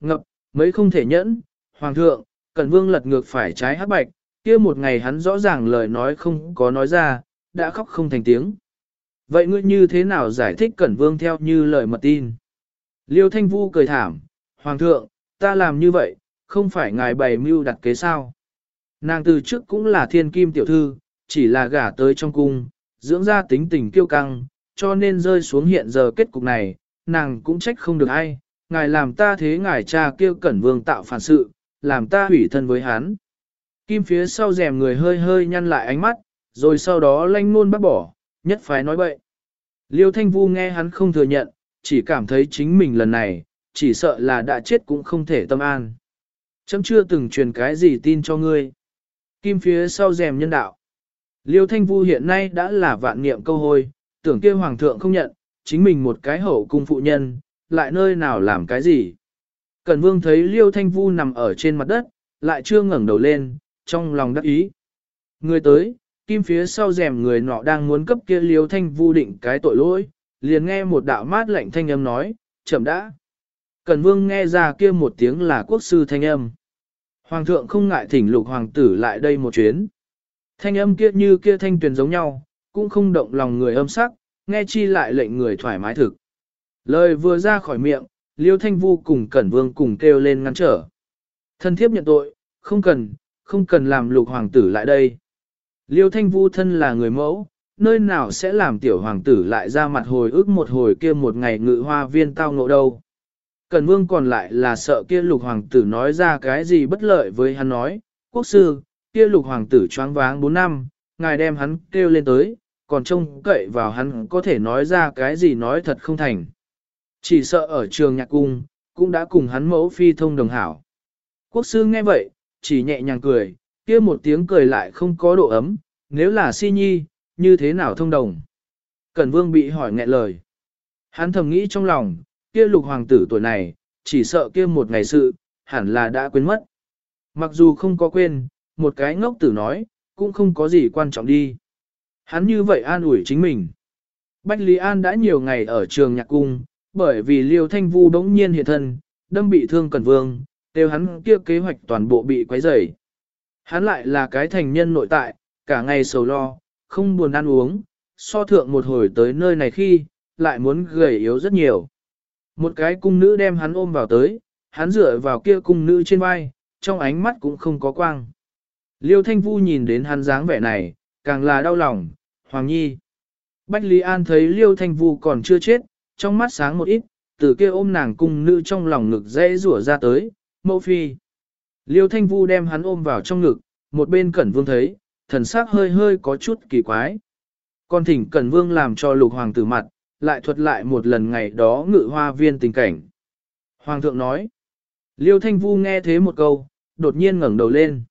ngập, mấy không thể nhẫn, hoàng thượng, Cẩn Vương lật ngược phải trái hắc bạch, kia một ngày hắn rõ ràng lời nói không có nói ra, đã khóc không thành tiếng. Vậy ngươi như thế nào giải thích Cẩn Vương theo như lời mật tin? Liêu Thanh Vu cười thảm, Hoàng thượng, ta làm như vậy, không phải ngài bày mưu đặt kế sao. Nàng từ trước cũng là thiên kim tiểu thư, chỉ là gả tới trong cung, dưỡng ra tính tình kiêu căng, cho nên rơi xuống hiện giờ kết cục này, nàng cũng trách không được ai, ngài làm ta thế ngài cha kêu cẩn vương tạo phản sự, làm ta hủy thân với hắn. Kim phía sau rèm người hơi hơi nhăn lại ánh mắt, rồi sau đó lanh ngôn bắt bỏ, nhất phái nói bậy. Liêu Thanh Vu nghe hắn không thừa nhận, chỉ cảm thấy chính mình lần này, chỉ sợ là đã chết cũng không thể tâm an. Chấm chưa từng truyền cái gì tin cho ngươi. Kim phía sau rèm nhân đạo. Liêu Thanh Vu hiện nay đã là vạn niệm câu hôi, tưởng kia hoàng thượng không nhận, chính mình một cái hậu cung phụ nhân, lại nơi nào làm cái gì. Cẩn vương thấy Liêu Thanh Vu nằm ở trên mặt đất, lại chưa ngẩng đầu lên, trong lòng đắc ý. Người tới, kim phía sau rèm người nọ đang muốn cấp kia Liêu Thanh Vu định cái tội lỗi, liền nghe một đạo mát lạnh thanh âm nói, chậm đã. Cẩn vương nghe ra kia một tiếng là quốc sư thanh âm. Hoàng thượng không ngại thỉnh lục hoàng tử lại đây một chuyến. Thanh âm kia như kia thanh tuyền giống nhau, cũng không động lòng người âm sắc, nghe chi lại lệnh người thoải mái thực. Lời vừa ra khỏi miệng, Liêu Thanh Vu cùng Cẩn Vương cùng kêu lên ngăn trở. Thân thiếp nhận tội, không cần, không cần làm lục hoàng tử lại đây. Liêu Thanh Vu thân là người mẫu, nơi nào sẽ làm tiểu hoàng tử lại ra mặt hồi ức một hồi kia một ngày ngự hoa viên tao ngộ đâu. Cẩn Vương còn lại là sợ kia lục hoàng tử nói ra cái gì bất lợi với hắn nói, quốc sư, kia lục hoàng tử choáng váng 4 năm, ngài đem hắn kêu lên tới, còn trông cậy vào hắn có thể nói ra cái gì nói thật không thành. Chỉ sợ ở trường nhạc cung, cũng đã cùng hắn mẫu phi thông đồng hảo. Quốc sư nghe vậy, chỉ nhẹ nhàng cười, kia một tiếng cười lại không có độ ấm, nếu là si nhi, như thế nào thông đồng. Cẩn vương bị hỏi nghẹn lời. Hắn thầm nghĩ trong lòng, kia lục hoàng tử tuổi này, chỉ sợ kia một ngày sự, hẳn là đã quên mất. Mặc dù không có quên, một cái ngốc tử nói, cũng không có gì quan trọng đi. Hắn như vậy an ủi chính mình. Bách Lý An đã nhiều ngày ở trường nhạc cung, bởi vì Liêu Thanh Vu bỗng nhiên hiện thân, đâm bị thương Cẩn Vương, đều hắn kia kế hoạch toàn bộ bị quấy rầy. Hắn lại là cái thành nhân nội tại, cả ngày sầu lo, không buồn ăn uống, so thượng một hồi tới nơi này khi, lại muốn gầy yếu rất nhiều. Một cái cung nữ đem hắn ôm vào tới, hắn dựa vào kia cung nữ trên vai, trong ánh mắt cũng không có quang. Liêu Thanh Vu nhìn đến hắn dáng vẻ này, càng là đau lòng, Hoàng Nhi. Bách Lý An thấy Liêu Thanh Vu còn chưa chết, trong mắt sáng một ít, từ kia ôm nàng cung nữ trong lòng ngực dễ rủa ra tới, mẫu phi. Liêu Thanh Vu đem hắn ôm vào trong ngực, một bên Cẩn Vương thấy, thần sắc hơi hơi có chút kỳ quái. Còn thỉnh Cẩn Vương làm cho lục hoàng tử mặt, lại thuật lại một lần ngày đó ngự hoa viên tình cảnh. Hoàng thượng nói, Liêu Thanh Vu nghe thế một câu, đột nhiên ngẩng đầu lên.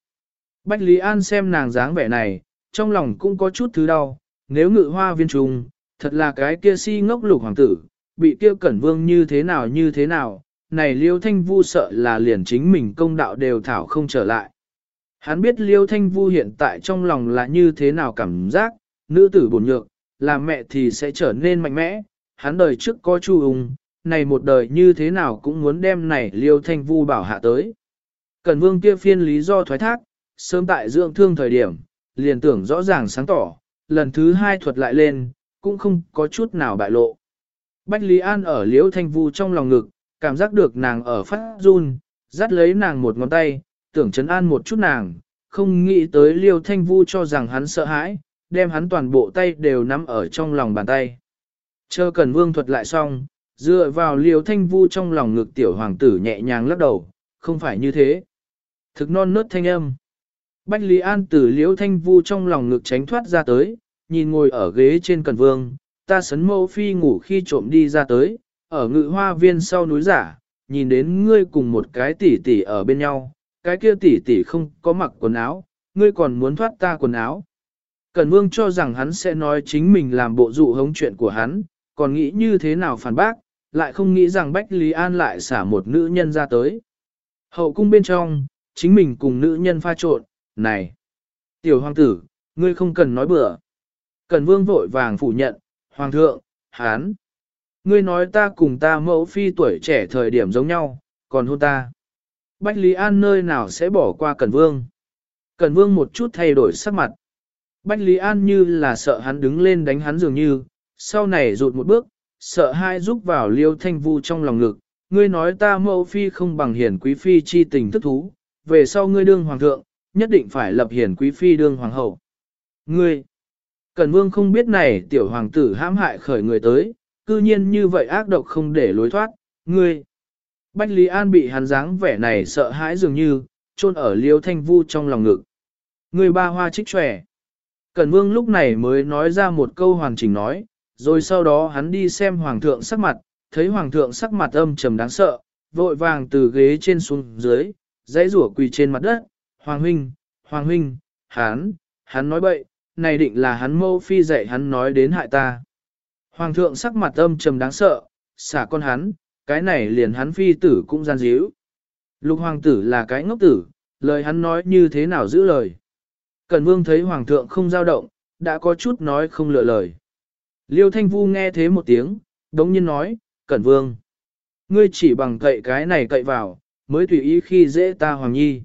Bách Lý An xem nàng dáng vẻ này, trong lòng cũng có chút thứ đau, nếu ngự hoa viên trùng, thật là cái kia si ngốc lục hoàng tử, bị kia cẩn vương như thế nào như thế nào, này liêu thanh vu sợ là liền chính mình công đạo đều thảo không trở lại. Hắn biết liêu thanh vu hiện tại trong lòng là như thế nào cảm giác, nữ tử bổn nhược, là mẹ thì sẽ trở nên mạnh mẽ, hắn đời trước có chu ung, này một đời như thế nào cũng muốn đem này liêu thanh vu bảo hạ tới. Cẩn vương kia phiên lý do thoái thác, sớm tại dưỡng thương thời điểm, liền tưởng rõ ràng sáng tỏ, lần thứ hai thuật lại lên, cũng không có chút nào bại lộ. Bách Lý An ở liễu thanh vu trong lòng ngực, cảm giác được nàng ở phát run, dắt lấy nàng một ngón tay, tưởng chấn an một chút nàng, không nghĩ tới liêu thanh vu cho rằng hắn sợ hãi, đem hắn toàn bộ tay đều nắm ở trong lòng bàn tay. Chờ cần vương thuật lại xong, dựa vào liêu thanh vu trong lòng ngực tiểu hoàng tử nhẹ nhàng lắc đầu, không phải như thế. Thực non nớt thanh âm. Bách Lý An từ liễu thanh vu trong lòng ngực tránh thoát ra tới, nhìn ngồi ở ghế trên cần vương, ta sấn mâu phi ngủ khi trộm đi ra tới, ở ngự hoa viên sau núi giả, nhìn đến ngươi cùng một cái tỷ tỷ ở bên nhau, cái kia tỷ tỷ không có mặc quần áo, ngươi còn muốn thoát ta quần áo. Cẩn vương cho rằng hắn sẽ nói chính mình làm bộ dụ hống chuyện của hắn, còn nghĩ như thế nào phản bác, lại không nghĩ rằng Bách Lý An lại xả một nữ nhân ra tới. Hậu cung bên trong, chính mình cùng nữ nhân pha trộn, này. Tiểu hoàng tử, ngươi không cần nói bừa. Cẩn vương vội vàng phủ nhận, hoàng thượng, hán. Ngươi nói ta cùng ta mẫu phi tuổi trẻ thời điểm giống nhau, còn hôn ta. Bách Lý An nơi nào sẽ bỏ qua Cẩn Vương. Cẩn Vương một chút thay đổi sắc mặt. Bách Lý An như là sợ hắn đứng lên đánh hắn dường như, sau này rụt một bước, sợ hai giúp vào liêu thanh vu trong lòng ngực. Ngươi nói ta mẫu phi không bằng hiển quý phi chi tình thức thú, về sau ngươi đương hoàng thượng, nhất định phải lập hiển quý phi đương hoàng hậu. Ngươi, Cẩn Vương không biết này tiểu hoàng tử hãm hại khởi người tới, cư nhiên như vậy ác độc không để lối thoát, ngươi. Bách Lý An bị hắn dáng vẻ này sợ hãi dường như, chôn ở liêu thanh vu trong lòng ngực. Ngươi ba hoa trích trẻ. Cẩn Vương lúc này mới nói ra một câu hoàn chỉnh nói, rồi sau đó hắn đi xem hoàng thượng sắc mặt, thấy hoàng thượng sắc mặt âm trầm đáng sợ, vội vàng từ ghế trên xuống dưới, dãy rủa quỳ trên mặt đất, hoàng huynh, hoàng huynh, hắn, hắn nói bậy, này định là hắn mâu phi dạy hắn nói đến hại ta. Hoàng thượng sắc mặt âm trầm đáng sợ, xả con hắn, cái này liền hắn phi tử cũng gian díu. Lục hoàng tử là cái ngốc tử, lời hắn nói như thế nào giữ lời. Cẩn vương thấy hoàng thượng không dao động, đã có chút nói không lựa lời. Liêu thanh vu nghe thế một tiếng, đống nhiên nói, Cẩn vương. Ngươi chỉ bằng cậy cái này cậy vào, mới tùy ý khi dễ ta hoàng nhi.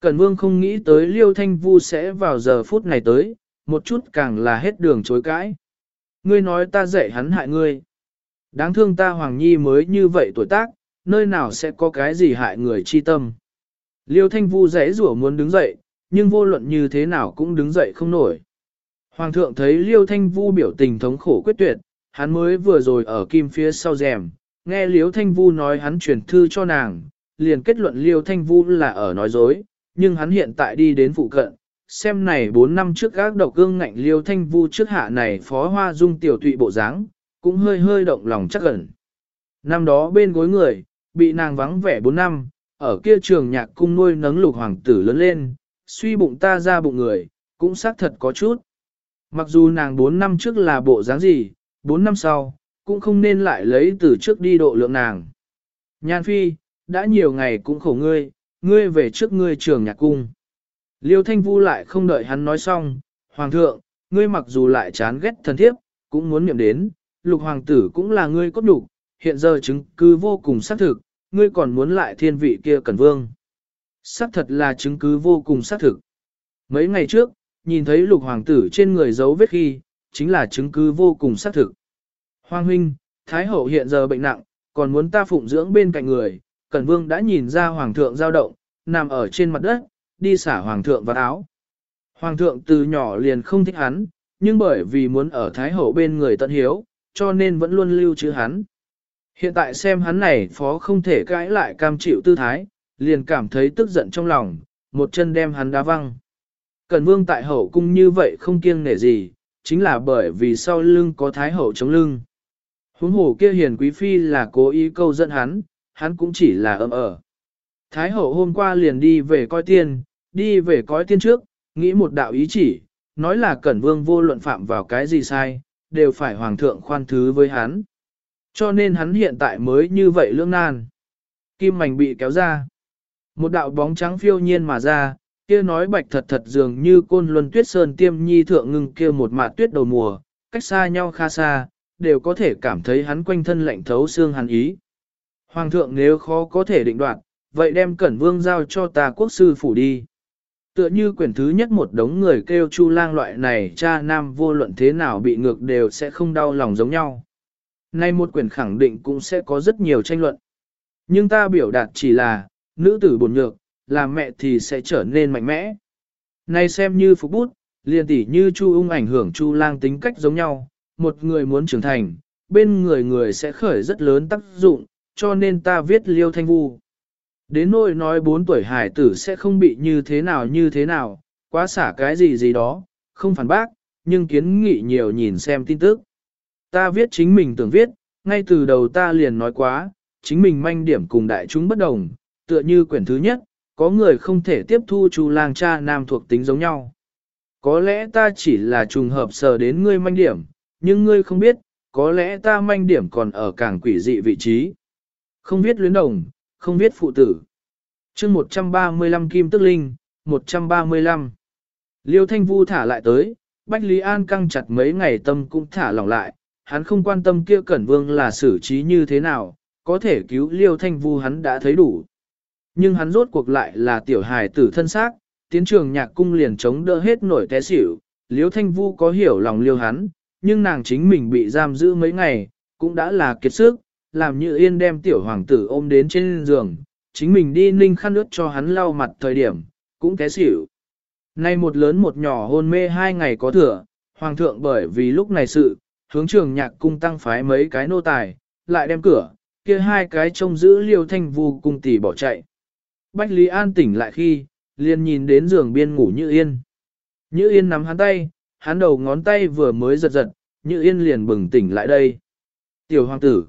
Cẩn vương không nghĩ tới liêu thanh vu sẽ vào giờ phút này tới, một chút càng là hết đường chối cãi. Ngươi nói ta dạy hắn hại ngươi. Đáng thương ta hoàng nhi mới như vậy tuổi tác, nơi nào sẽ có cái gì hại người chi tâm. Liêu thanh vu rẽ rủa muốn đứng dậy, nhưng vô luận như thế nào cũng đứng dậy không nổi. Hoàng thượng thấy Liêu Thanh Vu biểu tình thống khổ quyết tuyệt, hắn mới vừa rồi ở kim phía sau rèm, nghe Liêu Thanh Vu nói hắn truyền thư cho nàng, liền kết luận Liêu Thanh Vu là ở nói dối, nhưng hắn hiện tại đi đến phụ cận, xem này 4 năm trước gác độc gương ngạnh Liêu Thanh Vu trước hạ này phó hoa dung tiểu tụy bộ dáng, cũng hơi hơi động lòng chắc gần Năm đó bên gối người, bị nàng vắng vẻ 4 năm, ở kia trường nhạc cung nuôi nấng lục hoàng tử lớn lên, suy bụng ta ra bụng người, cũng xác thật có chút. Mặc dù nàng 4 năm trước là bộ dáng gì, 4 năm sau, cũng không nên lại lấy từ trước đi độ lượng nàng. Nhan phi, đã nhiều ngày cũng khổ ngươi, ngươi về trước ngươi trường nhạc cung. Liêu thanh vu lại không đợi hắn nói xong, Hoàng thượng, ngươi mặc dù lại chán ghét thần thiếp, cũng muốn niệm đến, lục hoàng tử cũng là ngươi cốt đủ, hiện giờ chứng cứ vô cùng xác thực, ngươi còn muốn lại thiên vị kia cẩn vương. Xác thật là chứng cứ vô cùng xác thực. Mấy ngày trước, nhìn thấy lục hoàng tử trên người dấu vết khi, chính là chứng cứ vô cùng xác thực. Hoàng huynh, Thái hậu hiện giờ bệnh nặng, còn muốn ta phụng dưỡng bên cạnh người, Cẩn Vương đã nhìn ra hoàng thượng dao động, nằm ở trên mặt đất, đi xả hoàng thượng vào áo. Hoàng thượng từ nhỏ liền không thích hắn, nhưng bởi vì muốn ở Thái hậu bên người tận hiếu, cho nên vẫn luôn lưu trữ hắn. Hiện tại xem hắn này phó không thể cãi lại cam chịu tư thái, liền cảm thấy tức giận trong lòng, một chân đem hắn đá văng. Cần vương tại hậu cung như vậy không kiêng nể gì, chính là bởi vì sau lưng có thái hậu chống lưng. Huống hồ kia hiền quý phi là cố ý câu dẫn hắn, hắn cũng chỉ là ấm ở. Thái hậu hôm qua liền đi về coi tiên, đi về coi tiên trước, nghĩ một đạo ý chỉ, nói là cẩn vương vô luận phạm vào cái gì sai, đều phải hoàng thượng khoan thứ với hắn. Cho nên hắn hiện tại mới như vậy lương nan. Kim mảnh bị kéo ra. Một đạo bóng trắng phiêu nhiên mà ra, kia nói bạch thật thật dường như côn luân tuyết sơn tiêm nhi thượng ngưng kia một mạt tuyết đầu mùa, cách xa nhau kha xa, đều có thể cảm thấy hắn quanh thân lạnh thấu xương hắn ý. Hoàng thượng nếu khó có thể định đoạt, vậy đem cẩn vương giao cho ta quốc sư phủ đi. Tựa như quyển thứ nhất một đống người kêu chu lang loại này cha nam vô luận thế nào bị ngược đều sẽ không đau lòng giống nhau. Nay một quyển khẳng định cũng sẽ có rất nhiều tranh luận. Nhưng ta biểu đạt chỉ là, nữ tử buồn nhược, làm mẹ thì sẽ trở nên mạnh mẽ. nay xem như phục bút, liền tỉ như Chu ung ảnh hưởng Chu lang tính cách giống nhau, một người muốn trưởng thành, bên người người sẽ khởi rất lớn tác dụng, cho nên ta viết liêu thanh vu. Đến nỗi nói bốn tuổi hải tử sẽ không bị như thế nào như thế nào, quá xả cái gì gì đó, không phản bác, nhưng kiến nghị nhiều nhìn xem tin tức. Ta viết chính mình tưởng viết, ngay từ đầu ta liền nói quá, chính mình manh điểm cùng đại chúng bất đồng, tựa như quyển thứ nhất, có người không thể tiếp thu chú lang cha nam thuộc tính giống nhau. Có lẽ ta chỉ là trùng hợp sờ đến ngươi manh điểm, nhưng ngươi không biết, có lẽ ta manh điểm còn ở càng quỷ dị vị trí. Không biết luyến đồng, không biết phụ tử. chương 135 Kim Tức Linh, 135. Liêu Thanh Vu thả lại tới, Bách Lý An căng chặt mấy ngày tâm cũng thả lỏng lại, hắn không quan tâm kia Cẩn Vương là xử trí như thế nào, có thể cứu liêu thanh vu hắn đã thấy đủ. Nhưng hắn rốt cuộc lại là tiểu hài tử thân xác, tiến trường nhạc cung liền chống đỡ hết nổi té xỉu, liêu thanh vu có hiểu lòng liêu hắn, nhưng nàng chính mình bị giam giữ mấy ngày, cũng đã là kiệt sức, làm như yên đem tiểu hoàng tử ôm đến trên giường, chính mình đi ninh khăn ướt cho hắn lau mặt thời điểm, cũng té xỉu. Nay một lớn một nhỏ hôn mê hai ngày có thừa, hoàng thượng bởi vì lúc này sự, hướng trường nhạc cung tăng phái mấy cái nô tài, lại đem cửa, kia hai cái trông giữ liêu thanh vu cung tỷ bỏ chạy. Bách Lý An tỉnh lại khi, liền nhìn đến giường biên ngủ Như Yên. Như Yên nắm hắn tay, hắn đầu ngón tay vừa mới giật giật, Như Yên liền bừng tỉnh lại đây. Tiểu hoàng tử.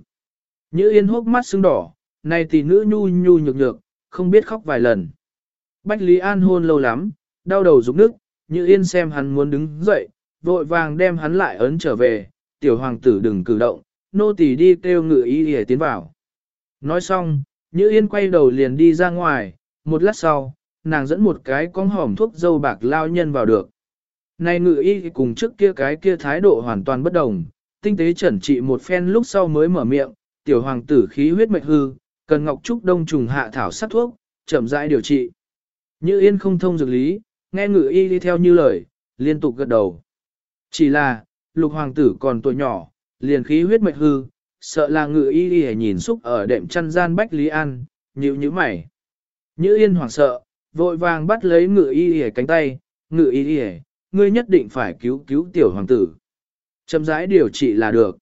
Như Yên hốc mắt sưng đỏ, này tỷ nữ nhu nhu nhược nhược, không biết khóc vài lần. Bách Lý An hôn lâu lắm, đau đầu rụng nước, Như Yên xem hắn muốn đứng dậy, vội vàng đem hắn lại ấn trở về, tiểu hoàng tử đừng cử động, nô tỳ đi kêu ngự y để tiến vào. Nói xong, Như Yên quay đầu liền đi ra ngoài, một lát sau, nàng dẫn một cái con hỏng thuốc dâu bạc lao nhân vào được. Này ngự y cùng trước kia cái kia thái độ hoàn toàn bất đồng, tinh tế chẩn trị một phen lúc sau mới mở miệng, tiểu hoàng tử khí huyết mệnh hư, cần ngọc trúc đông trùng hạ thảo sát thuốc, chậm rãi điều trị. Như yên không thông dược lý, nghe ngự y đi theo như lời, liên tục gật đầu. Chỉ là, lục hoàng tử còn tuổi nhỏ, liền khí huyết mệnh hư, sợ là ngự y đi nhìn xúc ở đệm chăn gian bách lý an, nhíu như mày. Như yên hoảng sợ, vội vàng bắt lấy ngự y đi cánh tay, ngự y đi ngươi nhất định phải cứu cứu tiểu hoàng tử. Chậm rãi điều trị là được.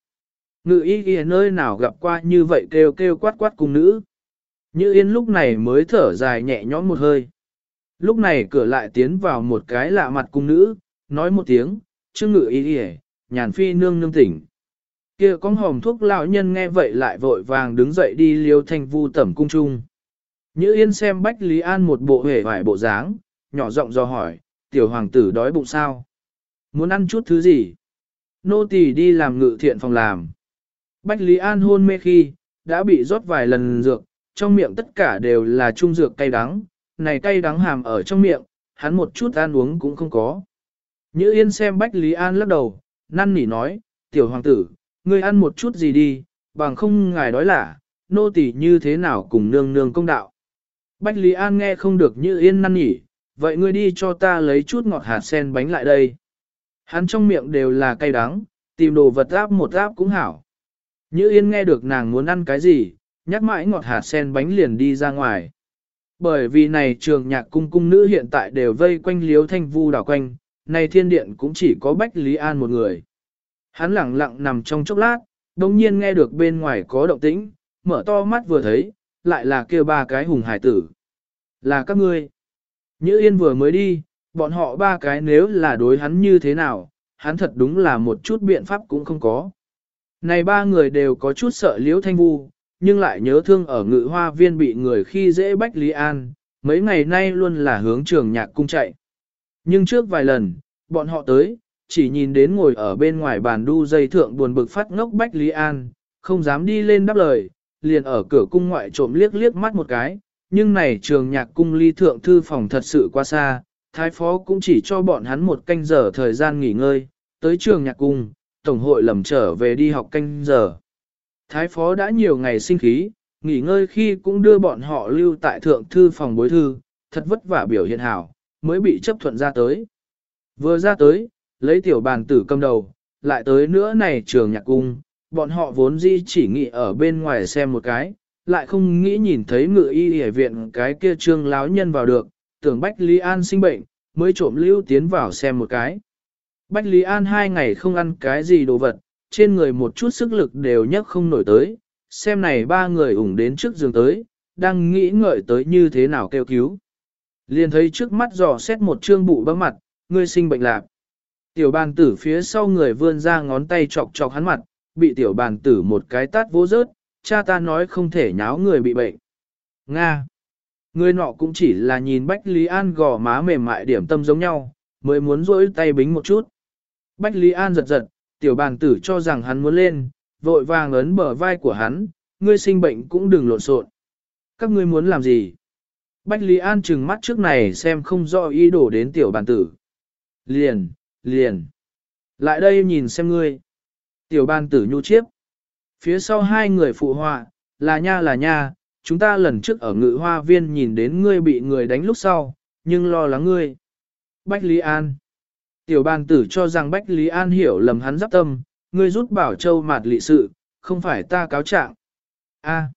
Ngự y y nơi nào gặp qua như vậy kêu kêu quát quát cùng nữ. Như yên lúc này mới thở dài nhẹ nhõm một hơi. Lúc này cửa lại tiến vào một cái lạ mặt cung nữ, nói một tiếng, chứ ngự y y nhàn phi nương nương tỉnh. kia con hồng thuốc lão nhân nghe vậy lại vội vàng đứng dậy đi liêu thanh vu tẩm cung trung. Như yên xem Bách Lý An một bộ hề vải bộ dáng, nhỏ giọng do hỏi, tiểu hoàng tử đói bụng sao? Muốn ăn chút thứ gì? Nô tỳ đi làm ngự thiện phòng làm. Bách Lý An hôn mê khi, đã bị rót vài lần dược, trong miệng tất cả đều là trung dược cay đắng, này cay đắng hàm ở trong miệng, hắn một chút ăn uống cũng không có. Nhữ Yên xem Bách Lý An lắc đầu, năn nỉ nói, tiểu hoàng tử, ngươi ăn một chút gì đi, bằng không ngài đói lả, nô tỳ như thế nào cùng nương nương công đạo. Bách Lý An nghe không được Nhữ Yên năn nỉ, vậy ngươi đi cho ta lấy chút ngọt hạt sen bánh lại đây. Hắn trong miệng đều là cay đắng, tìm đồ vật áp một áp cũng hảo. Như Yên nghe được nàng muốn ăn cái gì, nhắc mãi ngọt hạt sen bánh liền đi ra ngoài. Bởi vì này trường nhạc cung cung nữ hiện tại đều vây quanh liếu thanh vu đảo quanh, này thiên điện cũng chỉ có Bách Lý An một người. Hắn lặng lặng nằm trong chốc lát, đồng nhiên nghe được bên ngoài có động tĩnh, mở to mắt vừa thấy, lại là kia ba cái hùng hải tử. Là các ngươi. Như Yên vừa mới đi, bọn họ ba cái nếu là đối hắn như thế nào, hắn thật đúng là một chút biện pháp cũng không có. Này ba người đều có chút sợ liễu thanh vu, nhưng lại nhớ thương ở ngự hoa viên bị người khi dễ bách Lý An, mấy ngày nay luôn là hướng trường nhạc cung chạy. Nhưng trước vài lần, bọn họ tới, chỉ nhìn đến ngồi ở bên ngoài bàn đu dây thượng buồn bực phát ngốc bách Lý An, không dám đi lên đáp lời, liền ở cửa cung ngoại trộm liếc liếc mắt một cái, nhưng này trường nhạc cung ly thượng thư phòng thật sự quá xa, thái phó cũng chỉ cho bọn hắn một canh giờ thời gian nghỉ ngơi, tới trường nhạc cung, tổng hội lầm trở về đi học canh giờ. Thái phó đã nhiều ngày sinh khí, nghỉ ngơi khi cũng đưa bọn họ lưu tại thượng thư phòng bối thư, thật vất vả biểu hiện hảo, mới bị chấp thuận ra tới. Vừa ra tới, lấy tiểu bàn tử cầm đầu, lại tới nữa này trường nhạc cung, bọn họ vốn dĩ chỉ nghĩ ở bên ngoài xem một cái, lại không nghĩ nhìn thấy ngự y hề viện cái kia trương láo nhân vào được, tưởng Bách Lý An sinh bệnh, mới trộm lưu tiến vào xem một cái. Bách Lý An hai ngày không ăn cái gì đồ vật, trên người một chút sức lực đều nhấc không nổi tới, xem này ba người ủng đến trước giường tới, đang nghĩ ngợi tới như thế nào kêu cứu. Liền thấy trước mắt dò xét một trương bụ bấm mặt, ngươi sinh bệnh lạc. Tiểu bàn tử phía sau người vươn ra ngón tay chọc chọc hắn mặt, bị tiểu bàn tử một cái tát vô rớt, cha ta nói không thể nháo người bị bệnh. Nga. Người nọ cũng chỉ là nhìn Bách Lý An gò má mềm mại điểm tâm giống nhau, mới muốn rỗi tay bính một chút. Bách Lý An giật giật, tiểu bàn tử cho rằng hắn muốn lên, vội vàng ấn bờ vai của hắn, ngươi sinh bệnh cũng đừng lộn xộn. Các ngươi muốn làm gì? Bách Lý An trừng mắt trước này xem không rõ ý đồ đến tiểu bàn tử. Liền, liền. Lại đây nhìn xem ngươi. Tiểu bàn tử nhu chiếp. Phía sau hai người phụ họa, Là nha là nha, chúng ta lần trước ở ngự hoa viên nhìn đến ngươi bị người đánh lúc sau, nhưng lo lắng ngươi. Bách Lý An Tiểu bàn tử cho rằng Bách Lý An hiểu lầm hắn giáp tâm, ngươi rút bảo châu mạt lị sự, không phải ta cáo trạng. A.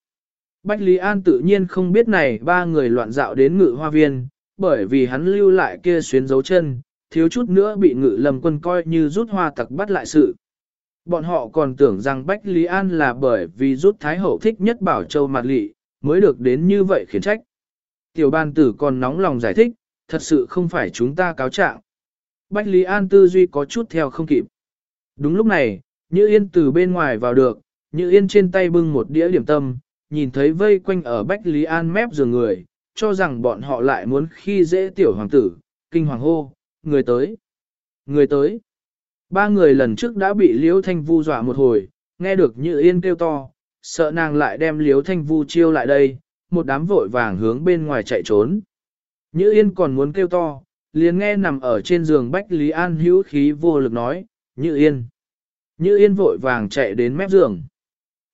Bách Lý An tự nhiên không biết này ba người loạn dạo đến ngự hoa viên, bởi vì hắn lưu lại kia xuyến dấu chân, thiếu chút nữa bị ngự lầm quân coi như rút hoa tặc bắt lại sự. Bọn họ còn tưởng rằng Bách Lý An là bởi vì rút Thái Hậu thích nhất bảo châu mạt lị, mới được đến như vậy khiến trách. Tiểu ban tử còn nóng lòng giải thích, thật sự không phải chúng ta cáo trạng. Bách Lý An tư duy có chút theo không kịp. Đúng lúc này, Như Yên từ bên ngoài vào được, Như Yên trên tay bưng một đĩa điểm tâm, nhìn thấy vây quanh ở Bách Lý An mép giường người, cho rằng bọn họ lại muốn khi dễ tiểu hoàng tử, kinh hoàng hô, người tới, người tới. Ba người lần trước đã bị Liễu Thanh Vu dọa một hồi, nghe được Như Yên kêu to, sợ nàng lại đem Liễu Thanh Vu chiêu lại đây, một đám vội vàng hướng bên ngoài chạy trốn. Như Yên còn muốn kêu to, liền nghe nằm ở trên giường Bách Lý An hữu khí vô lực nói, Như Yên. Như Yên vội vàng chạy đến mép giường.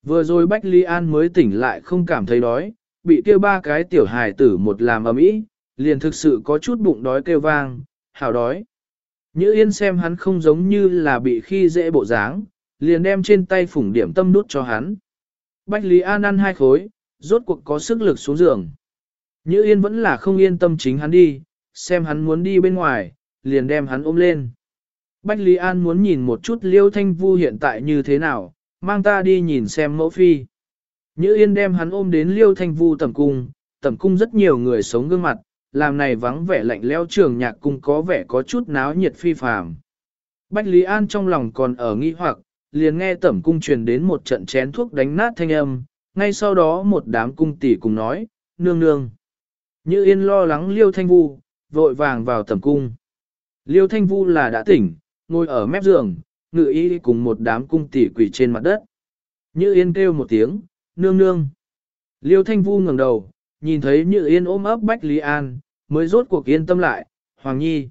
Vừa rồi Bách Lý An mới tỉnh lại không cảm thấy đói, bị kêu ba cái tiểu hài tử một làm ầm ĩ, liền thực sự có chút bụng đói kêu vang, hào đói. Như Yên xem hắn không giống như là bị khi dễ bộ dáng, liền đem trên tay phủng điểm tâm đút cho hắn. Bách Lý An ăn hai khối, rốt cuộc có sức lực xuống giường. Như Yên vẫn là không yên tâm chính hắn đi, xem hắn muốn đi bên ngoài, liền đem hắn ôm lên. Bách Lý An muốn nhìn một chút Liêu Thanh Vu hiện tại như thế nào, mang ta đi nhìn xem mẫu phi. Như Yên đem hắn ôm đến Liêu Thanh Vu tẩm cung, tẩm cung rất nhiều người sống gương mặt, làm này vắng vẻ lạnh leo trường nhạc cung có vẻ có chút náo nhiệt phi phàm. Bách Lý An trong lòng còn ở nghi hoặc, liền nghe tẩm cung truyền đến một trận chén thuốc đánh nát thanh âm, ngay sau đó một đám cung tỷ cùng nói, nương nương. Như Yên lo lắng Liêu Thanh Vu, vội vàng vào tầm cung. Liêu Thanh Vu là đã tỉnh, ngồi ở mép giường, ngự y cùng một đám cung tỷ quỷ trên mặt đất. Như Yên kêu một tiếng, nương nương. Liêu Thanh Vu ngẩng đầu, nhìn thấy Như Yên ôm ấp Bách Lý An, mới rốt cuộc yên tâm lại, Hoàng Nhi.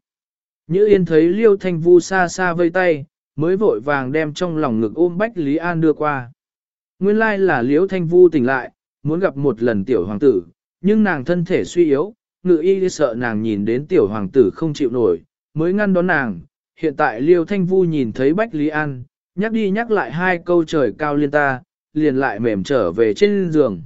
Như Yên thấy Liêu Thanh Vu xa xa vây tay, mới vội vàng đem trong lòng ngực ôm Bách Lý An đưa qua. Nguyên lai là Liêu Thanh Vu tỉnh lại, muốn gặp một lần tiểu hoàng tử, nhưng nàng thân thể suy yếu, ngự y sợ nàng nhìn đến tiểu hoàng tử không chịu nổi, mới ngăn đón nàng. Hiện tại Liêu Thanh Vu nhìn thấy Bách Lý An, nhắc đi nhắc lại hai câu trời cao liên ta, liền lại mềm trở về trên giường.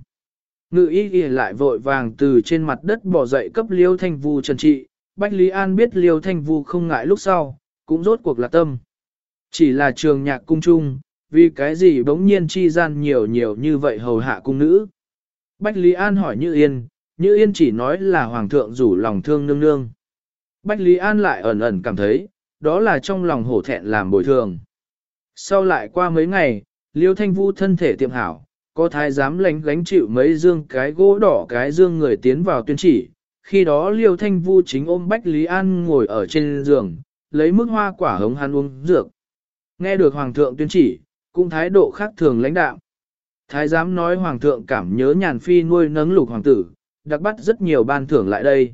Ngự y ghi lại vội vàng từ trên mặt đất bỏ dậy cấp liêu thanh vu trần trị, Bách Lý An biết liêu thanh vu không ngại lúc sau, cũng rốt cuộc là tâm. Chỉ là trường nhạc cung trung, vì cái gì bỗng nhiên chi gian nhiều nhiều như vậy hầu hạ cung nữ. Bách Lý An hỏi Như Yên, như Yên chỉ nói là Hoàng thượng rủ lòng thương nương nương. Bách Lý An lại ẩn ẩn cảm thấy, đó là trong lòng hổ thẹn làm bồi thường. Sau lại qua mấy ngày, Liêu Thanh Vu thân thể tiệm hảo, có thái giám lánh gánh chịu mấy dương cái gỗ đỏ cái dương người tiến vào tuyên chỉ. Khi đó Liêu Thanh Vu chính ôm Bách Lý An ngồi ở trên giường, lấy mức hoa quả hống hắn uống dược. Nghe được Hoàng thượng tuyên chỉ, cũng thái độ khác thường lãnh đạo. Thái giám nói Hoàng thượng cảm nhớ nhàn phi nuôi nấng lục hoàng tử, đặc bắt rất nhiều ban thưởng lại đây.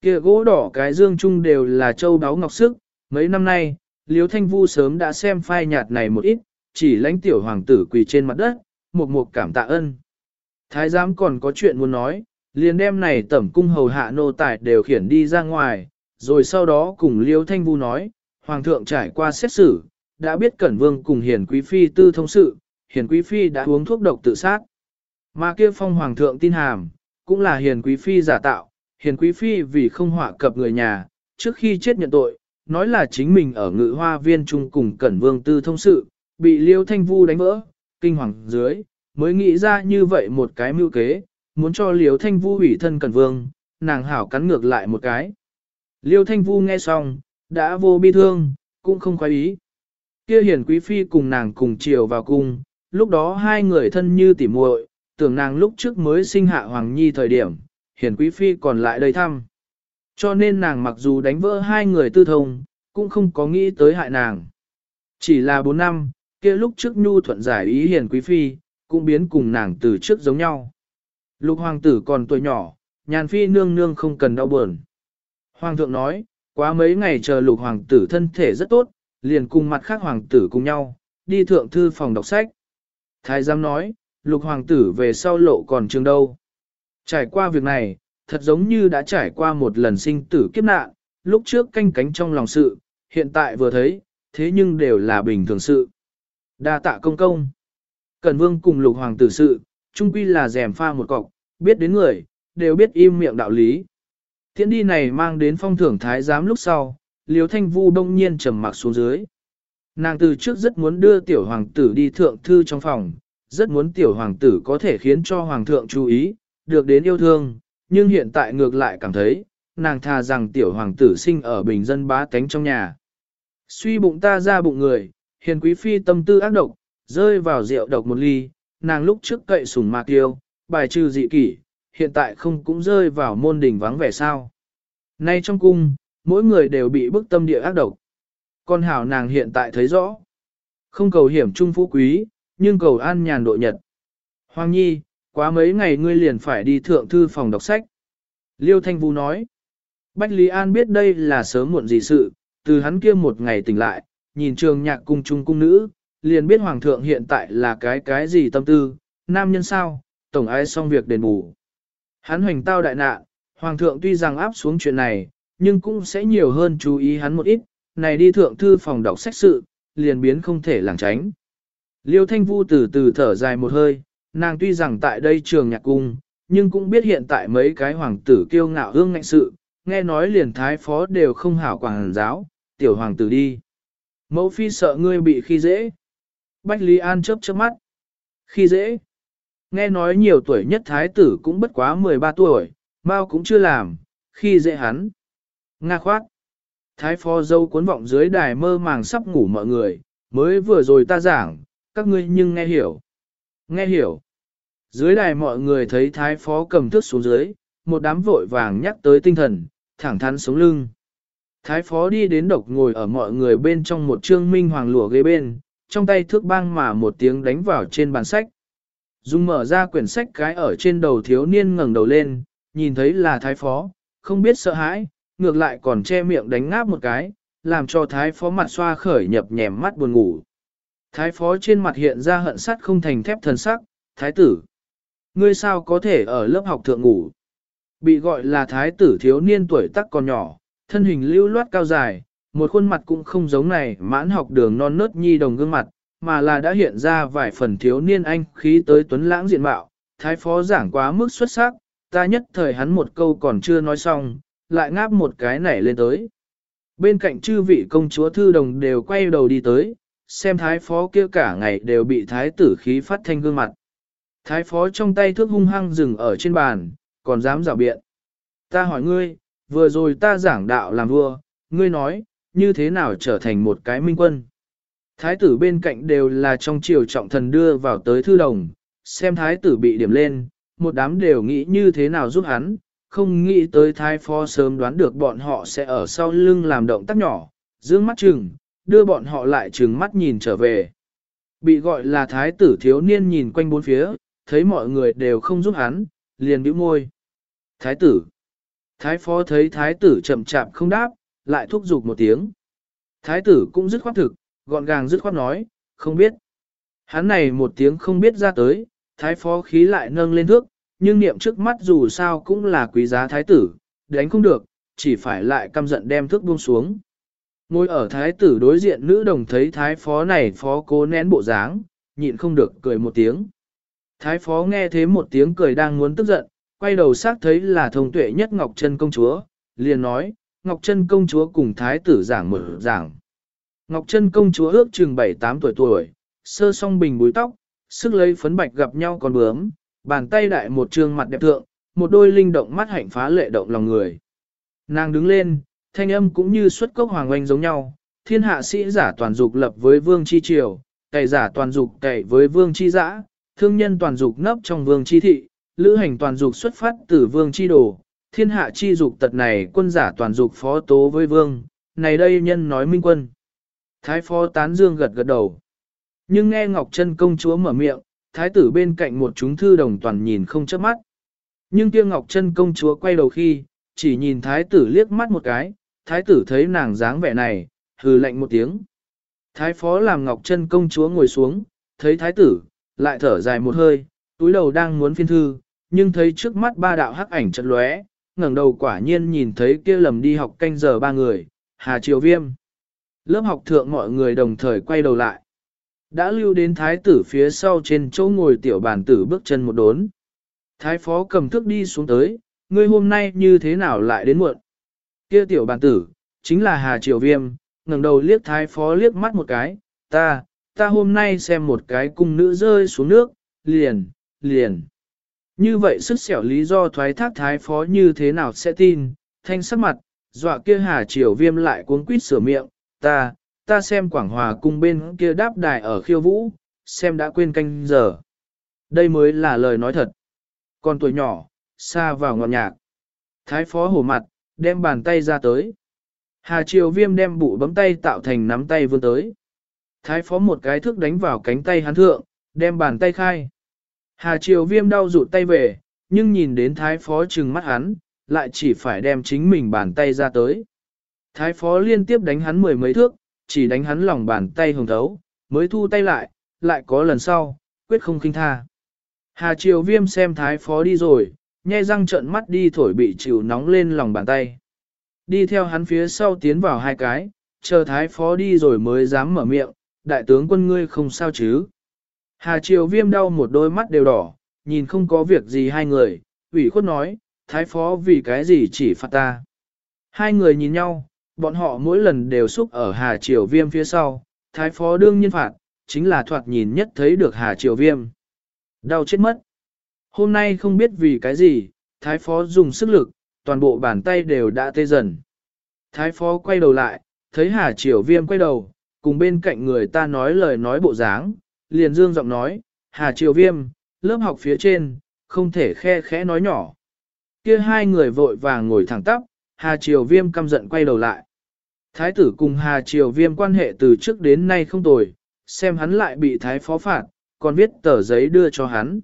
Kia gỗ đỏ cái dương chung đều là châu đáo ngọc sức, mấy năm nay, Liêu Thanh Vu sớm đã xem phai nhạt này một ít, chỉ lãnh tiểu hoàng tử quỳ trên mặt đất, một một cảm tạ ơn. Thái giám còn có chuyện muốn nói, liền đem này tẩm cung hầu hạ nô tài đều khiển đi ra ngoài, rồi sau đó cùng Liêu Thanh Vu nói, Hoàng thượng trải qua xét xử, đã biết Cẩn Vương cùng Hiền Quý Phi tư thông sự, Hiền Quý Phi đã uống thuốc độc tự sát. Mà kia phong Hoàng thượng tin hàm, cũng là Hiền Quý Phi giả tạo, Hiền Quý Phi vì không họa cập người nhà, trước khi chết nhận tội, nói là chính mình ở ngự hoa viên chung cùng Cẩn Vương tư thông sự, bị Liêu Thanh Vu đánh vỡ, kinh hoàng dưới, mới nghĩ ra như vậy một cái mưu kế, muốn cho Liêu Thanh Vu ủy thân Cẩn Vương, nàng hảo cắn ngược lại một cái. Liêu Thanh Vu nghe xong, đã vô bi thương, cũng không khoái ý. Kia hiển quý phi cùng nàng cùng chiều vào cung, lúc đó hai người thân như tỉ muội, tưởng nàng lúc trước mới sinh hạ Hoàng Nhi thời điểm, hiển quý phi còn lại đây thăm. Cho nên nàng mặc dù đánh vỡ hai người tư thông, cũng không có nghĩ tới hại nàng. Chỉ là bốn năm, kia lúc trước nhu thuận giải ý hiền quý phi, cũng biến cùng nàng từ trước giống nhau. Lục hoàng tử còn tuổi nhỏ, nhàn phi nương nương không cần đau buồn. Hoàng thượng nói, quá mấy ngày chờ lục hoàng tử thân thể rất tốt, liền cùng mặt khác hoàng tử cùng nhau, đi thượng thư phòng đọc sách. Thái giám nói, lục hoàng tử về sau lộ còn trường đâu. Trải qua việc này, thật giống như đã trải qua một lần sinh tử kiếp nạn, lúc trước canh cánh trong lòng sự, hiện tại vừa thấy, thế nhưng đều là bình thường sự. Đa tạ công công. Cẩn vương cùng lục hoàng tử sự, trung quy là rèm pha một cọc, biết đến người, đều biết im miệng đạo lý. Thiện đi này mang đến phong thưởng thái giám lúc sau, liếu thanh vu đông nhiên trầm mặc xuống dưới. Nàng từ trước rất muốn đưa tiểu hoàng tử đi thượng thư trong phòng, rất muốn tiểu hoàng tử có thể khiến cho hoàng thượng chú ý, được đến yêu thương, nhưng hiện tại ngược lại cảm thấy, nàng thà rằng tiểu hoàng tử sinh ở bình dân bá tánh trong nhà. Suy bụng ta ra bụng người, hiền quý phi tâm tư ác độc, rơi vào rượu độc một ly, nàng lúc trước cậy sùng mạc tiêu, bài trừ dị kỷ, hiện tại không cũng rơi vào môn đình vắng vẻ sao. Nay trong cung, mỗi người đều bị bức tâm địa ác độc. Con hảo nàng hiện tại thấy rõ. Không cầu hiểm trung phú quý, nhưng cầu an nhàn độ nhật. Hoàng Nhi, quá mấy ngày ngươi liền phải đi thượng thư phòng đọc sách. Liêu Thanh Vũ nói. Bách Lý An biết đây là sớm muộn gì sự, từ hắn kia một ngày tỉnh lại, nhìn trường nhạc cung trung cung nữ, liền biết Hoàng thượng hiện tại là cái cái gì tâm tư, nam nhân sao, tổng ai xong việc đền bù. Hắn hoành tao đại nạn, Hoàng thượng tuy rằng áp xuống chuyện này, nhưng cũng sẽ nhiều hơn chú ý hắn một ít, này đi thượng thư phòng đọc sách sự, liền biến không thể lảng tránh. Liêu Thanh Vu từ từ thở dài một hơi, nàng tuy rằng tại đây trường nhạc cung, nhưng cũng biết hiện tại mấy cái hoàng tử kiêu ngạo hương ngạnh sự, nghe nói liền thái phó đều không hảo quảng giáo, tiểu hoàng tử đi. Mẫu phi sợ ngươi bị khi dễ. Bách Lý An chớp chớp mắt. Khi dễ. Nghe nói nhiều tuổi nhất thái tử cũng bất quá 13 tuổi, bao cũng chưa làm, khi dễ hắn. Nga khoát. Thái phó dâu cuốn vọng dưới đài mơ màng sắp ngủ mọi người, mới vừa rồi ta giảng, các ngươi nhưng nghe hiểu. Nghe hiểu. Dưới đài mọi người thấy thái phó cầm thước xuống dưới, một đám vội vàng nhắc tới tinh thần, thẳng thắn sống lưng. Thái phó đi đến độc ngồi ở mọi người bên trong một trương minh hoàng lụa ghế bên, trong tay thước băng mà một tiếng đánh vào trên bàn sách. Dung mở ra quyển sách cái ở trên đầu thiếu niên ngẩng đầu lên, nhìn thấy là thái phó, không biết sợ hãi, ngược lại còn che miệng đánh ngáp một cái, làm cho thái phó mặt xoa khởi nhập nhèm mắt buồn ngủ. Thái phó trên mặt hiện ra hận sắt không thành thép thần sắc, thái tử. Ngươi sao có thể ở lớp học thượng ngủ? Bị gọi là thái tử thiếu niên tuổi tác còn nhỏ, thân hình lưu loát cao dài, một khuôn mặt cũng không giống này mãn học đường non nớt nhi đồng gương mặt, mà là đã hiện ra vài phần thiếu niên anh khí tới tuấn lãng diện mạo. Thái phó giảng quá mức xuất sắc, ta nhất thời hắn một câu còn chưa nói xong, lại ngáp một cái nảy lên tới. Bên cạnh chư vị công chúa thư đồng đều quay đầu đi tới, xem thái phó kia cả ngày đều bị thái tử khí phát thanh gương mặt. Thái phó trong tay thước hung hăng dừng ở trên bàn, còn dám rào biện. Ta hỏi ngươi, vừa rồi ta giảng đạo làm vua, ngươi nói, như thế nào trở thành một cái minh quân. Thái tử bên cạnh đều là trong triều trọng thần đưa vào tới thư đồng, xem thái tử bị điểm lên, một đám đều nghĩ như thế nào giúp hắn, không nghĩ tới thái phó sớm đoán được bọn họ sẽ ở sau lưng làm động tác nhỏ, dương mắt chừng, đưa bọn họ lại trừng mắt nhìn trở về. Bị gọi là thái tử thiếu niên nhìn quanh bốn phía, thấy mọi người đều không giúp hắn, liền bĩu môi. Thái tử. Thái phó thấy thái tử chậm chạp không đáp, lại thúc giục một tiếng. Thái tử cũng dứt khoát thực, gọn gàng dứt khoát nói, không biết. Hắn này một tiếng không biết ra tới, thái phó khí lại nâng lên thước, nhưng niệm trước mắt dù sao cũng là quý giá thái tử, đánh không được, chỉ phải lại căm giận đem thước buông xuống. Ngồi ở thái tử đối diện nữ đồng thấy thái phó này phó cố nén bộ dáng, nhịn không được cười một tiếng. Thái phó nghe thế một tiếng cười đang muốn tức giận, quay đầu xác thấy là thông tuệ nhất Ngọc Trân công chúa, liền nói, Ngọc Trân công chúa cùng thái tử giảng mở giảng. Ngọc Trân công chúa ước chừng 7-8 tuổi tuổi, sơ song bình búi tóc, sức lấy phấn bạch gặp nhau còn bướm, bàn tay đại một trương mặt đẹp thượng, một đôi linh động mắt hạnh phá lệ động lòng người. Nàng đứng lên, thanh âm cũng như xuất cốc hoàng oanh giống nhau, thiên hạ sĩ giả toàn dục lập với vương chi triều, cày giả toàn dục cày với vương chi giã, thương nhân toàn dục nấp trong vương chi thị, lữ hành toàn dục xuất phát từ vương chi đồ, thiên hạ chi dục tật này quân giả toàn dục phó tố với vương, này đây nhân nói minh quân. Thái phó tán dương gật gật đầu. Nhưng nghe Ngọc Trân công chúa mở miệng, thái tử bên cạnh một chúng thư đồng toàn nhìn không chớp mắt. Nhưng kia Ngọc Trân công chúa quay đầu khi, chỉ nhìn thái tử liếc mắt một cái, thái tử thấy nàng dáng vẻ này, hừ lạnh một tiếng. Thái phó làm Ngọc chân công chúa ngồi xuống, thấy thái tử, lại thở dài một hơi, túi đầu đang muốn phiên thư, nhưng thấy trước mắt ba đạo hắc ảnh chật lóe, ngẩng đầu quả nhiên nhìn thấy kia lầm đi học canh giờ ba người, Hà Triều Viêm. Lớp học thượng mọi người đồng thời quay đầu lại. Đã lưu đến thái tử phía sau trên chỗ ngồi tiểu bản tử bước chân một đốn. Thái phó cầm thước đi xuống tới, ngươi hôm nay như thế nào lại đến muộn? Kia tiểu bản tử, chính là Hà Triều Viêm, ngẩng đầu liếc thái phó liếc mắt một cái, ta, ta hôm nay xem một cái cung nữ rơi xuống nước, liền, liền. Như vậy sức xẻo lý do thoái thác thái phó như thế nào sẽ tin, thanh sắc mặt, dọa kia Hà Triều Viêm lại cuốn quýt sửa miệng, ta, ta xem Quảng Hòa cung bên kia đáp đài ở khiêu vũ, xem đã quên canh giờ. Đây mới là lời nói thật. Còn tuổi nhỏ, xa vào ngọn nhạc. Thái phó hổ mặt, đem bàn tay ra tới. Hà Triều Viêm đem bụ bấm tay tạo thành nắm tay vươn tới. Thái phó một cái thước đánh vào cánh tay hắn thượng, đem bàn tay khai. Hà Triều Viêm đau rụt tay về, nhưng nhìn đến thái phó trừng mắt hắn, lại chỉ phải đem chính mình bàn tay ra tới. Thái phó liên tiếp đánh hắn mười mấy thước, chỉ đánh hắn lòng bàn tay hồng thấu, mới thu tay lại, lại có lần sau, quyết không kinh tha. Hà Triều Viêm xem thái phó đi rồi, nhe răng trợn mắt đi thổi bị chịu nóng lên lòng bàn tay. Đi theo hắn phía sau tiến vào hai cái, chờ thái phó đi rồi mới dám mở miệng, đại tướng quân ngươi không sao chứ. Hà Triều Viêm đau một đôi mắt đều đỏ, nhìn không có việc gì hai người, ủy khuất nói, thái phó vì cái gì chỉ phạt ta. Hai người nhìn nhau, bọn họ mỗi lần đều xúc ở Hà Triều Viêm phía sau, thái phó đương nhiên phạt, chính là thoạt nhìn nhất thấy được Hà Triều Viêm. Đau chết mất. Hôm nay không biết vì cái gì, thái phó dùng sức lực, toàn bộ bàn tay đều đã tê dần. Thái phó quay đầu lại, thấy Hà Triều Viêm quay đầu, cùng bên cạnh người ta nói lời nói bộ dáng, liền dương giọng nói, Hà Triều Viêm, lớp học phía trên, không thể khe khẽ nói nhỏ. Kia hai người vội vàng ngồi thẳng tắp, Hà Triều Viêm căm giận quay đầu lại. Thái tử cùng Hà Triều Viêm quan hệ từ trước đến nay không tồi, xem hắn lại bị thái phó phạt, còn viết tờ giấy đưa cho hắn.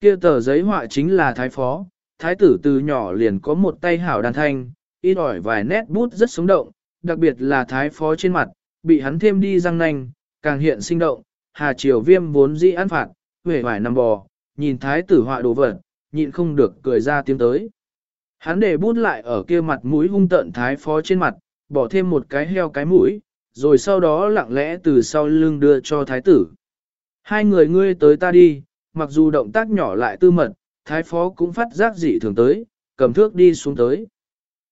Kia tờ giấy họa chính là thái phó, thái tử từ nhỏ liền có một tay hảo đàn thanh, ít ỏi vài nét bút rất sống động, đặc biệt là thái phó trên mặt, bị hắn thêm đi răng nanh, càng hiện sinh động, Hà Triều Viêm vốn dĩ ăn phạt, huệ vải nằm bò, nhìn thái tử họa đồ vật, nhịn không được cười ra tiếng tới. Hắn để bút lại ở kia mặt mũi hung tận thái phó trên mặt, bỏ thêm một cái heo cái mũi, rồi sau đó lặng lẽ từ sau lưng đưa cho thái tử. Hai người ngươi tới ta đi, mặc dù động tác nhỏ lại tư mật, thái phó cũng phát giác dị thường tới, cầm thước đi xuống tới.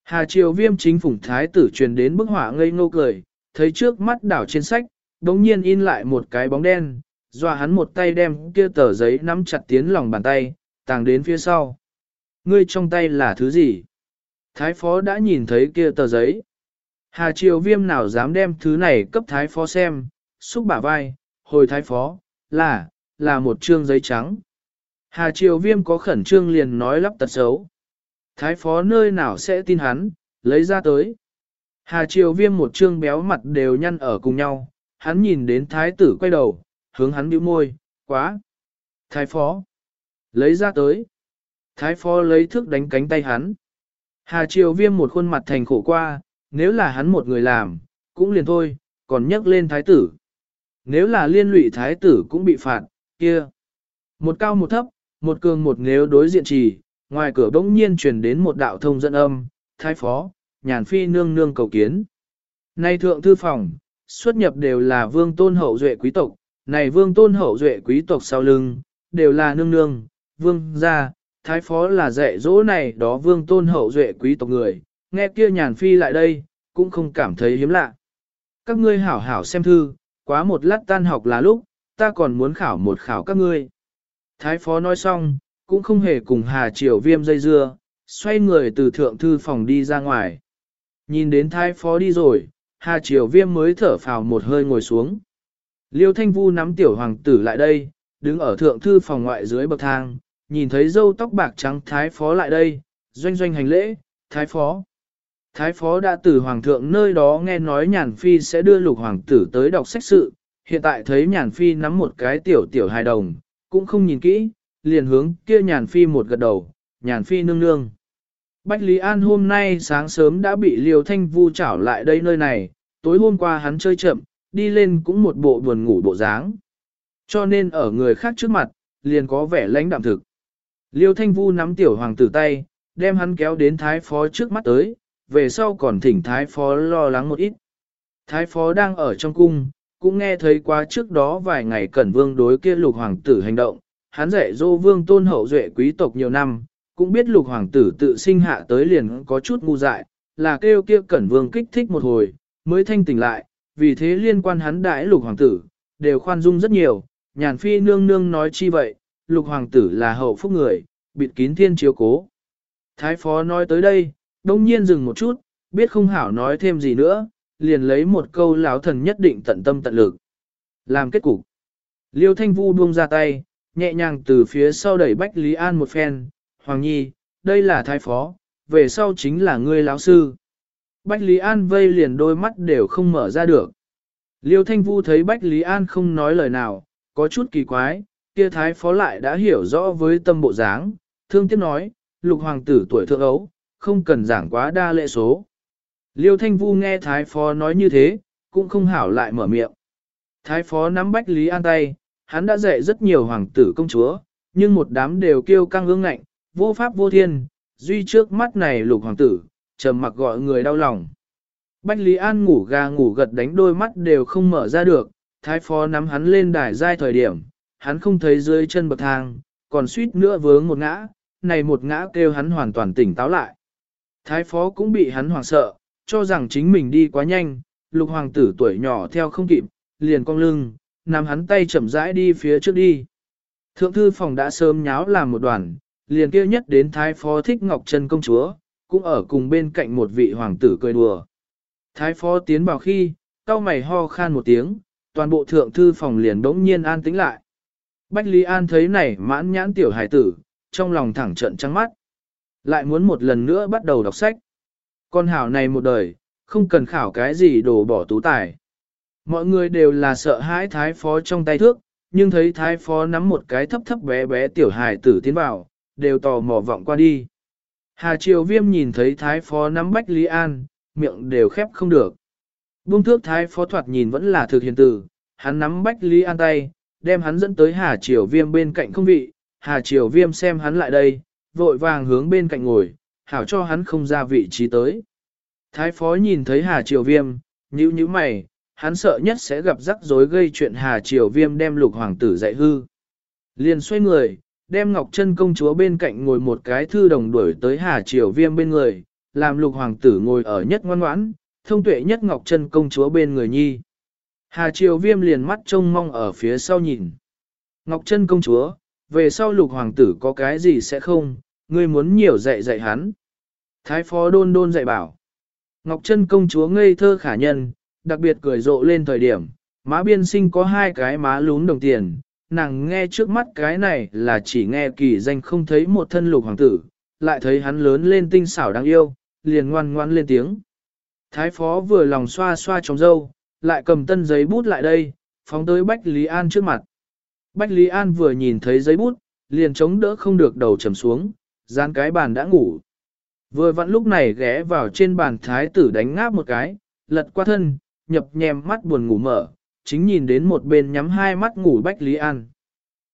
Hà Triều Viêm chính phủng thái tử truyền đến bức họa ngây ngô cười, thấy trước mắt đảo trên sách, đống nhiên in lại một cái bóng đen, dọa hắn một tay đem kia tờ giấy nắm chặt tiến lòng bàn tay, tàng đến phía sau. Ngươi trong tay là thứ gì? Thái phó đã nhìn thấy kia tờ giấy. Hà triều viêm nào dám đem thứ này cấp thái phó xem, xúc bả vai, hồi thái phó, là, là một trương giấy trắng. Hà triều viêm có khẩn trương liền nói lắp tật xấu. Thái phó nơi nào sẽ tin hắn, lấy ra tới. Hà triều viêm một trương béo mặt đều nhăn ở cùng nhau, hắn nhìn đến thái tử quay đầu, hướng hắn bĩu môi, quá. Thái phó, lấy ra tới. Thái phó lấy thước đánh cánh tay hắn. Hà triều viêm một khuôn mặt thành khổ qua, nếu là hắn một người làm, cũng liền thôi, còn nhắc lên thái tử. Nếu là liên lụy thái tử cũng bị phạt, kia. Một cao một thấp, một cường một nếu đối diện trì, ngoài cửa bỗng nhiên truyền đến một đạo thông dẫn âm, thái phó, nhàn phi nương nương cầu kiến. Nay thượng thư phòng, xuất nhập đều là vương tôn hậu duệ quý tộc, này vương tôn hậu duệ quý tộc sau lưng, đều là nương nương, vương gia, thái phó là dạy dỗ này đó vương tôn hậu duệ quý tộc người, nghe kia nhàn phi lại đây, cũng không cảm thấy hiếm lạ. Các ngươi hảo hảo xem thư, quá một lát tan học là lúc, ta còn muốn khảo một khảo các ngươi. Thái phó nói xong, cũng không hề cùng Hà Triều Viêm dây dưa, xoay người từ thượng thư phòng đi ra ngoài. Nhìn đến thái phó đi rồi, Hà Triều Viêm mới thở phào một hơi ngồi xuống. Liêu Thanh Vu nắm tiểu hoàng tử lại đây, đứng ở thượng thư phòng ngoại dưới bậc thang, nhìn thấy dâu tóc bạc trắng thái phó lại đây, doanh doanh hành lễ, thái phó. Thái phó đã từ hoàng thượng nơi đó nghe nói nhàn phi sẽ đưa lục hoàng tử tới đọc sách sự, hiện tại thấy nhàn phi nắm một cái tiểu tiểu hài đồng, cũng không nhìn kỹ, liền hướng kia nhàn phi một gật đầu, nhàn phi nương nương. Bách Lý An hôm nay sáng sớm đã bị Liêu Thanh Vu trảo lại đây nơi này, tối hôm qua hắn chơi chậm, đi lên cũng một bộ buồn ngủ bộ dáng. Cho nên ở người khác trước mặt, liền có vẻ lãnh đạm thực. Liêu Thanh Vu nắm tiểu hoàng tử tay, đem hắn kéo đến thái phó trước mắt tới, về sau còn thỉnh thái phó lo lắng một ít. Thái phó đang ở trong cung, cũng nghe thấy qua trước đó vài ngày cẩn vương đối kia lục hoàng tử hành động, hắn dạy dô vương tôn hậu duệ quý tộc nhiều năm, cũng biết lục hoàng tử tự sinh hạ tới liền có chút ngu dại, là kêu kia cẩn vương kích thích một hồi, mới thanh tỉnh lại, vì thế liên quan hắn đại lục hoàng tử, đều khoan dung rất nhiều, nhàn phi nương nương nói chi vậy, lục hoàng tử là hậu phúc người, bịt kín thiên chiếu cố. Thái phó nói tới đây, đông nhiên dừng một chút, biết không hảo nói thêm gì nữa, liền lấy một câu lão thần nhất định tận tâm tận lực. Làm kết cục. Liêu thanh vu buông ra tay, nhẹ nhàng từ phía sau đẩy Bách Lý An một phen, Hoàng Nhi, đây là thái phó, về sau chính là ngươi lão sư. Bách Lý An vây liền đôi mắt đều không mở ra được. Liêu Thanh Vu thấy Bách Lý An không nói lời nào, có chút kỳ quái, kia thái phó lại đã hiểu rõ với tâm bộ dáng, thương tiếc nói, lục hoàng tử tuổi thượng ấu, không cần giảng quá đa lệ số. Liêu Thanh Vu nghe thái phó nói như thế, cũng không hảo lại mở miệng. Thái phó nắm Bách Lý An tay, hắn đã dạy rất nhiều hoàng tử công chúa, nhưng một đám đều kêu căng ương ngạnh, vô pháp vô thiên, duy trước mắt này lục hoàng tử, trầm mặc gọi người đau lòng. Bách Lý An ngủ gà ngủ gật đánh đôi mắt đều không mở ra được, thái phó nắm hắn lên đài giai thời điểm, hắn không thấy dưới chân bậc thang, còn suýt nữa vướng một ngã, này một ngã kêu hắn hoàn toàn tỉnh táo lại. Thái phó cũng bị hắn hoảng sợ, cho rằng chính mình đi quá nhanh, lục hoàng tử tuổi nhỏ theo không kịp, liền cong lưng, nắm hắn tay chậm rãi đi phía trước đi. Thượng thư phòng đã sớm nháo làm một đoàn, liền kêu nhất đến thái phó thích Ngọc Trân công chúa, cũng ở cùng bên cạnh một vị hoàng tử cười đùa. Thái phó tiến vào khi, cao mày ho khan một tiếng, toàn bộ thượng thư phòng liền đống nhiên an tĩnh lại. Bách Lý An thấy này mãn nhãn tiểu hải tử, trong lòng thẳng trận trắng mắt. Lại muốn một lần nữa bắt đầu đọc sách. Con hảo này một đời, không cần khảo cái gì đổ bỏ tú tài. Mọi người đều là sợ hãi thái phó trong tay thước, nhưng thấy thái phó nắm một cái thấp thấp bé bé tiểu hài tử tiến vào, đều tò mò vọng qua đi. Hà Triều Viêm nhìn thấy thái phó nắm Bách Lý An, miệng đều khép không được. Bung thước thái phó thoạt nhìn vẫn là thực hiện tử, hắn nắm Bách Lý An tay, đem hắn dẫn tới Hà Triều Viêm bên cạnh không vị, Hà Triều Viêm xem hắn lại đây, vội vàng hướng bên cạnh ngồi, hảo cho hắn không ra vị trí tới. Thái phó nhìn thấy Hà Triều Viêm, nhíu nhíu mày, hắn sợ nhất sẽ gặp rắc rối gây chuyện Hà Triều Viêm đem lục hoàng tử dạy hư. Liền xoay người, đem Ngọc Trân công chúa bên cạnh ngồi một cái thư đồng đuổi tới Hà Triều Viêm bên người, làm lục hoàng tử ngồi ở nhất ngoan ngoãn, thông tuệ nhất Ngọc Trân công chúa bên người nhi. Hà Triều Viêm liền mắt trông mong ở phía sau nhìn. Ngọc Trân công chúa, về sau lục hoàng tử có cái gì sẽ không, ngươi muốn nhiều dạy dạy hắn. Thái phó đôn đôn dạy bảo. Ngọc Trân công chúa ngây thơ khả nhân, đặc biệt cười rộ lên thời điểm, má biên sinh có hai cái má lún đồng tiền, nàng nghe trước mắt cái này là chỉ nghe kỳ danh không thấy một thân lục hoàng tử, lại thấy hắn lớn lên tinh xảo đáng yêu, liền ngoan ngoan lên tiếng. Thái phó vừa lòng xoa xoa trong dâu, lại cầm tân giấy bút lại đây, phóng tới Bách Lý An trước mặt. Bách Lý An vừa nhìn thấy giấy bút, liền chống đỡ không được đầu trầm xuống, gian cái bàn đã ngủ. Vừa vặn lúc này ghé vào trên bàn thái tử đánh ngáp một cái, lật qua thân, nhập nhèm mắt buồn ngủ mở, chính nhìn đến một bên nhắm hai mắt ngủ Bách Lý An.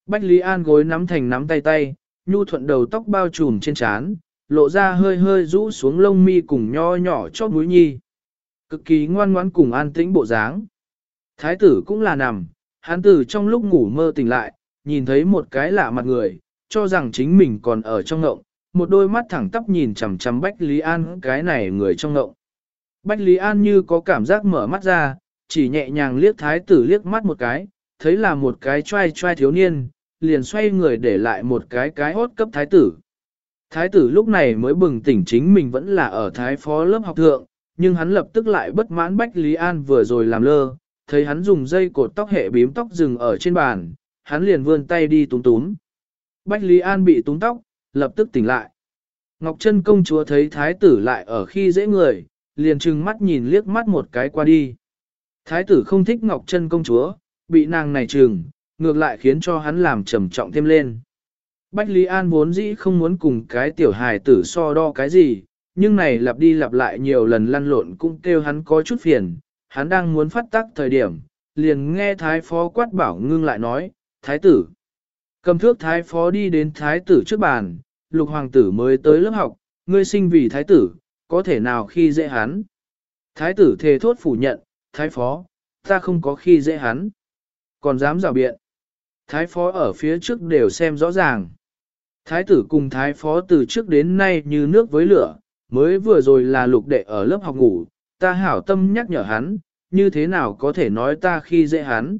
Bách Lý An gối nắm thành nắm tay tay, nhu thuận đầu tóc bao trùm trên trán, lộ ra hơi hơi rũ xuống lông mi cùng nho nhỏ chót mũi nhi. Cực kỳ ngoan ngoãn cùng an tĩnh bộ dáng. Thái tử cũng là nằm, hắn tử trong lúc ngủ mơ tỉnh lại, nhìn thấy một cái lạ mặt người, cho rằng chính mình còn ở trong ngộng, một đôi mắt thẳng tắp nhìn chằm chằm Bách Lý An cái này người trong ngộng. Bách Lý An như có cảm giác mở mắt ra, chỉ nhẹ nhàng liếc thái tử liếc mắt một cái, thấy là một cái trai trai thiếu niên, liền xoay người để lại một cái cái hốt cấp thái tử. Thái tử lúc này mới bừng tỉnh chính mình vẫn là ở thái phó lớp học thượng, nhưng hắn lập tức lại bất mãn Bách Lý An vừa rồi làm lơ, thấy hắn dùng dây cột tóc hệ bím tóc dừng ở trên bàn, hắn liền vươn tay đi túm túm. Bách Lý An bị túng tóc, lập tức tỉnh lại. Ngọc Trân công chúa thấy thái tử lại ở khi dễ người, liền trừng mắt nhìn liếc mắt một cái qua đi. Thái tử không thích Ngọc Trân công chúa, bị nàng này trừng, ngược lại khiến cho hắn làm trầm trọng thêm lên. Bách Lý An vốn dĩ không muốn cùng cái tiểu hài tử so đo cái gì, nhưng này lặp đi lặp lại nhiều lần lăn lộn cũng kêu hắn có chút phiền, hắn đang muốn phát tác thời điểm, liền nghe thái phó quát bảo ngưng lại nói, thái tử, Cầm thước thái phó đi đến thái tử trước bàn, lục hoàng tử mới tới lớp học, ngươi sinh vì thái tử, có thể nào khi dễ hắn. Thái tử thề thốt phủ nhận, thái phó, ta không có khi dễ hắn. Còn dám rào biện. Thái phó ở phía trước đều xem rõ ràng. Thái tử cùng thái phó từ trước đến nay như nước với lửa, mới vừa rồi là lục đệ ở lớp học ngủ, ta hảo tâm nhắc nhở hắn, như thế nào có thể nói ta khi dễ hắn.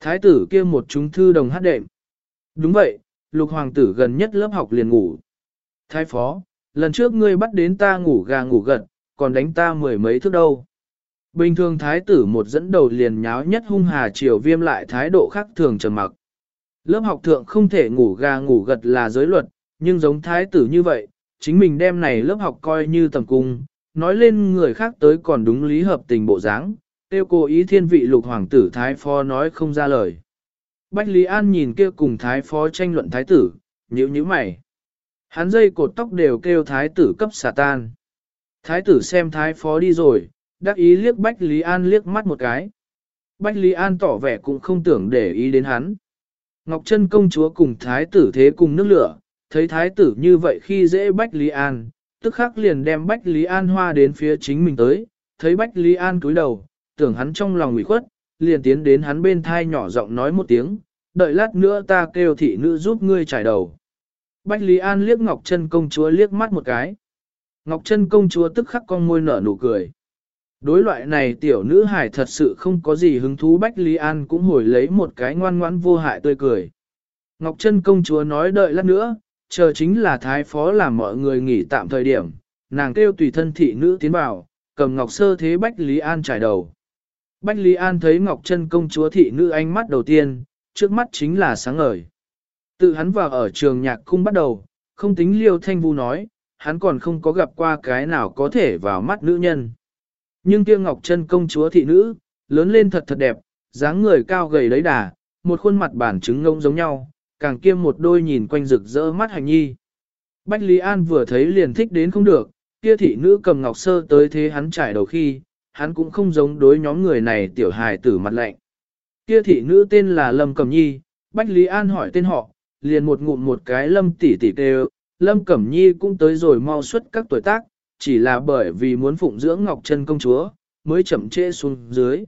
Thái tử kia một chúng thư đồng hát đệm. Đúng vậy, lục hoàng tử gần nhất lớp học liền ngủ. Thái phó, lần trước ngươi bắt đến ta ngủ gà ngủ gật, còn đánh ta mười mấy thước đâu. Bình thường thái tử một dẫn đầu liền nháo nhất hung hà triều viêm lại thái độ khác thường trầm mặc. Lớp học thượng không thể ngủ gà ngủ gật là giới luật, nhưng giống thái tử như vậy, chính mình đem này lớp học coi như tầm cung, nói lên người khác tới còn đúng lý hợp tình bộ dáng, tiêu cố ý thiên vị lục hoàng tử thái phó nói không ra lời. Bách Lý An nhìn kia cùng thái phó tranh luận thái tử, nhíu nhíu mày. Hắn dây cột tóc đều kêu thái tử cấp xà tan. Thái tử xem thái phó đi rồi, đắc ý liếc Bách Lý An liếc mắt một cái. Bách Lý An tỏ vẻ cũng không tưởng để ý đến hắn. Ngọc Trân công chúa cùng thái tử thế cùng nước lửa, thấy thái tử như vậy khi dễ Bách Lý An, tức khắc liền đem Bách Lý An hoa đến phía chính mình tới, thấy Bách Lý An cúi đầu, tưởng hắn trong lòng ủy khuất, liền tiến đến hắn bên thai nhỏ giọng nói một tiếng, đợi lát nữa ta kêu thị nữ giúp ngươi trải đầu. Bách Lý An liếc Ngọc Trân công chúa liếc mắt một cái. Ngọc Trân công chúa tức khắc con môi nở nụ cười. Đối loại này tiểu nữ hải thật sự không có gì hứng thú Bách Lý An cũng hồi lấy một cái ngoan ngoãn vô hại tươi cười. Ngọc Trân công chúa nói đợi lát nữa, chờ chính là thái phó làm mọi người nghỉ tạm thời điểm, nàng kêu tùy thân thị nữ tiến vào, cầm Ngọc Sơ thế Bách Lý An trải đầu. Bách Lý An thấy Ngọc Trân công chúa thị nữ ánh mắt đầu tiên, trước mắt chính là sáng ngời. Tự hắn vào ở trường nhạc cung bắt đầu, không tính liêu thanh vu nói, hắn còn không có gặp qua cái nào có thể vào mắt nữ nhân. Nhưng kia Ngọc Trân công chúa thị nữ, lớn lên thật thật đẹp, dáng người cao gầy lấy đà, một khuôn mặt bản trứng ngông giống nhau, càng kiêm một đôi nhìn quanh rực rỡ mắt hành nhi. Bách Lý An vừa thấy liền thích đến không được, kia thị nữ cầm ngọc sơ tới thế hắn trải đầu khi, hắn cũng không giống đối nhóm người này tiểu hài tử mặt lạnh. Kia thị nữ tên là Lâm Cẩm Nhi, Bách Lý An hỏi tên họ, liền một ngụm một cái Lâm tỷ tỷ kêu, Lâm Cẩm Nhi cũng tới rồi mau suất các tuổi tác, chỉ là bởi vì muốn phụng dưỡng Ngọc Trân công chúa, mới chậm trễ xuống dưới.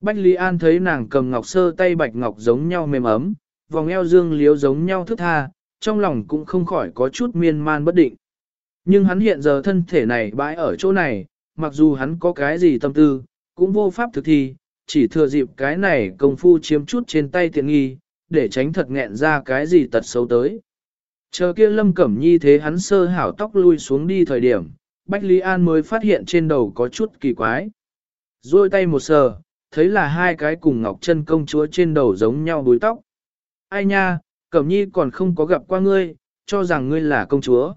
Bách Lý An thấy nàng cầm ngọc sơ tay bạch ngọc giống nhau mềm ấm, vòng eo dương liếu giống nhau thức tha, trong lòng cũng không khỏi có chút miên man bất định. Nhưng hắn hiện giờ thân thể này bãi ở chỗ này, mặc dù hắn có cái gì tâm tư, cũng vô pháp thực thi, chỉ thừa dịp cái này công phu chiếm chút trên tay tiện nghi, để tránh thật nghẹn ra cái gì tật xấu tới. Chờ kia lâm cẩm nhi thế hắn sơ hảo tóc lui xuống đi thời điểm, Bách Lý An mới phát hiện trên đầu có chút kỳ quái. Rồi tay một sờ, thấy là hai cái cùng ngọc chân công chúa trên đầu giống nhau búi tóc. Ai nha, Cẩm Nhi còn không có gặp qua ngươi, cho rằng ngươi là công chúa.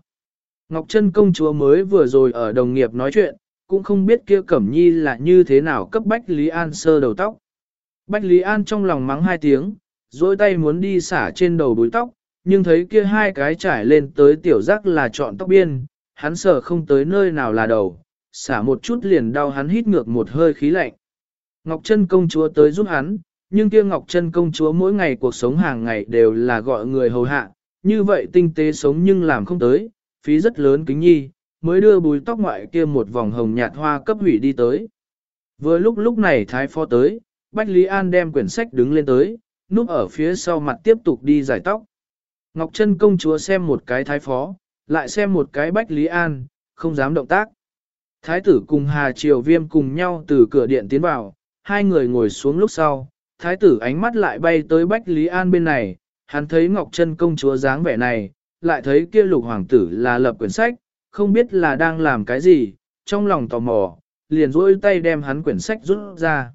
Ngọc chân công chúa mới vừa rồi ở đồng nghiệp nói chuyện, cũng không biết kia Cẩm Nhi là như thế nào cấp Bách Lý An sơ đầu tóc. Bách Lý An trong lòng mắng hai tiếng, dôi tay muốn đi xả trên đầu búi tóc, nhưng thấy kia hai cái trải lên tới tiểu giác là chọn tóc biên, hắn sợ không tới nơi nào là đầu, xả một chút liền đau hắn hít ngược một hơi khí lạnh. Ngọc Trân công chúa tới giúp hắn, nhưng kia Ngọc Trân công chúa mỗi ngày cuộc sống hàng ngày đều là gọi người hầu hạ, như vậy tinh tế sống nhưng làm không tới, phí rất lớn kính nhi, mới đưa bùi tóc ngoại kia một vòng hồng nhạt hoa cấp hủy đi tới. Vừa lúc lúc này Thái Phó tới, Bách Lý An đem quyển sách đứng lên tới, núp ở phía sau mặt tiếp tục đi giải tóc. Ngọc Trân công chúa xem một cái Thái Phó, lại xem một cái Bách Lý An, không dám động tác. Thái tử cùng Hà Triều Viêm cùng nhau từ cửa điện tiến vào, hai người ngồi xuống lúc sau, thái tử ánh mắt lại bay tới Bách Lý An bên này, hắn thấy Ngọc Trân công chúa dáng vẻ này, lại thấy kia lục hoàng tử là lập quyển sách, không biết là đang làm cái gì, trong lòng tò mò, liền rỗi tay đem hắn quyển sách rút ra.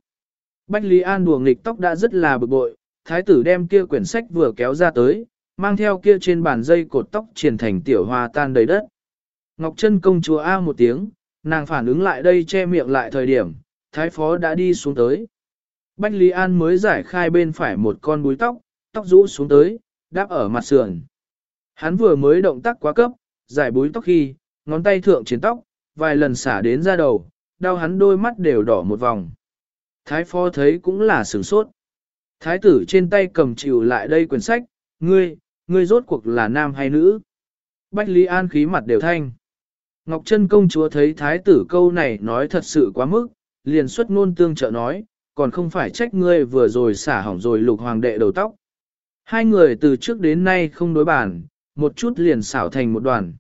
Bách Lý An đùa nghịch tóc đã rất là bực bội, thái tử đem kia quyển sách vừa kéo ra tới, mang theo kia trên bàn dây cột tóc triển thành tiểu hoa tan đầy đất. Ngọc Trân công chúa A một tiếng, nàng phản ứng lại đây che miệng lại thời điểm, thái phó đã đi xuống tới. Bách Lý An mới giải khai bên phải một con búi tóc, tóc rũ xuống tới, đáp ở mặt sườn. Hắn vừa mới động tác quá cấp, giải búi tóc khi, ngón tay thượng chiến tóc, vài lần xả đến ra đầu, đau hắn đôi mắt đều đỏ một vòng. Thái phó thấy cũng là sửng sốt. Thái tử trên tay cầm chịu lại đây quyển sách, ngươi, ngươi rốt cuộc là nam hay nữ? Bách Lý An khí mặt đều thanh. Ngọc Trân công chúa thấy thái tử câu này nói thật sự quá mức, liền xuất ngôn tương trợ nói, còn không phải trách ngươi vừa rồi xả hỏng rồi lục hoàng đệ đầu tóc. Hai người từ trước đến nay không đối bản, một chút liền xảo thành một đoàn.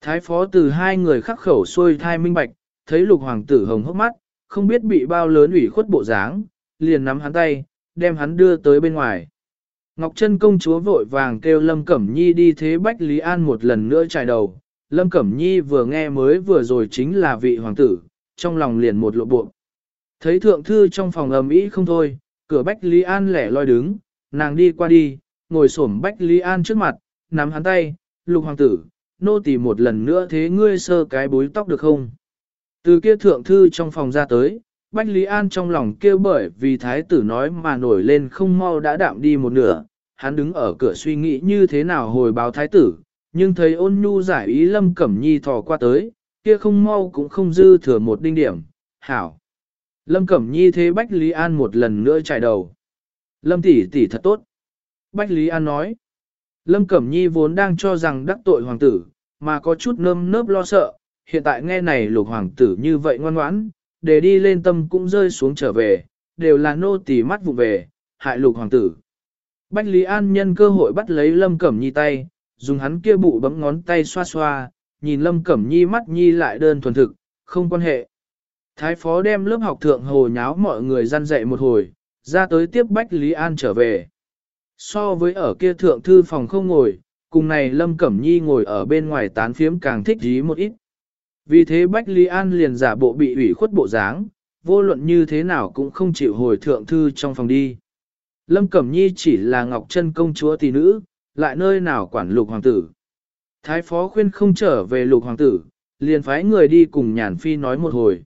Thái phó từ hai người khắc khẩu xuôi thai minh bạch, thấy lục hoàng tử hồng hốc mắt, không biết bị bao lớn ủy khuất bộ dáng, liền nắm hắn tay, đem hắn đưa tới bên ngoài. Ngọc Trân công chúa vội vàng kêu Lâm Cẩm Nhi đi thế Bách Lý An một lần nữa trải đầu. Lâm Cẩm Nhi vừa nghe mới vừa rồi chính là vị hoàng tử, trong lòng liền một lộ bộ. Thấy thượng thư trong phòng ầm ĩ không thôi, cửa Bách Lý An lẻ loi đứng, nàng đi qua đi, ngồi xổm Bách Lý An trước mặt, nắm hắn tay, lục hoàng tử, nô tỳ một lần nữa thế ngươi sơ cái búi tóc được không? Từ kia thượng thư trong phòng ra tới, Bách Lý An trong lòng kêu bởi vì thái tử nói mà nổi lên không mau đã đạm đi một nửa, hắn đứng ở cửa suy nghĩ như thế nào hồi báo thái tử, nhưng thấy ôn nhu giải ý lâm cẩm nhi thò qua tới, kia không mau cũng không dư thừa một đinh điểm, hảo. Lâm cẩm nhi thế Bách Lý An một lần nữa chạy đầu. Lâm tỷ tỷ thật tốt. Bách Lý An nói. Lâm Cẩm Nhi vốn đang cho rằng đắc tội hoàng tử, mà có chút nơm nớp lo sợ, hiện tại nghe này lục hoàng tử như vậy ngoan ngoãn, để đi lên tâm cũng rơi xuống trở về, đều là nô tỳ mắt vụ về, hại lục hoàng tử. Bách Lý An nhân cơ hội bắt lấy Lâm Cẩm Nhi tay, dùng hắn kia bụ bấm ngón tay xoa xoa, nhìn Lâm Cẩm Nhi mắt Nhi lại đơn thuần thực, không quan hệ. Thái phó đem lớp học thượng hồ nháo mọi người gian dạy một hồi, ra tới tiếp Bách Lý An trở về. So với ở kia thượng thư phòng không ngồi, cùng này Lâm Cẩm Nhi ngồi ở bên ngoài tán phiếm càng thích dí một ít. Vì thế Bách Lý An liền giả bộ bị ủy khuất bộ dáng, vô luận như thế nào cũng không chịu hồi thượng thư trong phòng đi. Lâm Cẩm Nhi chỉ là Ngọc Trân công chúa tỷ nữ, lại nơi nào quản lục hoàng tử. Thái phó khuyên không trở về lục hoàng tử, liền phái người đi cùng nhàn phi nói một hồi.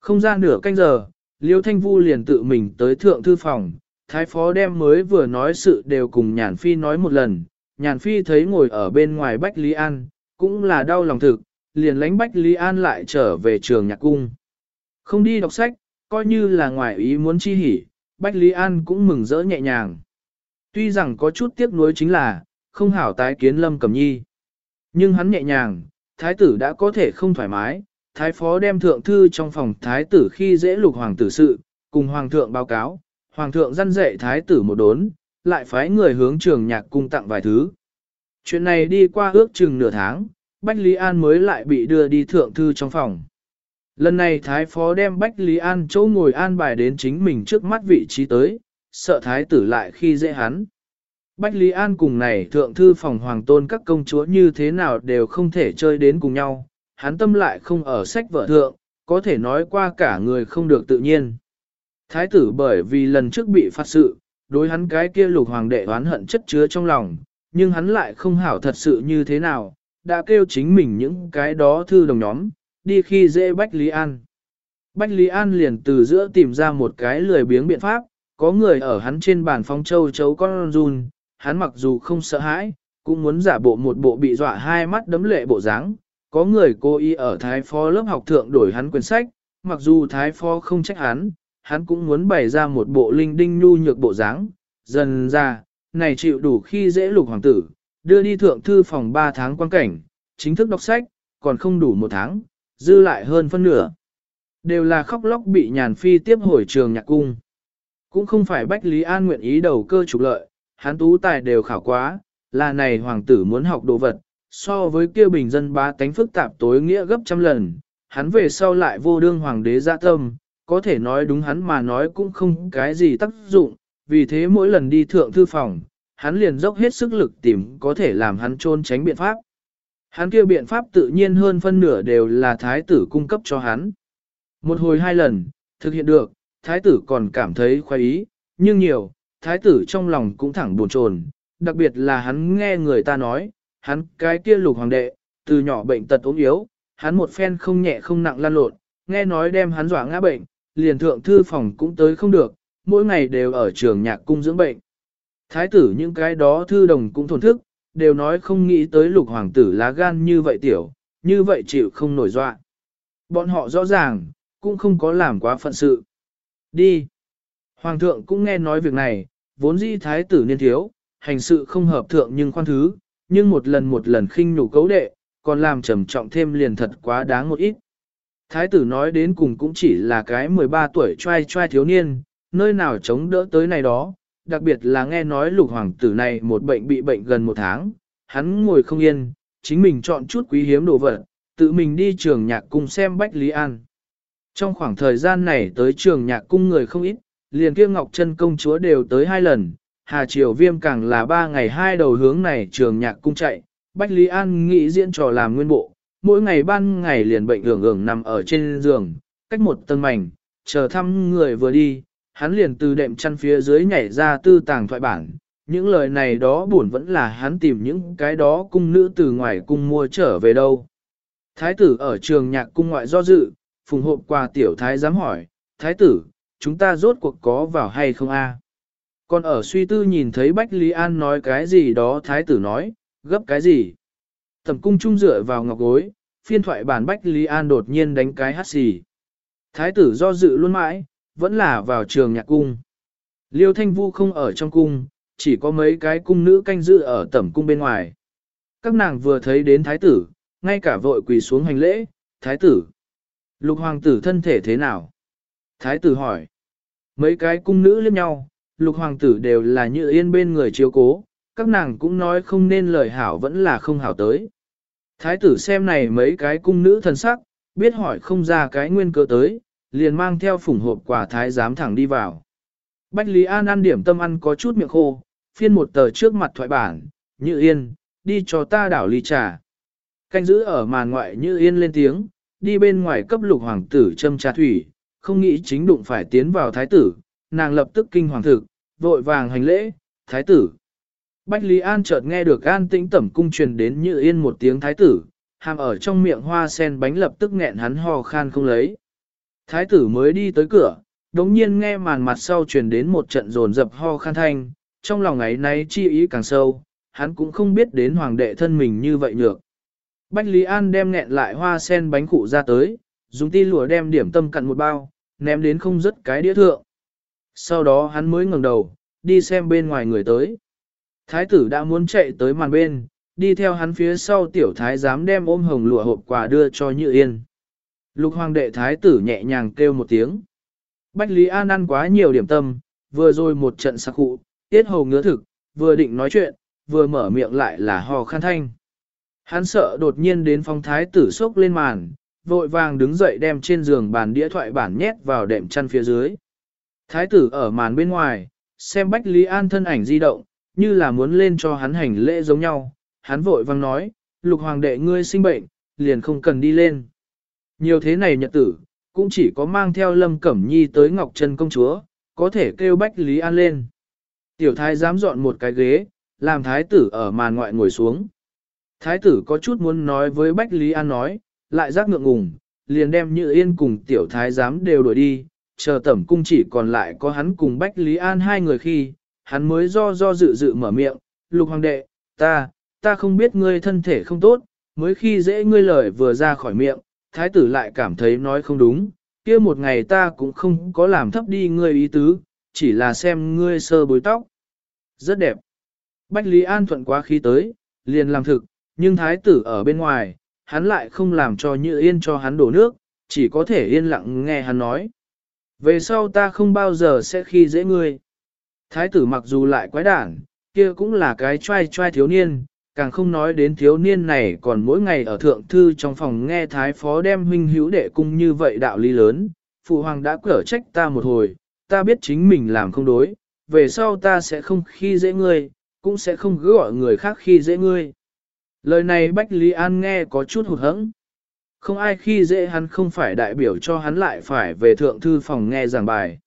Không ra nửa canh giờ, Liêu Thanh Vu liền tự mình tới thượng thư phòng, thái phó đem mới vừa nói sự đều cùng nhàn phi nói một lần, nhàn phi thấy ngồi ở bên ngoài Bách Lý An, cũng là đau lòng thực, liền lánh Bách Lý An lại trở về trường nhạc cung. Không đi đọc sách, coi như là ngoài ý muốn chi hỉ, Bách Lý An cũng mừng rỡ nhẹ nhàng. Tuy rằng có chút tiếc nuối chính là, không hảo tái kiến Lâm Cẩm Nhi. Nhưng hắn nhẹ nhàng, thái tử đã có thể không thoải mái, thái phó đem thượng thư trong phòng thái tử khi dễ lục hoàng tử sự, cùng hoàng thượng báo cáo, hoàng thượng răn dạy thái tử một đốn, lại phái người hướng trường nhạc cung tặng vài thứ. Chuyện này đi qua ước chừng nửa tháng, Bách Lý An mới lại bị đưa đi thượng thư trong phòng. Lần này Thái Phó đem Bách Lý An chỗ ngồi an bài đến chính mình trước mắt vị trí tới, sợ Thái tử lại khi dễ hắn. Bách Lý An cùng này thượng thư phòng hoàng tôn các công chúa như thế nào đều không thể chơi đến cùng nhau, hắn tâm lại không ở sách vợ thượng, có thể nói qua cả người không được tự nhiên. Thái tử bởi vì lần trước bị phạt sự, đối hắn cái kia lục hoàng đệ oán hận chất chứa trong lòng, nhưng hắn lại không hảo thật sự như thế nào, đã kêu chính mình những cái đó thư đồng nhóm, đi khi dễ Bách Lý An. Bách Lý An liền từ giữa tìm ra một cái lười biếng biện pháp, có người ở hắn trên bàn phong châu chấu con run, hắn mặc dù không sợ hãi, cũng muốn giả bộ một bộ bị dọa hai mắt đấm lệ bộ dáng. Có người cố ý ở thái phó lớp học thượng đổi hắn quyển sách, mặc dù thái phó không trách hắn, hắn cũng muốn bày ra một bộ linh đinh nhu nhược bộ dáng. Dần ra, này chịu đủ khi dễ lục hoàng tử, đưa đi thượng thư phòng 3 tháng quan cảnh, chính thức đọc sách, còn không đủ một tháng, dư lại hơn phân nửa. Đều là khóc lóc bị nhàn phi tiếp hồi trường nhạc cung. Cũng không phải Bách Lý An nguyện ý đầu cơ trục lợi, hắn tú tài đều khảo quá, là này hoàng tử muốn học đồ vật, so với kia bình dân ba tánh phức tạp tối nghĩa gấp trăm lần, hắn về sau lại vô đương hoàng đế ra tâm, có thể nói đúng hắn mà nói cũng không cái gì tác dụng, vì thế mỗi lần đi thượng thư phòng, hắn liền dốc hết sức lực tìm có thể làm hắn trôn tránh biện pháp. Hắn kia biện pháp tự nhiên hơn phân nửa đều là thái tử cung cấp cho hắn. Một hồi hai lần, thực hiện được, thái tử còn cảm thấy khoái ý, nhưng nhiều, thái tử trong lòng cũng thẳng buồn chồn, đặc biệt là hắn nghe người ta nói, hắn cái kia lục hoàng đệ, từ nhỏ bệnh tật ốm yếu, hắn một phen không nhẹ không nặng lan lộn, nghe nói đem hắn dọa ngã bệnh, liền thượng thư phòng cũng tới không được, mỗi ngày đều ở trường nhạc cung dưỡng bệnh. Thái tử những cái đó thư đồng cũng thổn thức, đều nói không nghĩ tới lục hoàng tử lá gan như vậy tiểu, như vậy chịu không nổi dọa. Bọn họ rõ ràng, cũng không có làm quá phận sự. Đi. Hoàng thượng cũng nghe nói việc này, vốn dĩ thái tử niên thiếu, hành sự không hợp thượng nhưng khoan thứ, nhưng một lần một lần khinh nhủ cấu đệ, còn làm trầm trọng thêm liền thật quá đáng một ít. Thái tử nói đến cùng cũng chỉ là cái 13 tuổi trai trai thiếu niên, nơi nào chống đỡ tới này đó, đặc biệt là nghe nói lục hoàng tử này một bệnh bị bệnh gần một tháng, hắn ngồi không yên, chính mình chọn chút quý hiếm đồ vật, tự mình đi trường nhạc cung xem Bách Lý An. Trong khoảng thời gian này tới trường nhạc cung người không ít, liền kia Ngọc Trân công chúa đều tới hai lần, Hà Triều Viêm càng là ba ngày hai đầu hướng này trường nhạc cung chạy, Bách Lý An nghĩ diễn trò làm nguyên bộ, mỗi ngày ban ngày liền bệnh ưởng ưởng nằm ở trên giường, cách một tầng mảnh, chờ thăm người vừa đi, hắn liền từ đệm chăn phía dưới nhảy ra tư tàng thoại bản. Những lời này đó buồn vẫn là hắn tìm những cái đó cung nữ từ ngoài cung mua trở về đâu. Thái tử ở trường nhạc cung ngoại do dự, phùng hộp quà tiểu thái dám hỏi, thái tử, chúng ta rốt cuộc có vào hay không a? Còn ở suy tư nhìn thấy Bách Lý An nói cái gì đó thái tử nói, gấp cái gì? Tầm cung trung dựa vào ngọc gối, phiên thoại bản Bách Lý An đột nhiên đánh cái hát xì. Thái tử do dự luôn mãi, vẫn là vào trường nhạc cung. Liêu Thanh Vu không ở trong cung, chỉ có mấy cái cung nữ canh giữ ở tẩm cung bên ngoài. Các nàng vừa thấy đến thái tử, ngay cả vội quỳ xuống hành lễ, thái tử. Lục hoàng tử thân thể thế nào? Thái tử hỏi. Mấy cái cung nữ liếc nhau, lục hoàng tử đều là như yên bên người chiếu cố, các nàng cũng nói không nên lời hảo vẫn là không hảo tới. Thái tử xem này mấy cái cung nữ thần sắc, biết hỏi không ra cái nguyên cơ tới, liền mang theo phủng hộp quà thái giám thẳng đi vào. Bách Lý An ăn điểm tâm ăn có chút miệng khô, phiên một tờ trước mặt thoại bản, như yên, đi cho ta đảo ly trà. Canh giữ ở màn ngoại như yên lên tiếng, đi bên ngoài cấp lục hoàng tử châm trà thủy, không nghĩ chính đụng phải tiến vào thái tử, nàng lập tức kinh hoàng thực, vội vàng hành lễ, thái tử. Bách Lý An chợt nghe được an tĩnh tẩm cung truyền đến như yên một tiếng thái tử, hàm ở trong miệng hoa sen bánh lập tức nghẹn hắn ho khan không lấy. Thái tử mới đi tới cửa, đống nhiên nghe màn mặt sau truyền đến một trận rồn dập ho khan thanh, trong lòng ấy nay chi ý càng sâu, hắn cũng không biết đến hoàng đệ thân mình như vậy nhược. Bách Lý An đem nghẹn lại hoa sen bánh cụ ra tới, dùng ti lụa đem điểm tâm cặn một bao, ném đến không rất cái đĩa thượng. Sau đó hắn mới ngẩng đầu, đi xem bên ngoài người tới. Thái tử đã muốn chạy tới màn bên, đi theo hắn phía sau tiểu thái dám đem ôm hồng lụa hộp quà đưa cho Như Yên. Lục hoàng đệ thái tử nhẹ nhàng kêu một tiếng. Bách Lý An ăn quá nhiều điểm tâm, vừa rồi một trận sạc cụ, tiết hầu ngứa thực, vừa định nói chuyện, vừa mở miệng lại là hò khăn thanh. Hắn sợ đột nhiên đến phong thái tử sốc lên màn, vội vàng đứng dậy đem trên giường bàn đĩa thoại bản nhét vào đệm chăn phía dưới. Thái tử ở màn bên ngoài, xem Bách Lý An thân ảnh di động, như là muốn lên cho hắn hành lễ giống nhau. Hắn vội vang nói, lục hoàng đệ ngươi sinh bệnh, liền không cần đi lên. Nhiều thế này nhật tử, cũng chỉ có mang theo Lâm Cẩm Nhi tới Ngọc Trân công chúa, có thể kêu Bách Lý An lên. Tiểu thái dám dọn một cái ghế, làm thái tử ở màn ngoại ngồi xuống. Thái tử có chút muốn nói với Bách Lý An nói, lại giác ngượng ngùng, liền đem Như Yên cùng tiểu thái giám đều đuổi đi, chờ tẩm cung chỉ còn lại có hắn cùng Bách Lý An hai người khi, hắn mới do do dự dự mở miệng, lục hoàng đệ, ta, ta không biết ngươi thân thể không tốt, mới khi dễ ngươi lời vừa ra khỏi miệng, thái tử lại cảm thấy nói không đúng, kia một ngày ta cũng không có làm thấp đi ngươi ý tứ, chỉ là xem ngươi sơ bối tóc. Rất đẹp. Bách Lý An thuận quá khí tới, liền làm thực, nhưng thái tử ở bên ngoài, hắn lại không làm cho như yên cho hắn đổ nước, chỉ có thể yên lặng nghe hắn nói. Về sau ta không bao giờ sẽ khi dễ ngươi. Thái tử mặc dù lại quái đản, kia cũng là cái trai trai thiếu niên, càng không nói đến thiếu niên này còn mỗi ngày ở thượng thư trong phòng nghe thái phó đem huynh hữu đệ cung như vậy đạo lý lớn, phụ hoàng đã cở trách ta một hồi, ta biết chính mình làm không đối, về sau ta sẽ không khi dễ ngươi, cũng sẽ không cứ gọi người khác khi dễ ngươi. Lời này Bách Lý An nghe có chút hụt hẫng. Không ai khi dễ hắn không phải đại biểu cho hắn lại phải về thượng thư phòng nghe giảng bài.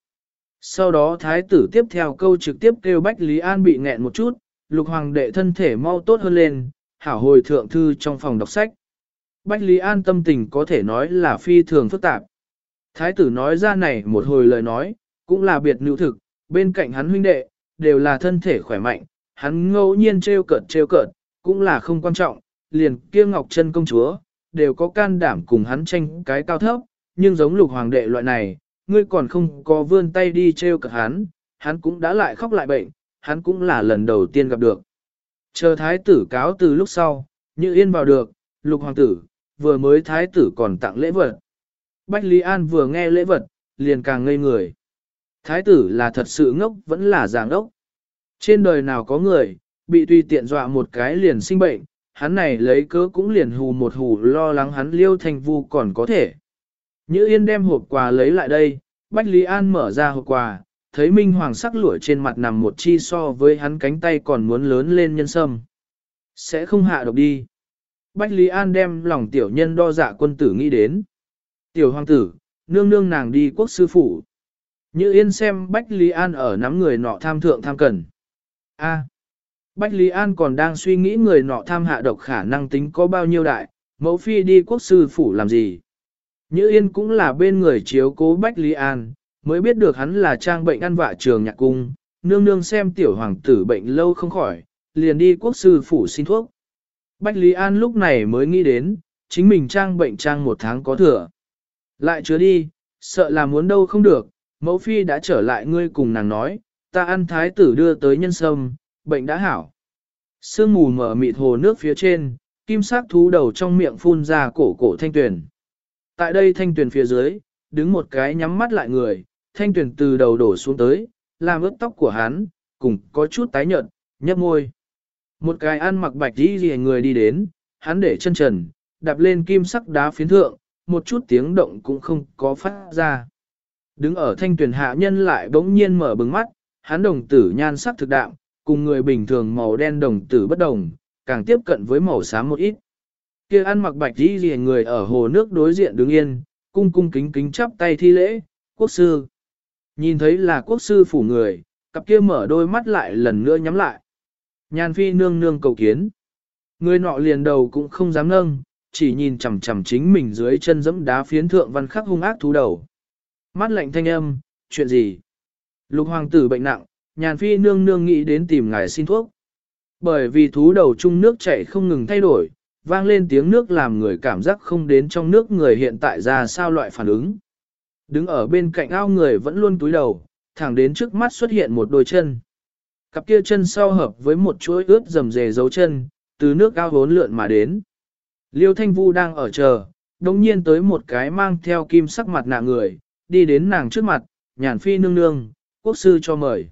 Sau đó thái tử tiếp theo câu trực tiếp kêu Bách Lý An bị nghẹn một chút, lục hoàng đệ thân thể mau tốt hơn lên, hảo hồi thượng thư trong phòng đọc sách. Bách Lý An tâm tình có thể nói là phi thường phức tạp. Thái tử nói ra này một hồi lời nói, cũng là biệt nữ thực, bên cạnh hắn huynh đệ, đều là thân thể khỏe mạnh, hắn ngẫu nhiên trêu cợt trêu cợt, cũng là không quan trọng, liền kia ngọc chân công chúa, đều có can đảm cùng hắn tranh cái cao thấp, nhưng giống lục hoàng đệ loại này, ngươi còn không có vươn tay đi treo cợt hắn, hắn cũng đã lại khóc lại bệnh, hắn cũng là lần đầu tiên gặp được. Chờ thái tử cáo từ lúc sau, như yên vào được, lục hoàng tử, vừa mới thái tử còn tặng lễ vật. Bách Lý An vừa nghe lễ vật, liền càng ngây người. Thái tử là thật sự ngốc vẫn là giảng ốc. Trên đời nào có người, bị tùy tiện dọa một cái liền sinh bệnh, hắn này lấy cớ cũng liền hù một hù lo lắng hắn liêu thành vu còn có thể. Như Yên đem hộp quà lấy lại đây, Bách Lý An mở ra hộp quà, thấy Minh Hoàng sắc lụa trên mặt nằm một chi so với hắn cánh tay còn muốn lớn lên nhân sâm. Sẽ không hạ độc đi. Bách Lý An đem lòng tiểu nhân đo dạ quân tử nghĩ đến. Tiểu hoàng tử, nương nương nàng đi quốc sư phủ. Như Yên xem Bách Lý An ở nắm người nọ tham thượng tham cần. A. Bách Lý An còn đang suy nghĩ người nọ tham hạ độc khả năng tính có bao nhiêu đại, mẫu phi đi quốc sư phủ làm gì. Như Yên cũng là bên người chiếu cố Bách Lý An, mới biết được hắn là trang bệnh ăn vạ trường nhạc cung, nương nương xem tiểu hoàng tử bệnh lâu không khỏi, liền đi quốc sư phủ xin thuốc. Bách Lý An lúc này mới nghĩ đến, chính mình trang bệnh trang một tháng có thừa. Lại chứa đi, sợ là muốn đâu không được, mẫu phi đã trở lại ngươi cùng nàng nói, ta ăn thái tử đưa tới nhân sâm, bệnh đã hảo. Sương mù mở mịt hồ nước phía trên, kim sắc thú đầu trong miệng phun ra cổ cổ thanh tuyển. Tại đây thanh tuyển phía dưới, đứng một cái nhắm mắt lại người, thanh tuyển từ đầu đổ xuống tới, làm ướt tóc của hắn, cùng có chút tái nhợt, nhấp môi. Một cái ăn mặc bạch đi gì người đi đến, hắn để chân trần, đạp lên kim sắc đá phiến thượng, một chút tiếng động cũng không có phát ra. Đứng ở thanh tuyển hạ nhân lại bỗng nhiên mở bừng mắt, hắn đồng tử nhan sắc thực đạm, cùng người bình thường màu đen đồng tử bất đồng, càng tiếp cận với màu xám một ít. Kia ăn mặc bạch đi rìa người ở hồ nước đối diện đứng yên, cung cung kính kính chắp tay thi lễ, quốc sư. Nhìn thấy là quốc sư phủ người, cặp kia mở đôi mắt lại lần nữa nhắm lại. Nhan phi nương nương cầu kiến. Người nọ liền đầu cũng không dám nâng, chỉ nhìn chằm chằm chính mình dưới chân dẫm đá phiến thượng văn khắc hung ác thú đầu. Mắt lạnh thanh âm, chuyện gì? Lục hoàng tử bệnh nặng, nhàn phi nương nương nghĩ đến tìm ngài xin thuốc. Bởi vì thú đầu chung nước chảy không ngừng thay đổi, vang lên tiếng nước làm người cảm giác không đến trong nước người hiện tại ra sao loại phản ứng. Đứng ở bên cạnh ao người vẫn luôn túi đầu, thẳng đến trước mắt xuất hiện một đôi chân. Cặp kia chân sau hợp với một chuỗi ướt rầm rề dấu chân, từ nước ao vốn lượn mà đến. Liêu Thanh Vu đang ở chờ, đồng nhiên tới một cái mang theo kim sắc mặt nạ người, đi đến nàng trước mặt, nhàn phi nương nương, quốc sư cho mời.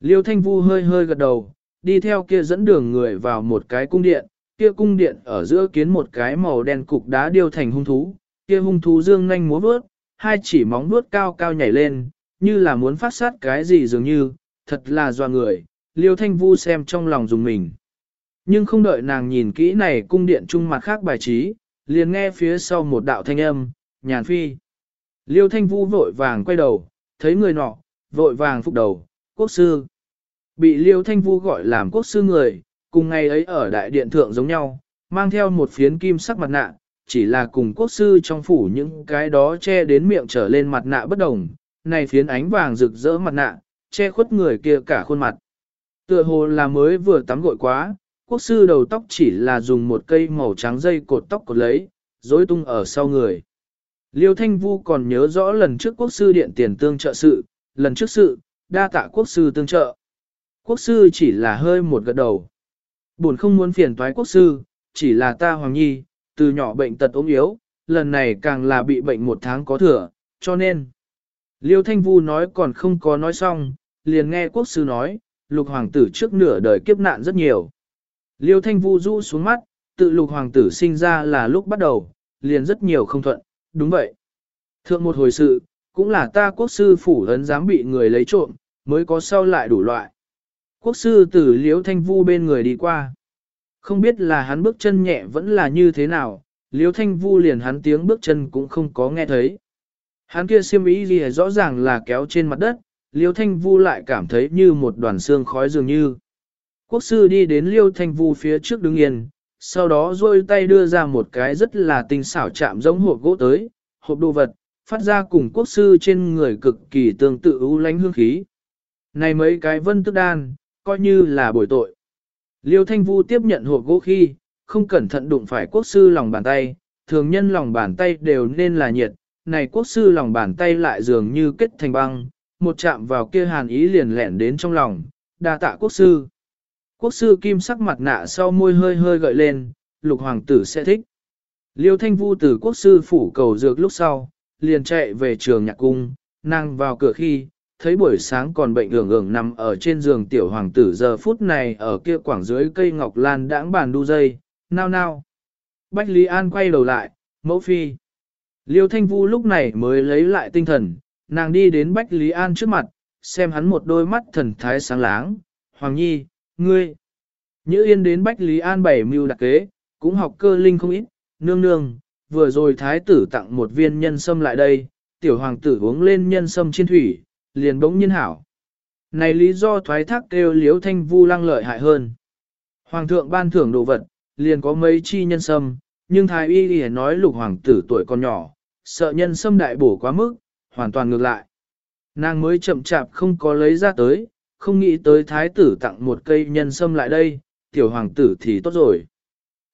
Liêu Thanh Vu hơi hơi gật đầu, đi theo kia dẫn đường người vào một cái cung điện, kia cung điện ở giữa kiến một cái màu đen cục đá điêu thành hung thú, kia hung thú dương nhanh múa vớt, hai chỉ móng vuốt cao cao nhảy lên, như là muốn phát sát cái gì dường như, thật là doa người, Liêu Thanh Vu xem trong lòng dùng mình. Nhưng không đợi nàng nhìn kỹ này cung điện trung mặt khác bài trí, liền nghe phía sau một đạo thanh âm, nhàn phi. Liêu Thanh Vu vội vàng quay đầu, thấy người nọ, vội vàng phục đầu, quốc sư. Bị Liêu Thanh Vu gọi làm quốc sư người, cùng ngày ấy ở đại điện thượng giống nhau, mang theo một phiến kim sắc mặt nạ, chỉ là cùng quốc sư trong phủ những cái đó che đến miệng trở lên mặt nạ bất đồng, này phiến ánh vàng rực rỡ mặt nạ, che khuất người kia cả khuôn mặt. Tựa hồ là mới vừa tắm gội quá, quốc sư đầu tóc chỉ là dùng một cây màu trắng dây cột tóc cột lấy, rối tung ở sau người. Liêu Thanh Vu còn nhớ rõ lần trước quốc sư điện tiền tương trợ sự, lần trước sự, đa tạ quốc sư tương trợ. Quốc sư chỉ là hơi một gật đầu. Buồn không muốn phiền toái quốc sư, chỉ là ta Hoàng Nhi, từ nhỏ bệnh tật ốm yếu, lần này càng là bị bệnh một tháng có thừa, cho nên. Liêu Thanh Vu nói còn không có nói xong, liền nghe quốc sư nói, lục hoàng tử trước nửa đời kiếp nạn rất nhiều. Liêu Thanh Vu rũ xuống mắt, tự lục hoàng tử sinh ra là lúc bắt đầu, liền rất nhiều không thuận, đúng vậy. Thượng một hồi sự, cũng là ta quốc sư phủ ấn dám bị người lấy trộm, mới có sau lại đủ loại. Quốc sư tử Liễu Thanh Vu bên người đi qua. Không biết là hắn bước chân nhẹ vẫn là như thế nào, Liễu Thanh Vu liền hắn tiếng bước chân cũng không có nghe thấy. Hắn kia siêm ý gì rõ ràng là kéo trên mặt đất, Liễu Thanh Vu lại cảm thấy như một đoàn xương khói dường như. Quốc sư đi đến Liễu Thanh Vu phía trước đứng yên, sau đó rôi tay đưa ra một cái rất là tinh xảo chạm giống hộp gỗ tới, hộp đồ vật, phát ra cùng quốc sư trên người cực kỳ tương tự ưu lánh hương khí. Này mấy cái vân tức đan, coi như là bồi tội. Liêu Thanh Vu tiếp nhận hộp gỗ khi, không cẩn thận đụng phải quốc sư lòng bàn tay, thường nhân lòng bàn tay đều nên là nhiệt, này quốc sư lòng bàn tay lại dường như kết thành băng, một chạm vào kia hàn ý liền lẹn đến trong lòng, đa tạ quốc sư. Quốc sư kim sắc mặt nạ sau môi hơi hơi gợi lên, lục hoàng tử sẽ thích. Liêu thanh vu từ quốc sư phủ cầu dược lúc sau, liền chạy về trường nhạc cung, nàng vào cửa khi, thấy buổi sáng còn bệnh ưởng ưởng nằm ở trên giường tiểu hoàng tử giờ phút này ở kia quảng dưới cây ngọc lan đãng bàn đu dây, nao nao. Bách Lý An quay đầu lại, mẫu phi. Liêu Thanh Vu lúc này mới lấy lại tinh thần, nàng đi đến Bách Lý An trước mặt, xem hắn một đôi mắt thần thái sáng láng. Hoàng Nhi, ngươi. Nhữ yên đến Bách Lý An bảy mưu đặc kế, cũng học cơ linh không ít, nương nương, vừa rồi thái tử tặng một viên nhân sâm lại đây, tiểu hoàng tử uống lên nhân sâm trên thủy, liền bỗng nhiên hảo. Này lý do thoái thác kêu liếu thanh vu lăng lợi hại hơn. Hoàng thượng ban thưởng đồ vật, liền có mấy chi nhân sâm, nhưng thái y lìa nói lục hoàng tử tuổi còn nhỏ, sợ nhân sâm đại bổ quá mức, hoàn toàn ngược lại. Nàng mới chậm chạp không có lấy ra tới, không nghĩ tới thái tử tặng một cây nhân sâm lại đây, tiểu hoàng tử thì tốt rồi.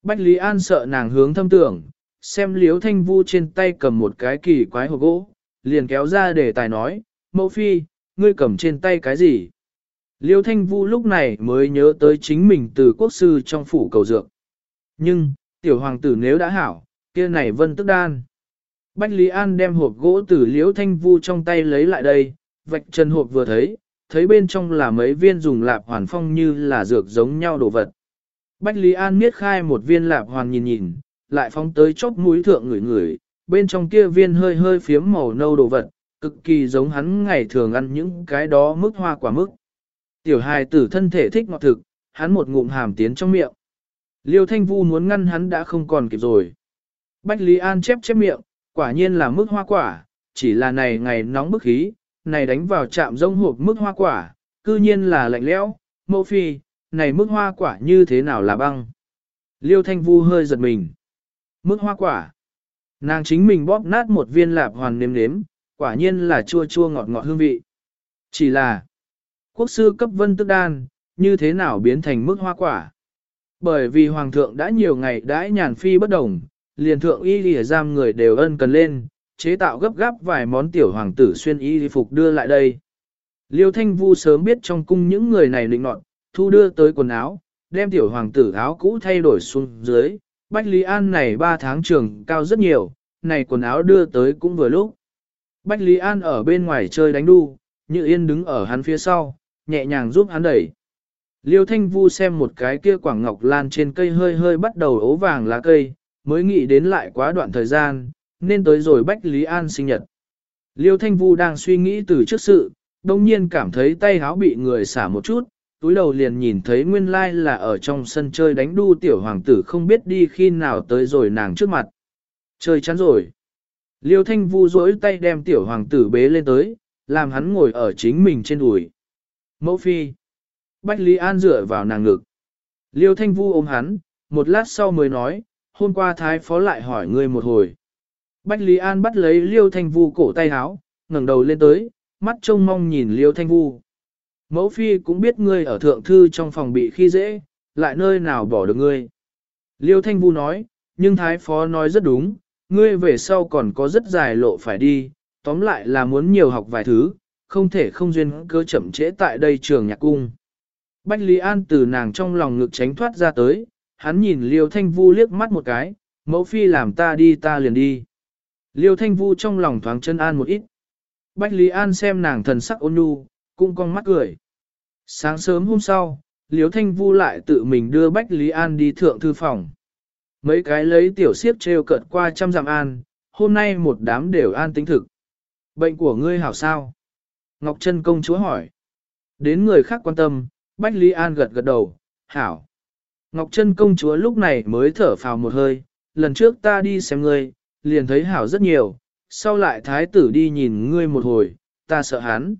Bách Lý An sợ nàng hướng thâm tưởng, xem liếu thanh vu trên tay cầm một cái kỳ quái hộp gỗ, liền kéo ra để tài nói, mẫu phi, ngươi cầm trên tay cái gì? Liêu thanh vu lúc này mới nhớ tới chính mình từ quốc sư trong phủ cầu dược. Nhưng, tiểu hoàng tử nếu đã hảo, kia này vân tức đan. Bách Lý An đem hộp gỗ từ liễu thanh vu trong tay lấy lại đây, vạch chân hộp vừa thấy, thấy bên trong là mấy viên dùng lạp hoàn phong như là dược giống nhau đồ vật. Bách Lý An miết khai một viên lạp hoàn nhìn nhìn, lại phóng tới chóp mũi thượng người người, bên trong kia viên hơi hơi phiếm màu nâu đồ vật, cực kỳ giống hắn ngày thường ăn những cái đó mức hoa quả mức. Tiểu hài tử thân thể thích ngọt thực, hắn một ngụm hàm tiến trong miệng. Liêu Thanh Vu muốn ngăn hắn đã không còn kịp rồi. Bách Lý An chép chép miệng, quả nhiên là mức hoa quả, chỉ là này ngày nóng bức khí, này đánh vào chạm rông hộp mức hoa quả, cư nhiên là lạnh lẽo, mẫu phi, này mức hoa quả như thế nào là băng. Liêu Thanh Vu hơi giật mình. Mức hoa quả. Nàng chính mình bóp nát một viên lạp hoàn nếm nếm, quả nhiên là chua chua ngọt ngọt hương vị. Chỉ là, quốc sư cấp vân tức đan, như thế nào biến thành mức hoa quả? Bởi vì hoàng thượng đã nhiều ngày đãi nhàn phi bất đồng, liền thượng y lìa giam người đều ân cần lên, chế tạo gấp gáp vài món tiểu hoàng tử xuyên y phục đưa lại đây. Liêu Thanh Vu sớm biết trong cung những người này định nọt, thu đưa tới quần áo, đem tiểu hoàng tử áo cũ thay đổi xuống dưới. Bách Lý An này 3 tháng trường cao rất nhiều, này quần áo đưa tới cũng vừa lúc. Bách Lý An ở bên ngoài chơi đánh đu, Như Yên đứng ở hắn phía sau, nhẹ nhàng giúp hắn đẩy. Liêu Thanh Vu xem một cái kia quảng ngọc lan trên cây hơi hơi bắt đầu ố vàng lá cây, mới nghĩ đến lại quá đoạn thời gian, nên tới rồi Bách Lý An sinh nhật. Liêu Thanh Vu đang suy nghĩ từ trước sự, đồng nhiên cảm thấy tay háo bị người xả một chút, túi đầu liền nhìn thấy nguyên lai là ở trong sân chơi đánh đu tiểu hoàng tử không biết đi khi nào tới rồi nàng trước mặt. Chơi chắn rồi. Liêu Thanh Vu duỗi tay đem tiểu hoàng tử bế lên tới, làm hắn ngồi ở chính mình trên đùi. Mẫu phi. Bách Lý An dựa vào nàng ngực. Liêu Thanh Vu ôm hắn, một lát sau mới nói, hôm qua Thái Phó lại hỏi ngươi một hồi. Bách Lý An bắt lấy Liêu Thanh Vu cổ tay háo, ngẩng đầu lên tới, mắt trông mong nhìn Liêu Thanh Vu. Mẫu phi cũng biết ngươi ở thượng thư trong phòng bị khi dễ, lại nơi nào bỏ được ngươi. Liêu Thanh Vu nói, nhưng Thái Phó nói rất đúng, ngươi về sau còn có rất dài lộ phải đi, tóm lại là muốn nhiều học vài thứ, không thể không duyên cơ chậm trễ tại đây trường nhạc cung. Bách Lý An từ nàng trong lòng ngực tránh thoát ra tới, hắn nhìn Liêu Thanh Vu liếc mắt một cái, mẫu phi làm ta đi ta liền đi. Liêu Thanh Vu trong lòng thoáng chân an một ít. Bách Lý An xem nàng thần sắc ôn nhu, cũng con mắt cười. Sáng sớm hôm sau, Liêu Thanh Vu lại tự mình đưa Bách Lý An đi thượng thư phòng. Mấy cái lấy tiểu siếp treo cợt qua trăm dặm an, hôm nay một đám đều an tính thực. Bệnh của ngươi hảo sao? Ngọc Trân công chúa hỏi. Đến người khác quan tâm, Bách Lý An gật gật đầu, hảo. Ngọc Trân công chúa lúc này mới thở phào một hơi, lần trước ta đi xem ngươi, liền thấy hảo rất nhiều, sau lại thái tử đi nhìn ngươi một hồi, ta sợ hắn.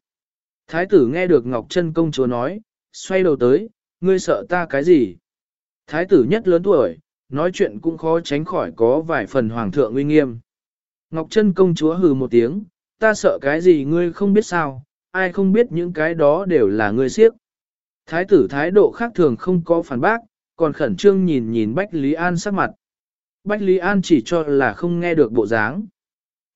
Thái tử nghe được Ngọc Trân công chúa nói, xoay đầu tới, ngươi sợ ta cái gì? Thái tử nhất lớn tuổi, nói chuyện cũng khó tránh khỏi có vài phần hoàng thượng uy nghiêm. Ngọc Trân công chúa hừ một tiếng, ta sợ cái gì ngươi không biết sao, ai không biết những cái đó đều là ngươi siếp. Thái tử thái độ khác thường không có phản bác, còn khẩn trương nhìn nhìn Bách Lý An sắc mặt. Bách Lý An chỉ cho là không nghe được bộ dáng.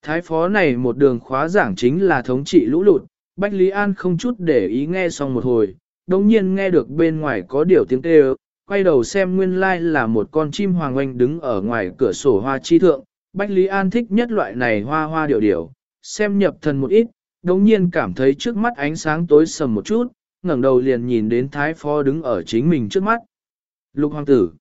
Thái phó này một đường khóa giảng chính là thống trị lũ lụt, Bách Lý An không chút để ý nghe xong một hồi, đồng nhiên nghe được bên ngoài có điều tiếng kêu, quay đầu xem nguyên lai like là một con chim hoàng oanh đứng ở ngoài cửa sổ hoa chi thượng. Bách Lý An thích nhất loại này hoa hoa điệu điệu, xem nhập thần một ít, đồng nhiên cảm thấy trước mắt ánh sáng tối sầm một chút, ngẩng đầu liền nhìn đến thái phó đứng ở chính mình trước mắt. Lục hoàng tử.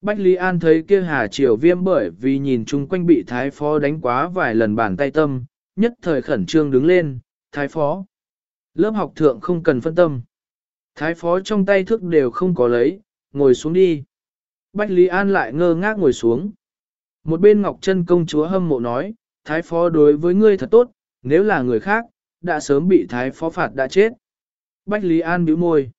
Bách Lý An thấy kia hà triều viêm bởi vì nhìn chung quanh bị thái phó đánh quá vài lần bàn tay tâm, nhất thời khẩn trương đứng lên, thái phó. Lớp học thượng không cần phân tâm. Thái phó trong tay thức đều không có lấy, ngồi xuống đi. Bách Lý An lại ngơ ngác ngồi xuống. Một bên Ngọc Trân công chúa hâm mộ nói, Thái phó đối với ngươi thật tốt, nếu là người khác, đã sớm bị Thái phó phạt đã chết. Bách Lý An bĩu môi.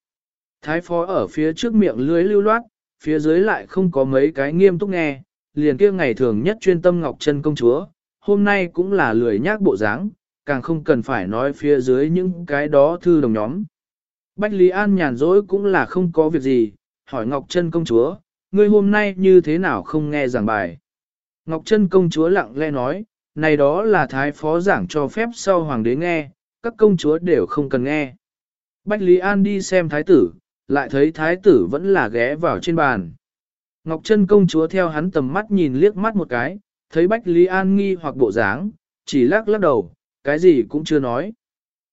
Thái phó ở phía trước miệng lưới lưu loát, phía dưới lại không có mấy cái nghiêm túc nghe, liền kia ngày thường nhất chuyên tâm Ngọc Trân công chúa, hôm nay cũng là lười nhác bộ dáng, càng không cần phải nói phía dưới những cái đó thư đồng nhóm. Bách Lý An nhàn rỗi cũng là không có việc gì, hỏi Ngọc Trân công chúa, ngươi hôm nay như thế nào không nghe giảng bài. Ngọc Trân công chúa lặng lẽ nói, này đó là thái phó giảng cho phép sau hoàng đế nghe, các công chúa đều không cần nghe. Bách Lý An đi xem thái tử, lại thấy thái tử vẫn là ghé vào trên bàn. Ngọc Trân công chúa theo hắn tầm mắt nhìn liếc mắt một cái, thấy Bách Lý An nghi hoặc bộ dáng, chỉ lắc lắc đầu, cái gì cũng chưa nói.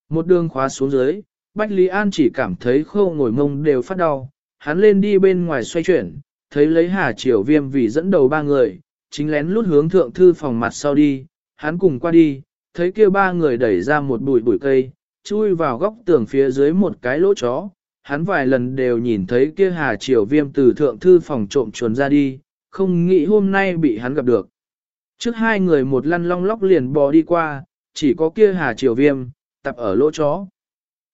Một đường khóa xuống dưới, Bách Lý An chỉ cảm thấy khô ngồi mông đều phát đau, hắn lên đi bên ngoài xoay chuyển, thấy lấy Hà Triều Viêm vì dẫn đầu ba người, chính lén lút hướng thượng thư phòng mặt sau đi, hắn cùng qua đi, thấy kia ba người đẩy ra một bụi bụi cây, chui vào góc tường phía dưới một cái lỗ chó, hắn vài lần đều nhìn thấy kia Hà Triều Viêm từ thượng thư phòng trộm chuồn ra đi, không nghĩ hôm nay bị hắn gặp được. Trước hai người một lăn long lóc liền bò đi qua, chỉ có kia Hà Triều Viêm, tập ở lỗ chó.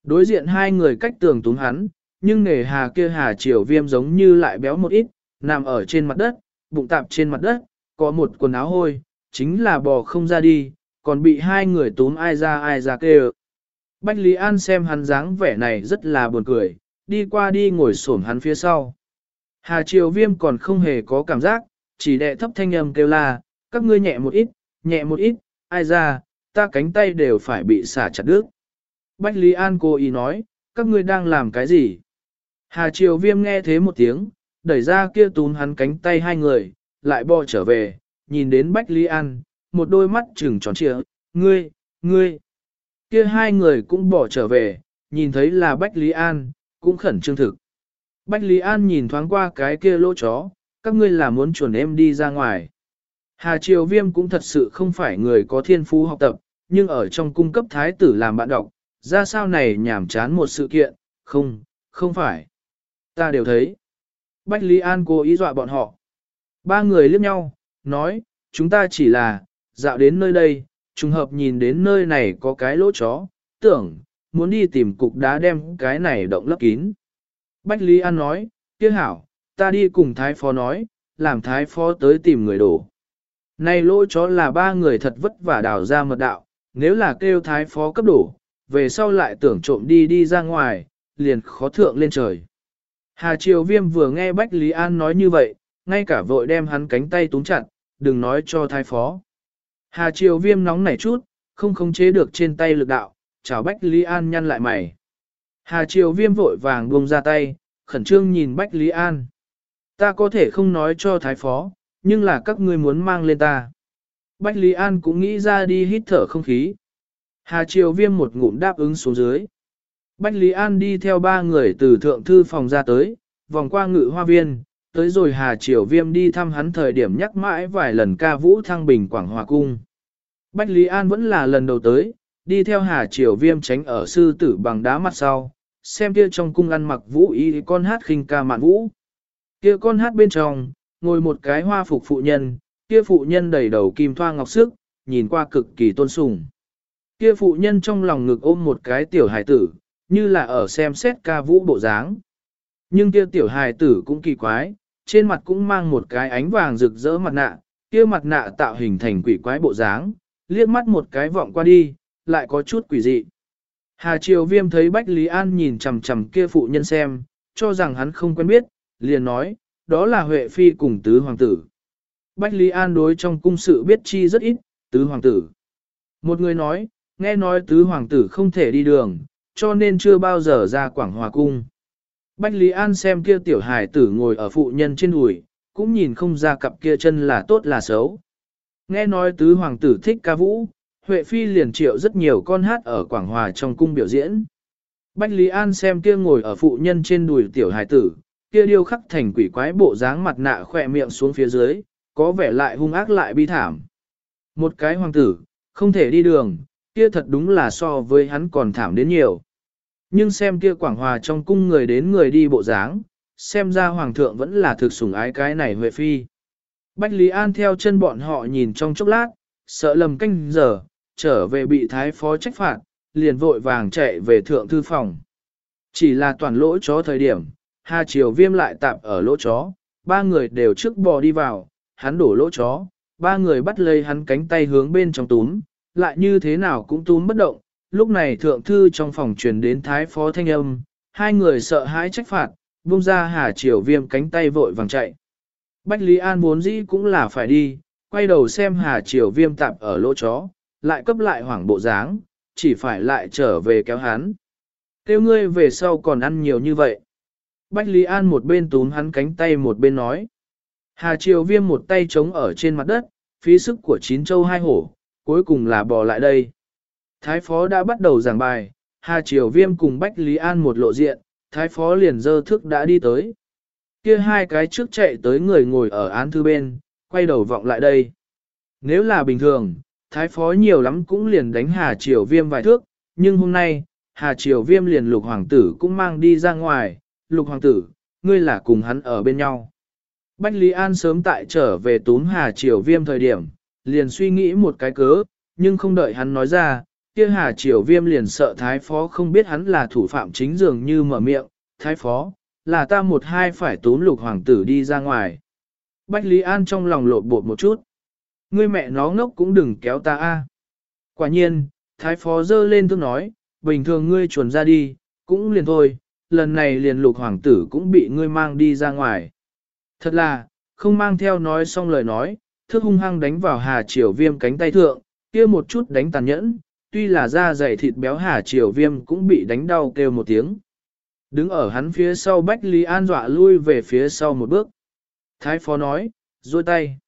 Đối diện hai người cách tường túng hắn, nhưng nghề hà kia Hà Triều Viêm giống như lại béo một ít, nằm ở trên mặt đất, bụng tạp trên mặt đất, có một quần áo hôi, chính là bò không ra đi, còn bị hai người túm ai ra ai ra kêu. Bách Lý An xem hắn dáng vẻ này rất là buồn cười, đi qua đi ngồi xổm hắn phía sau. Hà Triều Viêm còn không hề có cảm giác, chỉ đệ thấp thanh âm kêu la, các ngươi nhẹ một ít, nhẹ một ít, ai ra, ta cánh tay đều phải bị xả chặt đứt. Bách Lý An cô ý nói, các ngươi đang làm cái gì? Hà Triều Viêm nghe thế một tiếng, đẩy ra kia túm hắn cánh tay hai người, lại bò trở về, nhìn đến Bách Lý An, một đôi mắt trừng tròn trịa, ngươi, ngươi. Kia hai người cũng bỏ trở về, nhìn thấy là Bách Lý An, cũng khẩn trương thực. Bách Lý An nhìn thoáng qua cái kia lỗ chó, các ngươi là muốn chuẩn em đi ra ngoài. Hà Triều Viêm cũng thật sự không phải người có thiên phú học tập, nhưng ở trong cung cấp thái tử làm bạn đọc, ra sao này nhảm chán một sự kiện, không, không phải. Ta đều thấy. Bách Lý An cố ý dọa bọn họ. Ba người liếc nhau, nói, chúng ta chỉ là, dạo đến nơi đây, trùng hợp nhìn đến nơi này có cái lỗ chó, tưởng, muốn đi tìm cục đá đem cái này động lấp kín. Bách Lý An nói, kia hảo, ta đi cùng thái phó nói, làm thái phó tới tìm người đổ. Này lỗ chó là ba người thật vất vả đào ra mật đạo, nếu là kêu thái phó cấp đổ, về sau lại tưởng trộm đi đi ra ngoài, liền khó thượng lên trời. Hà Triều Viêm vừa nghe Bách Lý An nói như vậy, ngay cả vội đem hắn cánh tay túng chặt, đừng nói cho thái phó. Hà Triều Viêm nóng nảy chút, không khống chế được trên tay lực đạo, chào Bách Lý An nhăn lại mày. Hà Triều Viêm vội vàng buông ra tay, khẩn trương nhìn Bách Lý An. Ta có thể không nói cho thái phó, nhưng là các ngươi muốn mang lên ta. Bách Lý An cũng nghĩ ra đi hít thở không khí. Hà Triều Viêm một ngụm đáp ứng xuống dưới. Bách Lý An đi theo ba người từ thượng thư phòng ra tới, vòng qua ngự hoa viên, tới rồi Hà Triều Viêm đi thăm hắn thời điểm nhắc mãi vài lần ca vũ thăng bình Quảng Hòa Cung. Bách Lý An vẫn là lần đầu tới, đi theo Hà Triều Viêm tránh ở sư tử bằng đá mặt sau, xem kia trong cung ăn mặc vũ y con hát khinh ca mạn vũ. Kia con hát bên trong, ngồi một cái hoa phục phụ nhân, kia phụ nhân đầy đầu kim thoa ngọc sức, nhìn qua cực kỳ tôn sùng. Kia phụ nhân trong lòng ngực ôm một cái tiểu hải tử, như là ở xem xét ca vũ bộ dáng. Nhưng kia tiểu hài tử cũng kỳ quái, trên mặt cũng mang một cái ánh vàng rực rỡ mặt nạ, kia mặt nạ tạo hình thành quỷ quái bộ dáng, liếc mắt một cái vọng qua đi, lại có chút quỷ dị. Hà Triều Viêm thấy Bách Lý An nhìn chằm chằm kia phụ nhân xem, cho rằng hắn không quen biết, liền nói, đó là Huệ Phi cùng tứ hoàng tử. Bách Lý An đối trong cung sự biết chi rất ít, tứ hoàng tử. Một người nói, nghe nói tứ hoàng tử không thể đi đường, cho nên chưa bao giờ ra Quảng Hòa Cung. Bách Lý An xem kia tiểu hài tử ngồi ở phụ nhân trên đùi, cũng nhìn không ra cặp kia chân là tốt là xấu. Nghe nói tứ hoàng tử thích ca vũ, Huệ Phi liền triệu rất nhiều con hát ở Quảng Hòa trong cung biểu diễn. Bách Lý An xem kia ngồi ở phụ nhân trên đùi tiểu hài tử, kia điêu khắc thành quỷ quái bộ dáng mặt nạ khỏe miệng xuống phía dưới, có vẻ lại hung ác lại bi thảm. Một cái hoàng tử, không thể đi đường, kia thật đúng là so với hắn còn thảm đến nhiều. Nhưng xem kia quảng hòa trong cung người đến người đi bộ dáng, xem ra hoàng thượng vẫn là thực sủng ái cái này Huệ Phi. Bách Lý An theo chân bọn họ nhìn trong chốc lát, sợ lầm canh giờ, trở về bị thái phó trách phạt, liền vội vàng chạy về thượng thư phòng. Chỉ là toàn lỗ chó thời điểm, Hà Triều Viêm lại tạm ở lỗ chó, ba người đều trước bò đi vào, hắn đổ lỗ chó, ba người bắt lấy hắn cánh tay hướng bên trong túm, lại như thế nào cũng túm bất động. Lúc này thượng thư trong phòng truyền đến thái phó thanh âm, hai người sợ hãi trách phạt, buông ra Hà Triều Viêm cánh tay vội vàng chạy. Bách Lý An vốn dĩ cũng là phải đi, quay đầu xem Hà Triều Viêm tạp ở lỗ chó, lại cấp lại hoảng bộ dáng, chỉ phải lại trở về kéo hắn. tiêu ngươi về sau còn ăn nhiều như vậy. Bách Lý An một bên túm hắn cánh tay một bên nói. Hà Triều Viêm một tay trống ở trên mặt đất, phí sức của chín châu hai hổ, cuối cùng là bò lại đây. Thái phó đã bắt đầu giảng bài, Hà Triều Viêm cùng Bách Lý An một lộ diện, Thái phó liền dơ thức đã đi tới. Kia hai cái trước chạy tới người ngồi ở án thư bên, quay đầu vọng lại đây. Nếu là bình thường, Thái phó nhiều lắm cũng liền đánh Hà Triều Viêm vài thước, nhưng hôm nay, Hà Triều Viêm liền lục hoàng tử cũng mang đi ra ngoài, lục hoàng tử, ngươi là cùng hắn ở bên nhau. Bách Lý An sớm tại trở về túm Hà Triều Viêm thời điểm, liền suy nghĩ một cái cớ, nhưng không đợi hắn nói ra, kia Hà Triều Viêm liền sợ Thái Phó không biết hắn là thủ phạm chính dường như mở miệng, Thái Phó, là ta một hai phải tốn lục hoàng tử đi ra ngoài. Bách Lý An trong lòng lộn bột một chút. Ngươi mẹ nó ngốc cũng đừng kéo ta a. Quả nhiên, Thái Phó dơ lên tôi nói, bình thường ngươi chuồn ra đi, cũng liền thôi, lần này liền lục hoàng tử cũng bị ngươi mang đi ra ngoài. Thật là, không mang theo nói xong lời nói, thước hung hăng đánh vào Hà Triều Viêm cánh tay thượng, kia một chút đánh tàn nhẫn, tuy là da dày thịt béo Hà Triều Viêm cũng bị đánh đau kêu một tiếng. Đứng ở hắn phía sau Bách Lý An dọa lui về phía sau một bước. Thái phó nói, duỗi tay.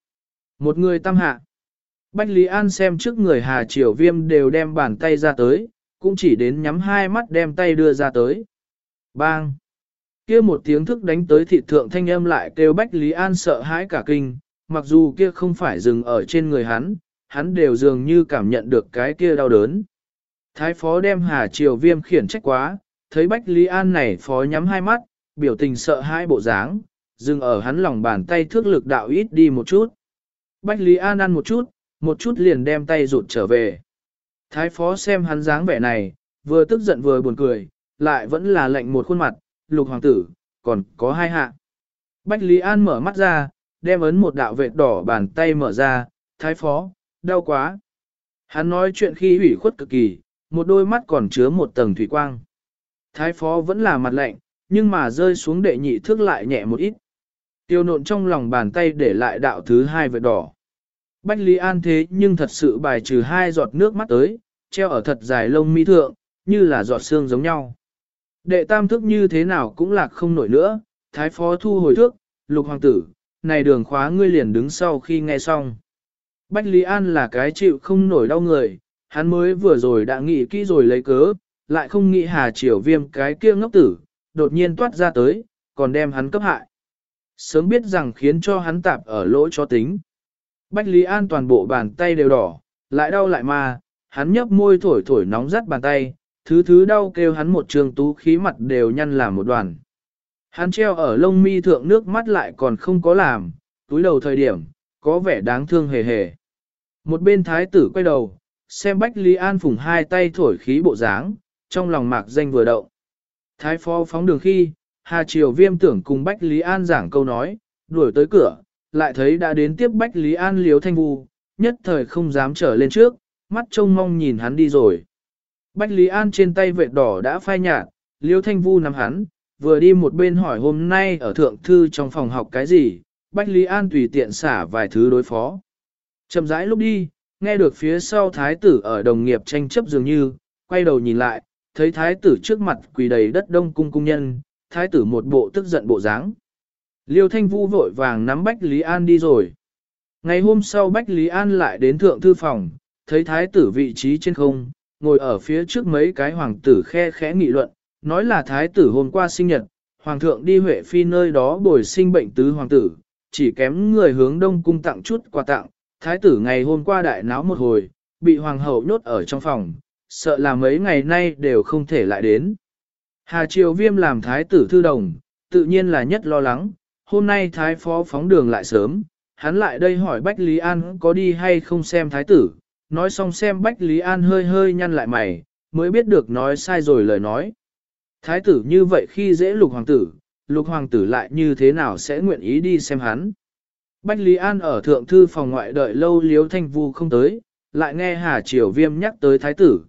Một người tam hạ. Bách Lý An xem trước người Hà Triều Viêm đều đem bàn tay ra tới, cũng chỉ đến nhắm hai mắt đem tay đưa ra tới. Bang! Kia một tiếng thức đánh tới thị thượng thanh âm lại kêu Bách Lý An sợ hãi cả kinh, mặc dù kia không phải dừng ở trên người hắn, hắn đều dường như cảm nhận được cái kia đau đớn. Thái phó đem Hà Triều Viêm khiển trách quá, thấy Bách Lý An này phó nhắm hai mắt, biểu tình sợ hãi bộ dáng, dừng ở hắn lòng bàn tay thước lực đạo ít đi một chút. Bách Lý An ăn một chút, một chút liền đem tay rụt trở về. Thái phó xem hắn dáng vẻ này, vừa tức giận vừa buồn cười, lại vẫn là lệnh một khuôn mặt, lục hoàng tử, còn có hai hạ. Bách Lý An mở mắt ra, đem ấn một đạo vệt đỏ bàn tay mở ra, thái phó, đau quá. Hắn nói chuyện khi hủy khuất cực kỳ, một đôi mắt còn chứa một tầng thủy quang. Thái phó vẫn là mặt lạnh, nhưng mà rơi xuống đệ nhị thước lại nhẹ một ít. Tiêu nộn trong lòng bàn tay để lại đạo thứ hai vệt đỏ. Bách Lý An thế nhưng thật sự bài trừ hai giọt nước mắt tới, treo ở thật dài lông mi thượng, như là giọt xương giống nhau. Đệ tam thức như thế nào cũng lạc không nổi nữa, thái phó thu hồi thước, lục hoàng tử, này đường khóa ngươi liền đứng sau khi nghe xong. Bách Lý An là cái chịu không nổi đau người, hắn mới vừa rồi đã nghĩ kỹ rồi lấy cớ, lại không nghĩ hà triều viêm cái kia ngốc tử, đột nhiên toát ra tới, còn đem hắn cấp hại. Sớm biết rằng khiến cho hắn tạp ở lỗ cho tính. Bách Lý An toàn bộ bàn tay đều đỏ, lại đau lại mà, hắn nhấp môi thổi thổi nóng rắt bàn tay, thứ thứ đau kêu hắn một trường tú khí mặt đều nhăn làm một đoàn. Hắn treo ở lông mi thượng nước mắt lại còn không có làm, túi đầu thời điểm, có vẻ đáng thương hề hề. Một bên thái tử quay đầu, xem Bách Lý An phủng hai tay thổi khí bộ dáng, trong lòng mạc danh vừa động. Thái phó phóng đường khi, Hà Triều Viêm tưởng cùng Bách Lý An giảng câu nói, đuổi tới cửa, lại thấy đã đến tiếp Bách Lý An liếu thanh vu, nhất thời không dám trở lên trước, mắt trông mong nhìn hắn đi rồi. Bách Lý An trên tay vệt đỏ đã phai nhạt, liêu thanh vu nắm hắn, vừa đi một bên hỏi hôm nay ở thượng thư trong phòng học cái gì, Bách Lý An tùy tiện xả vài thứ đối phó. Chậm rãi lúc đi, nghe được phía sau thái tử ở đồng nghiệp tranh chấp dường như, quay đầu nhìn lại, thấy thái tử trước mặt quỳ đầy đất đông cung cung nhân, thái tử một bộ tức giận bộ dáng. Liêu Thanh Vũ vội vàng nắm Bách Lý An đi rồi. Ngày hôm sau Bách Lý An lại đến thượng thư phòng, thấy thái tử vị trí trên không, ngồi ở phía trước mấy cái hoàng tử khe khẽ nghị luận, nói là thái tử hôm qua sinh nhật, hoàng thượng đi Huệ Phi nơi đó bồi sinh bệnh tứ hoàng tử, chỉ kém người hướng đông cung tặng chút quà tặng, thái tử ngày hôm qua đại náo một hồi, bị hoàng hậu nhốt ở trong phòng, sợ là mấy ngày nay đều không thể lại đến. Hà Triều Viêm làm thái tử thư đồng, tự nhiên là nhất lo lắng, hôm nay thái phó phóng đường lại sớm, hắn lại đây hỏi Bách Lý An có đi hay không xem thái tử, nói xong xem Bách Lý An hơi hơi nhăn lại mày, mới biết được nói sai rồi lời nói. Thái tử như vậy khi dễ lục hoàng tử, lục hoàng tử lại như thế nào sẽ nguyện ý đi xem hắn. Bách Lý An ở thượng thư phòng ngoại đợi lâu liếu thanh vu không tới, lại nghe Hà Triều Viêm nhắc tới thái tử.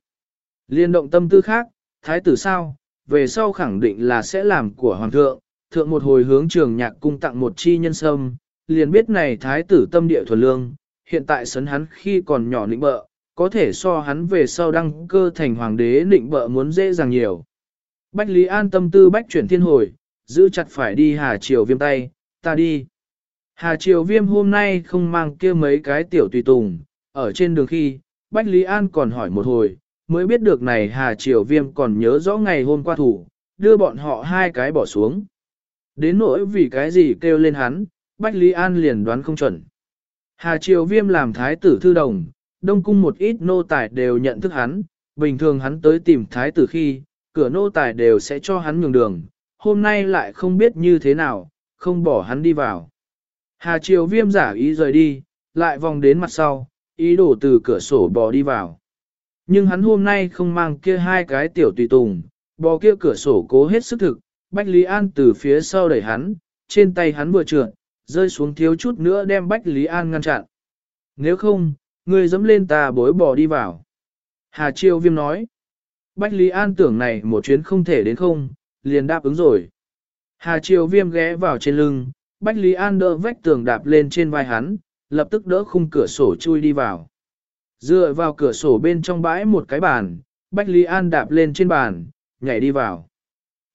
Liên động tâm tư khác, thái tử sao, về sau khẳng định là sẽ làm của hoàng thượng, thượng một hồi hướng trường nhạc cung tặng một chi nhân sâm, liền biết này thái tử tâm địa thuần lương, hiện tại sấn hắn khi còn nhỏ nịnh bợ, có thể so hắn về sau đăng cơ thành hoàng đế nịnh bợ muốn dễ dàng nhiều. Bách Lý An tâm tư bách chuyển thiên hồi, giữ chặt phải đi Hà Triều Viêm tay, ta đi. Hà Triều Viêm hôm nay không mang kia mấy cái tiểu tùy tùng, ở trên đường khi, Bách Lý An còn hỏi một hồi, mới biết được này Hà Triều Viêm còn nhớ rõ ngày hôm qua thủ, đưa bọn họ hai cái bỏ xuống. Đến nỗi vì cái gì kêu lên hắn, Bách Lý An liền đoán không chuẩn. Hà Triều Viêm làm thái tử thư đồng, đông cung một ít nô tài đều nhận thức hắn, bình thường hắn tới tìm thái tử khi, cửa nô tài đều sẽ cho hắn nhường đường, hôm nay lại không biết như thế nào, không bỏ hắn đi vào. Hà Triều Viêm giả ý rời đi, lại vòng đến mặt sau, ý đồ từ cửa sổ bò đi vào. Nhưng hắn hôm nay không mang kia hai cái tiểu tùy tùng, bò kia cửa sổ cố hết sức thực, Bách Lý An từ phía sau đẩy hắn, trên tay hắn vừa trượt, rơi xuống thiếu chút nữa đem Bách Lý An ngăn chặn. Nếu không, ngươi dẫm lên ta bối bò đi vào. Hà Triều Viêm nói. Bách Lý An tưởng này một chuyến không thể đến không, liền đáp ứng rồi. Hà Triều Viêm ghé vào trên lưng, Bách Lý An đỡ vách tường đạp lên trên vai hắn, lập tức đỡ khung cửa sổ chui đi vào. Dựa vào cửa sổ bên trong bãi một cái bàn, Bách Lý An đạp lên trên bàn, nhảy đi vào.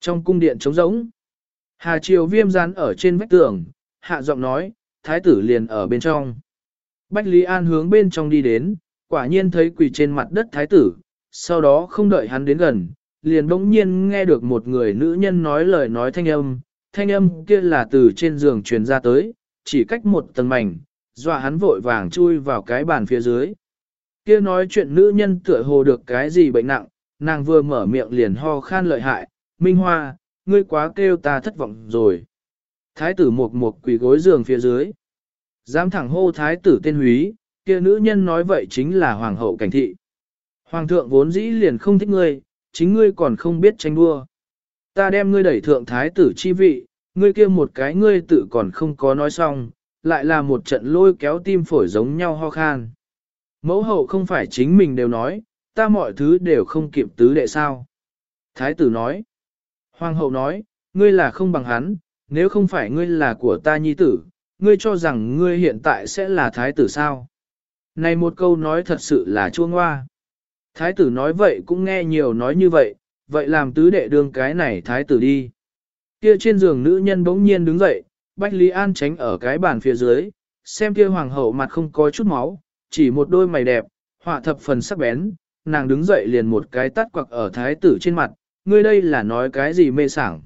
Trong cung điện trống rỗng, Hà Triều Viêm dán ở trên vách tường, hạ giọng nói, thái tử liền ở bên trong. Bách Lý An hướng bên trong đi đến, quả nhiên thấy quỳ trên mặt đất thái tử, sau đó không đợi hắn đến gần, liền bỗng nhiên nghe được một người nữ nhân nói lời nói thanh âm, thanh âm kia là từ trên giường truyền ra tới, chỉ cách một tầng mảnh, dọa hắn vội vàng chui vào cái bàn phía dưới. Kia nói chuyện nữ nhân tựa hồ được cái gì bệnh nặng, nàng vừa mở miệng liền ho khan lợi hại, Minh Hoa, ngươi quá kêu ta thất vọng rồi. Thái tử mục mục quỳ gối giường phía dưới. Dám thẳng hô thái tử tên húy, kia nữ nhân nói vậy chính là hoàng hậu cảnh thị. Hoàng thượng vốn dĩ liền không thích ngươi, chính ngươi còn không biết tranh đua. Ta đem ngươi đẩy thượng thái tử chi vị, ngươi kia một cái ngươi tự còn không có nói xong, lại là một trận lôi kéo tim phổi giống nhau ho khan. Mẫu hậu không phải chính mình đều nói, ta mọi thứ đều không kịp tứ đệ sao. Thái tử nói. Hoàng hậu nói, ngươi là không bằng hắn, nếu không phải ngươi là của ta nhi tử, ngươi cho rằng ngươi hiện tại sẽ là thái tử sao? Này một câu nói thật sự là chua ngoa. Thái tử nói vậy cũng nghe nhiều nói như vậy, vậy làm tứ đệ đương cái này thái tử đi. Kia trên giường nữ nhân bỗng nhiên đứng dậy, Bách Lý An tránh ở cái bàn phía dưới, xem kia hoàng hậu mặt không có chút máu, chỉ một đôi mày đẹp, họa thập phần sắc bén, nàng đứng dậy liền một cái tắt quặc ở thái tử trên mặt, ngươi đây là nói cái gì mê sảng.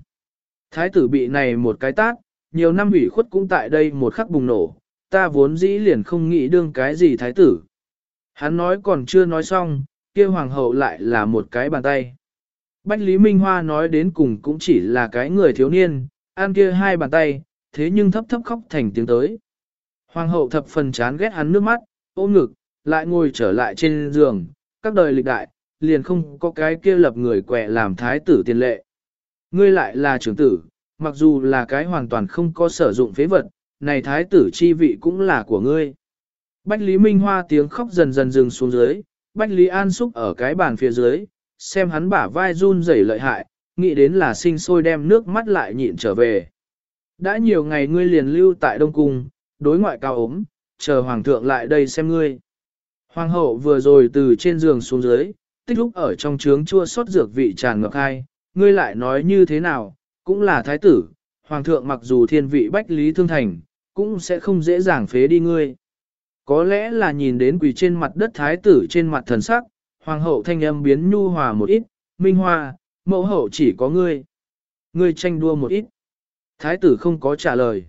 Thái tử bị này một cái tát, nhiều năm ủy khuất cũng tại đây một khắc bùng nổ, ta vốn dĩ liền không nghĩ đương cái gì thái tử. Hắn nói còn chưa nói xong, kia hoàng hậu lại là một cái bàn tay. Bách Lý Minh Hoa nói đến cùng cũng chỉ là cái người thiếu niên, ăn kia hai bàn tay, thế nhưng thấp thấp khóc thành tiếng tới. Hoàng hậu thập phần chán ghét hắn nước mắt, ôm ngực, lại ngồi trở lại trên giường, các đời lịch đại, liền không có cái kia lập người quẹ làm thái tử tiền lệ. Ngươi lại là trưởng tử, mặc dù là cái hoàn toàn không có sử dụng phế vật, này thái tử chi vị cũng là của ngươi. Bách Lý Minh Hoa tiếng khóc dần dần dừng xuống dưới, Bách Lý An xúc ở cái bàn phía dưới, xem hắn bả vai run rẩy lợi hại, nghĩ đến là sinh sôi đem nước mắt lại nhịn trở về. Đã nhiều ngày ngươi liền lưu tại Đông Cung, đối ngoại cao ốm, chờ Hoàng thượng lại đây xem ngươi. Hoàng hậu vừa rồi từ trên giường xuống dưới, tích lúc ở trong trướng chua xót dược vị tràn ngập hai, ngươi lại nói như thế nào, cũng là thái tử, hoàng thượng mặc dù thiên vị bách lý thương thành, cũng sẽ không dễ dàng phế đi ngươi. Có lẽ là nhìn đến quỳ trên mặt đất thái tử trên mặt thần sắc, hoàng hậu thanh âm biến nhu hòa một ít, minh hoa, mẫu hậu chỉ có ngươi. Ngươi tranh đua một ít. Thái tử không có trả lời.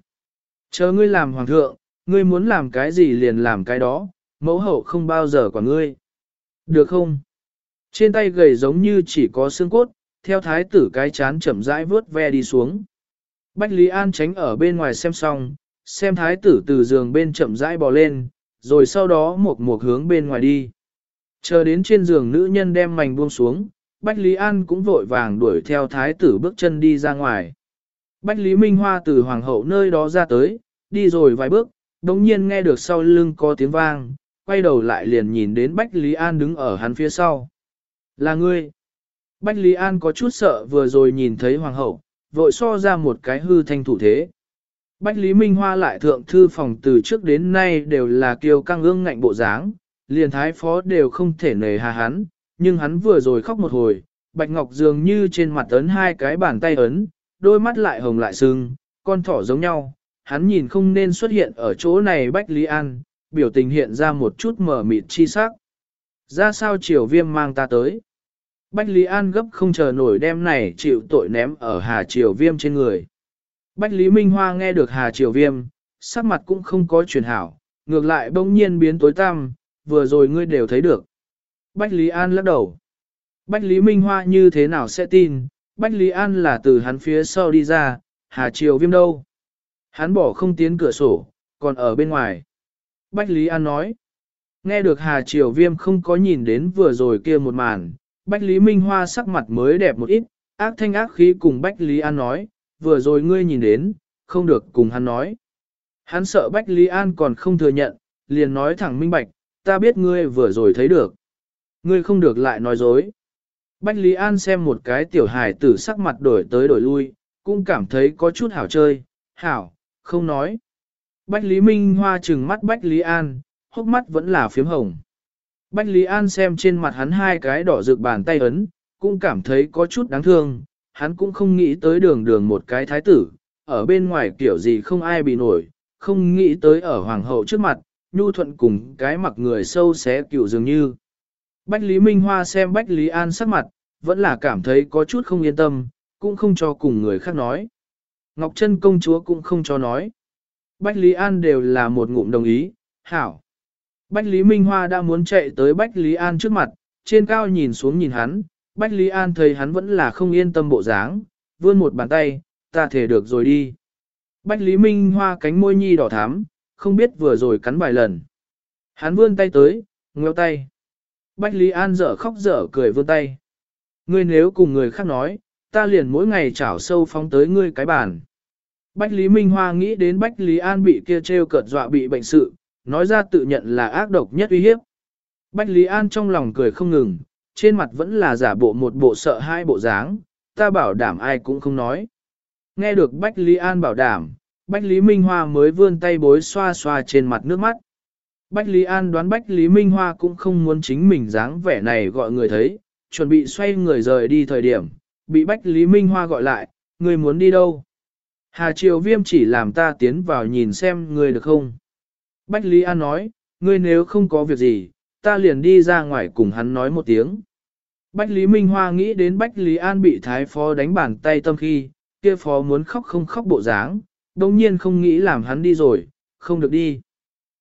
Chờ ngươi làm hoàng thượng, ngươi muốn làm cái gì liền làm cái đó, mẫu hậu không bao giờ quả ngươi. Được không? Trên tay gầy giống như chỉ có xương cốt, theo thái tử cái chán chậm rãi vớt ve đi xuống. Bách Lý An tránh ở bên ngoài xem xong, xem thái tử từ giường bên chậm rãi bò lên, rồi sau đó một một hướng bên ngoài đi. Chờ đến trên giường nữ nhân đem mảnh buông xuống, Bách Lý An cũng vội vàng đuổi theo thái tử bước chân đi ra ngoài. Bách Lý Minh Hoa từ hoàng hậu nơi đó ra tới, đi rồi vài bước, đồng nhiên nghe được sau lưng có tiếng vang, quay đầu lại liền nhìn đến Bách Lý An đứng ở hắn phía sau. Là ngươi. Bách Lý An có chút sợ vừa rồi nhìn thấy hoàng hậu, vội so ra một cái hư thanh thủ thế. Bách Lý Minh Hoa lại thượng thư phòng từ trước đến nay đều là kiêu căng ương ngạnh bộ dáng, liền thái phó đều không thể nề hà hắn, nhưng hắn vừa rồi khóc một hồi, Bạch Ngọc dường như trên mặt ấn hai cái bàn tay ấn, đôi mắt lại hồng lại sưng, con thỏ giống nhau, hắn nhìn không nên xuất hiện ở chỗ này Bách Lý An, biểu tình hiện ra một chút mở mịt chi sắc. Ra sao triều viêm mang ta tới? Bách Lý An gấp không chờ nổi đem này chịu tội ném ở Hà Triều Viêm trên người. Bách Lý Minh Hoa nghe được Hà Triều Viêm, sắc mặt cũng không có chuyển hảo, ngược lại bỗng nhiên biến tối tăm, vừa rồi ngươi đều thấy được. Bách Lý An lắc đầu. Bách Lý Minh Hoa như thế nào sẽ tin, Bách Lý An là từ hắn phía sau đi ra, Hà Triều Viêm đâu? Hắn bỏ không tiến cửa sổ, còn ở bên ngoài. Bách Lý An nói. Nghe được Hà Triều Viêm không có nhìn đến vừa rồi kia một màn, Bách Lý Minh Hoa sắc mặt mới đẹp một ít, ác thanh ác khí cùng Bách Lý An nói, vừa rồi ngươi nhìn đến, không được cùng hắn nói. Hắn sợ Bách Lý An còn không thừa nhận, liền nói thẳng minh bạch, ta biết ngươi vừa rồi thấy được. Ngươi không được lại nói dối. Bách Lý An xem một cái tiểu hài tử sắc mặt đổi tới đổi lui, cũng cảm thấy có chút hảo chơi, hảo, không nói. Bách Lý Minh Hoa trừng mắt Bách Lý An, hốc mắt vẫn là phiếm hồng. Bách Lý An xem trên mặt hắn hai cái đỏ rực bàn tay ấn, cũng cảm thấy có chút đáng thương, hắn cũng không nghĩ tới đường đường một cái thái tử, ở bên ngoài kiểu gì không ai bị nổi, không nghĩ tới ở hoàng hậu trước mặt, nhu thuận cùng cái mặc người sâu xé cựu dường như. Bách Lý Minh Hoa xem Bách Lý An sắc mặt, vẫn là cảm thấy có chút không yên tâm, cũng không cho cùng người khác nói. Ngọc Trân công chúa cũng không cho nói. Bách Lý An đều là một ngụm đồng ý, hảo. Bách Lý Minh Hoa đã muốn chạy tới Bách Lý An trước mặt, trên cao nhìn xuống nhìn hắn, Bách Lý An thấy hắn vẫn là không yên tâm bộ dáng, vươn một bàn tay, ta thể được rồi đi. Bách Lý Minh Hoa cánh môi nhi đỏ thắm, không biết vừa rồi cắn vài lần. Hắn vươn tay tới, ngeo tay. Bách Lý An dở khóc dở cười vươn tay. Ngươi nếu cùng người khác nói, ta liền mỗi ngày chảo sâu phóng tới ngươi cái bàn. Bách Lý Minh Hoa nghĩ đến Bách Lý An bị kia trêu cợt dọa bị bệnh sự, nói ra tự nhận là ác độc nhất uy hiếp. Bách Lý An trong lòng cười không ngừng, trên mặt vẫn là giả bộ một bộ sợ hai bộ dáng, ta bảo đảm ai cũng không nói. Nghe được Bách Lý An bảo đảm, Bách Lý Minh Hoa mới vươn tay bối xoa xoa trên mặt nước mắt. Bách Lý An đoán Bách Lý Minh Hoa cũng không muốn chính mình dáng vẻ này gọi người thấy, chuẩn bị xoay người rời đi thời điểm, bị Bách Lý Minh Hoa gọi lại, người muốn đi đâu? Hà Triều Viêm chỉ làm ta tiến vào nhìn xem người được không? Bách Lý An nói, ngươi nếu không có việc gì, ta liền đi ra ngoài cùng hắn nói một tiếng. Bách Lý Minh Hoa nghĩ đến Bách Lý An bị thái phó đánh bàn tay tâm khi, kia phó muốn khóc không khóc bộ dáng, đồng nhiên không nghĩ làm hắn đi rồi, không được đi.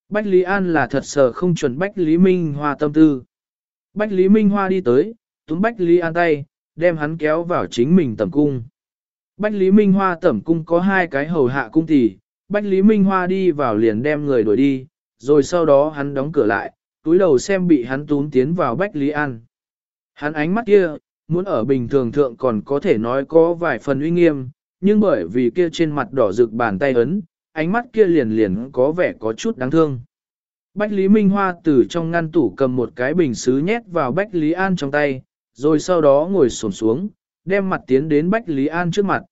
Bách Lý An là thật sợ không chuẩn Bách Lý Minh Hoa tâm tư. Bách Lý Minh Hoa đi tới, túm Bách Lý An tay, đem hắn kéo vào chính mình tẩm cung. Bách Lý Minh Hoa tẩm cung có hai cái hầu hạ cung tỷ, Bách Lý Minh Hoa đi vào liền đem người đuổi đi, rồi sau đó hắn đóng cửa lại, túi đầu xem bị hắn túm tiến vào Bách Lý An. Hắn ánh mắt kia, muốn ở bình thường thượng còn có thể nói có vài phần uy nghiêm, nhưng bởi vì kia trên mặt đỏ rực bàn tay ấn, ánh mắt kia liền liền có vẻ có chút đáng thương. Bách Lý Minh Hoa từ trong ngăn tủ cầm một cái bình xứ nhét vào Bách Lý An trong tay, rồi sau đó ngồi xổm xuống, đem mặt tiến đến Bách Lý An trước mặt.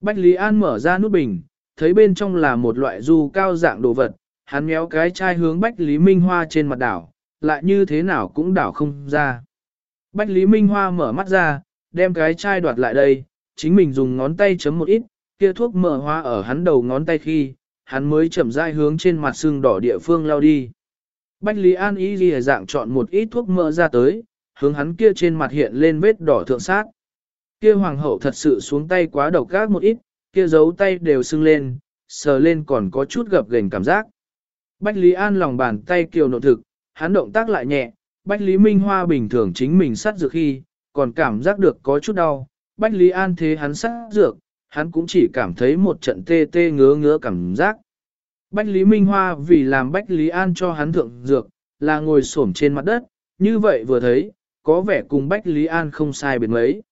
Bách Lý An mở ra nút bình, thấy bên trong là một loại du cao dạng đồ vật, hắn méo cái chai hướng Bách Lý Minh Hoa trên mặt đảo, lại như thế nào cũng đảo không ra. Bách Lý Minh Hoa mở mắt ra, đem cái chai đoạt lại đây, chính mình dùng ngón tay chấm một ít, kia thuốc mỡ hoa ở hắn đầu ngón tay khi, hắn mới chậm rãi hướng trên mặt xương đỏ địa phương lao đi. Bách Lý An ý ghi dạng chọn một ít thuốc mỡ ra tới, hướng hắn kia trên mặt hiện lên vết đỏ thượng sát. Kia hoàng hậu thật sự xuống tay quá độc gác một ít, kia giấu tay đều sưng lên, sờ lên còn có chút gập ghềnh cảm giác. Bách Lý An lòng bàn tay kiều nộ thực, hắn động tác lại nhẹ, Bách Lý Minh Hoa bình thường chính mình sát dược khi, còn cảm giác được có chút đau. Bách Lý An thế hắn sát dược, hắn cũng chỉ cảm thấy một trận tê tê ngứa ngứa cảm giác. Bách Lý Minh Hoa vì làm Bách Lý An cho hắn thượng dược, là ngồi xổm trên mặt đất, như vậy vừa thấy, có vẻ cùng Bách Lý An không sai biệt mấy.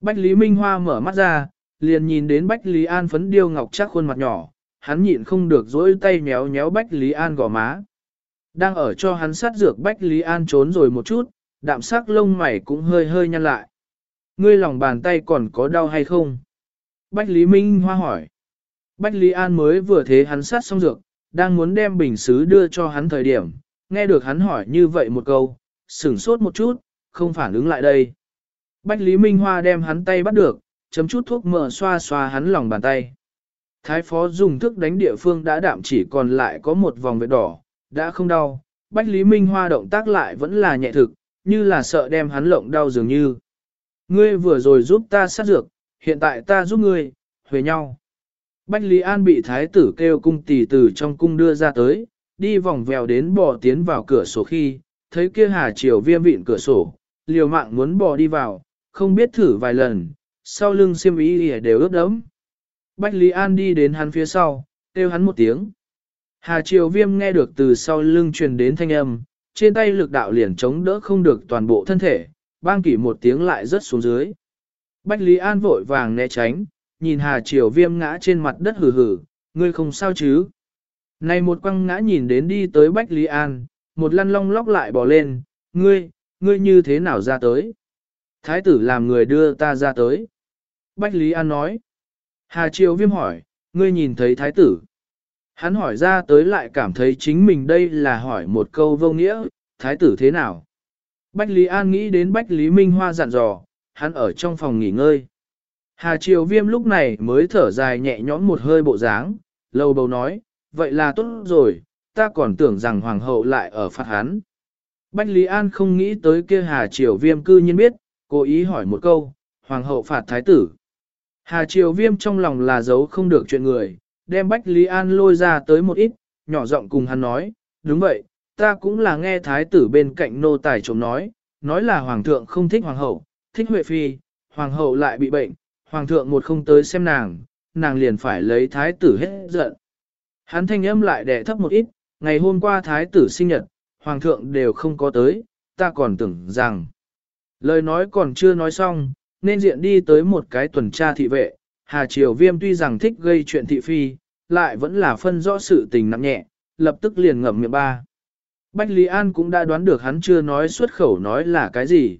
Bách Lý Minh Hoa mở mắt ra, liền nhìn đến Bách Lý An phấn điêu ngọc chắc khuôn mặt nhỏ, hắn nhịn không được dỗi tay méo méo Bách Lý An gò má. Đang ở cho hắn sát dược Bách Lý An trốn rồi một chút, đạm sắc lông mày cũng hơi hơi nhăn lại. Ngươi lòng bàn tay còn có đau hay không? Bách Lý Minh Hoa hỏi. Bách Lý An mới vừa thế hắn sát xong dược, đang muốn đem bình xứ đưa cho hắn thời điểm, nghe được hắn hỏi như vậy một câu, sửng sốt một chút, không phản ứng lại đây. Bách Lý Minh Hoa đem hắn tay bắt được, chấm chút thuốc mỡ xoa xoa hắn lòng bàn tay. Thái phó dùng thức đánh địa phương đã đạm chỉ còn lại có một vòng vết đỏ, đã không đau. Bách Lý Minh Hoa động tác lại vẫn là nhẹ thực, như là sợ đem hắn lộng đau dường như. Ngươi vừa rồi giúp ta sát dược, hiện tại ta giúp ngươi, huề nhau. Bách Lý An bị thái tử kêu cung tỷ tử trong cung đưa ra tới, đi vòng vèo đến bò tiến vào cửa sổ khi, thấy kia hà triều viêm vịn cửa sổ, liều mạng muốn bò đi vào, không biết thử vài lần, sau lưng xiêm ý đều ướt đẫm. Bách Lý An đi đến hắn phía sau, kêu hắn một tiếng. Hà Triều Viêm nghe được từ sau lưng truyền đến thanh âm, trên tay lực đạo liền chống đỡ không được toàn bộ thân thể, bang kỷ một tiếng lại rớt xuống dưới. Bách Lý An vội vàng né tránh, nhìn Hà Triều Viêm ngã trên mặt đất hừ hừ, ngươi không sao chứ. Này một quăng ngã nhìn đến đi tới Bách Lý An, một lăn long lóc lại bỏ lên, ngươi, ngươi như thế nào ra tới? Thái tử làm người đưa ta ra tới. Bách Lý An nói. Hà Triều Viêm hỏi, ngươi nhìn thấy thái tử. Hắn hỏi ra tới lại cảm thấy chính mình đây là hỏi một câu vô nghĩa, thái tử thế nào? Bách Lý An nghĩ đến Bách Lý Minh Hoa dặn dò, hắn ở trong phòng nghỉ ngơi. Hà Triều Viêm lúc này mới thở dài nhẹ nhõm một hơi bộ dáng, lâu bầu nói, vậy là tốt rồi, ta còn tưởng rằng hoàng hậu lại ở phạt hắn. Bách Lý An không nghĩ tới kia Hà Triều Viêm cư nhiên biết, cố ý hỏi một câu, hoàng hậu phạt thái tử. Hà Triều Viêm trong lòng là giấu không được chuyện người, đem Bách Lý An lôi ra tới một ít, nhỏ giọng cùng hắn nói, đúng vậy, ta cũng là nghe thái tử bên cạnh nô tài chống nói, nói là hoàng thượng không thích hoàng hậu, thích Huệ Phi, hoàng hậu lại bị bệnh, hoàng thượng một không tới xem nàng, nàng liền phải lấy thái tử hết giận. Hắn thanh âm lại đẻ thấp một ít, ngày hôm qua thái tử sinh nhật, hoàng thượng đều không có tới, ta còn tưởng rằng. Lời nói còn chưa nói xong, nên diện đi tới một cái tuần tra thị vệ, Hà Triều Viêm tuy rằng thích gây chuyện thị phi, lại vẫn là phân rõ sự tình nặng nhẹ, lập tức liền ngậm miệng ba. Bách Lý An cũng đã đoán được hắn chưa nói xuất khẩu nói là cái gì.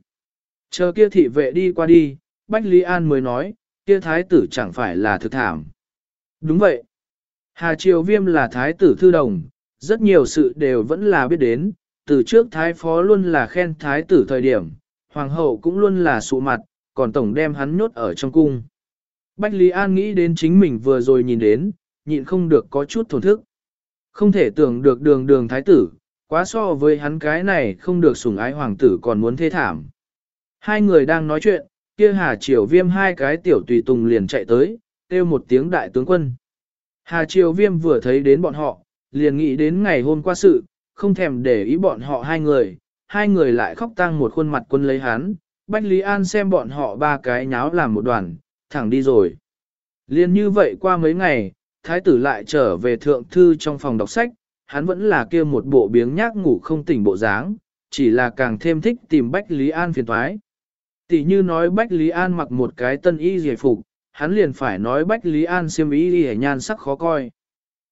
Chờ kia thị vệ đi qua đi, Bách Lý An mới nói, kia thái tử chẳng phải là thực thảm. Đúng vậy. Hà Triều Viêm là thái tử thư đồng, rất nhiều sự đều vẫn là biết đến, từ trước thái phó luôn là khen thái tử thời điểm, hoàng hậu cũng luôn là sụ mặt, còn tổng đem hắn nhốt ở trong cung. Bách Lý An nghĩ đến chính mình vừa rồi nhìn đến, nhịn không được có chút thổn thức. Không thể tưởng được đường đường thái tử, quá so với hắn cái này không được sủng ái hoàng tử còn muốn thê thảm. Hai người đang nói chuyện, kia Hà Triều Viêm hai cái tiểu tùy tùng liền chạy tới, kêu một tiếng đại tướng quân. Hà Triều Viêm vừa thấy đến bọn họ, liền nghĩ đến ngày hôm qua sự, không thèm để ý bọn họ hai người, hai người lại khóc tăng một khuôn mặt quân lấy hắn, Bách Lý An xem bọn họ ba cái nháo làm một đoàn, thẳng đi rồi. Liên như vậy qua mấy ngày, thái tử lại trở về thượng thư trong phòng đọc sách, hắn vẫn là kia một bộ biếng nhác ngủ không tỉnh bộ dáng, chỉ là càng thêm thích tìm Bách Lý An phiền thoái. Tỷ như nói Bách Lý An mặc một cái tân y giải phục, hắn liền phải nói Bách Lý An xiêm y đi nhan sắc khó coi.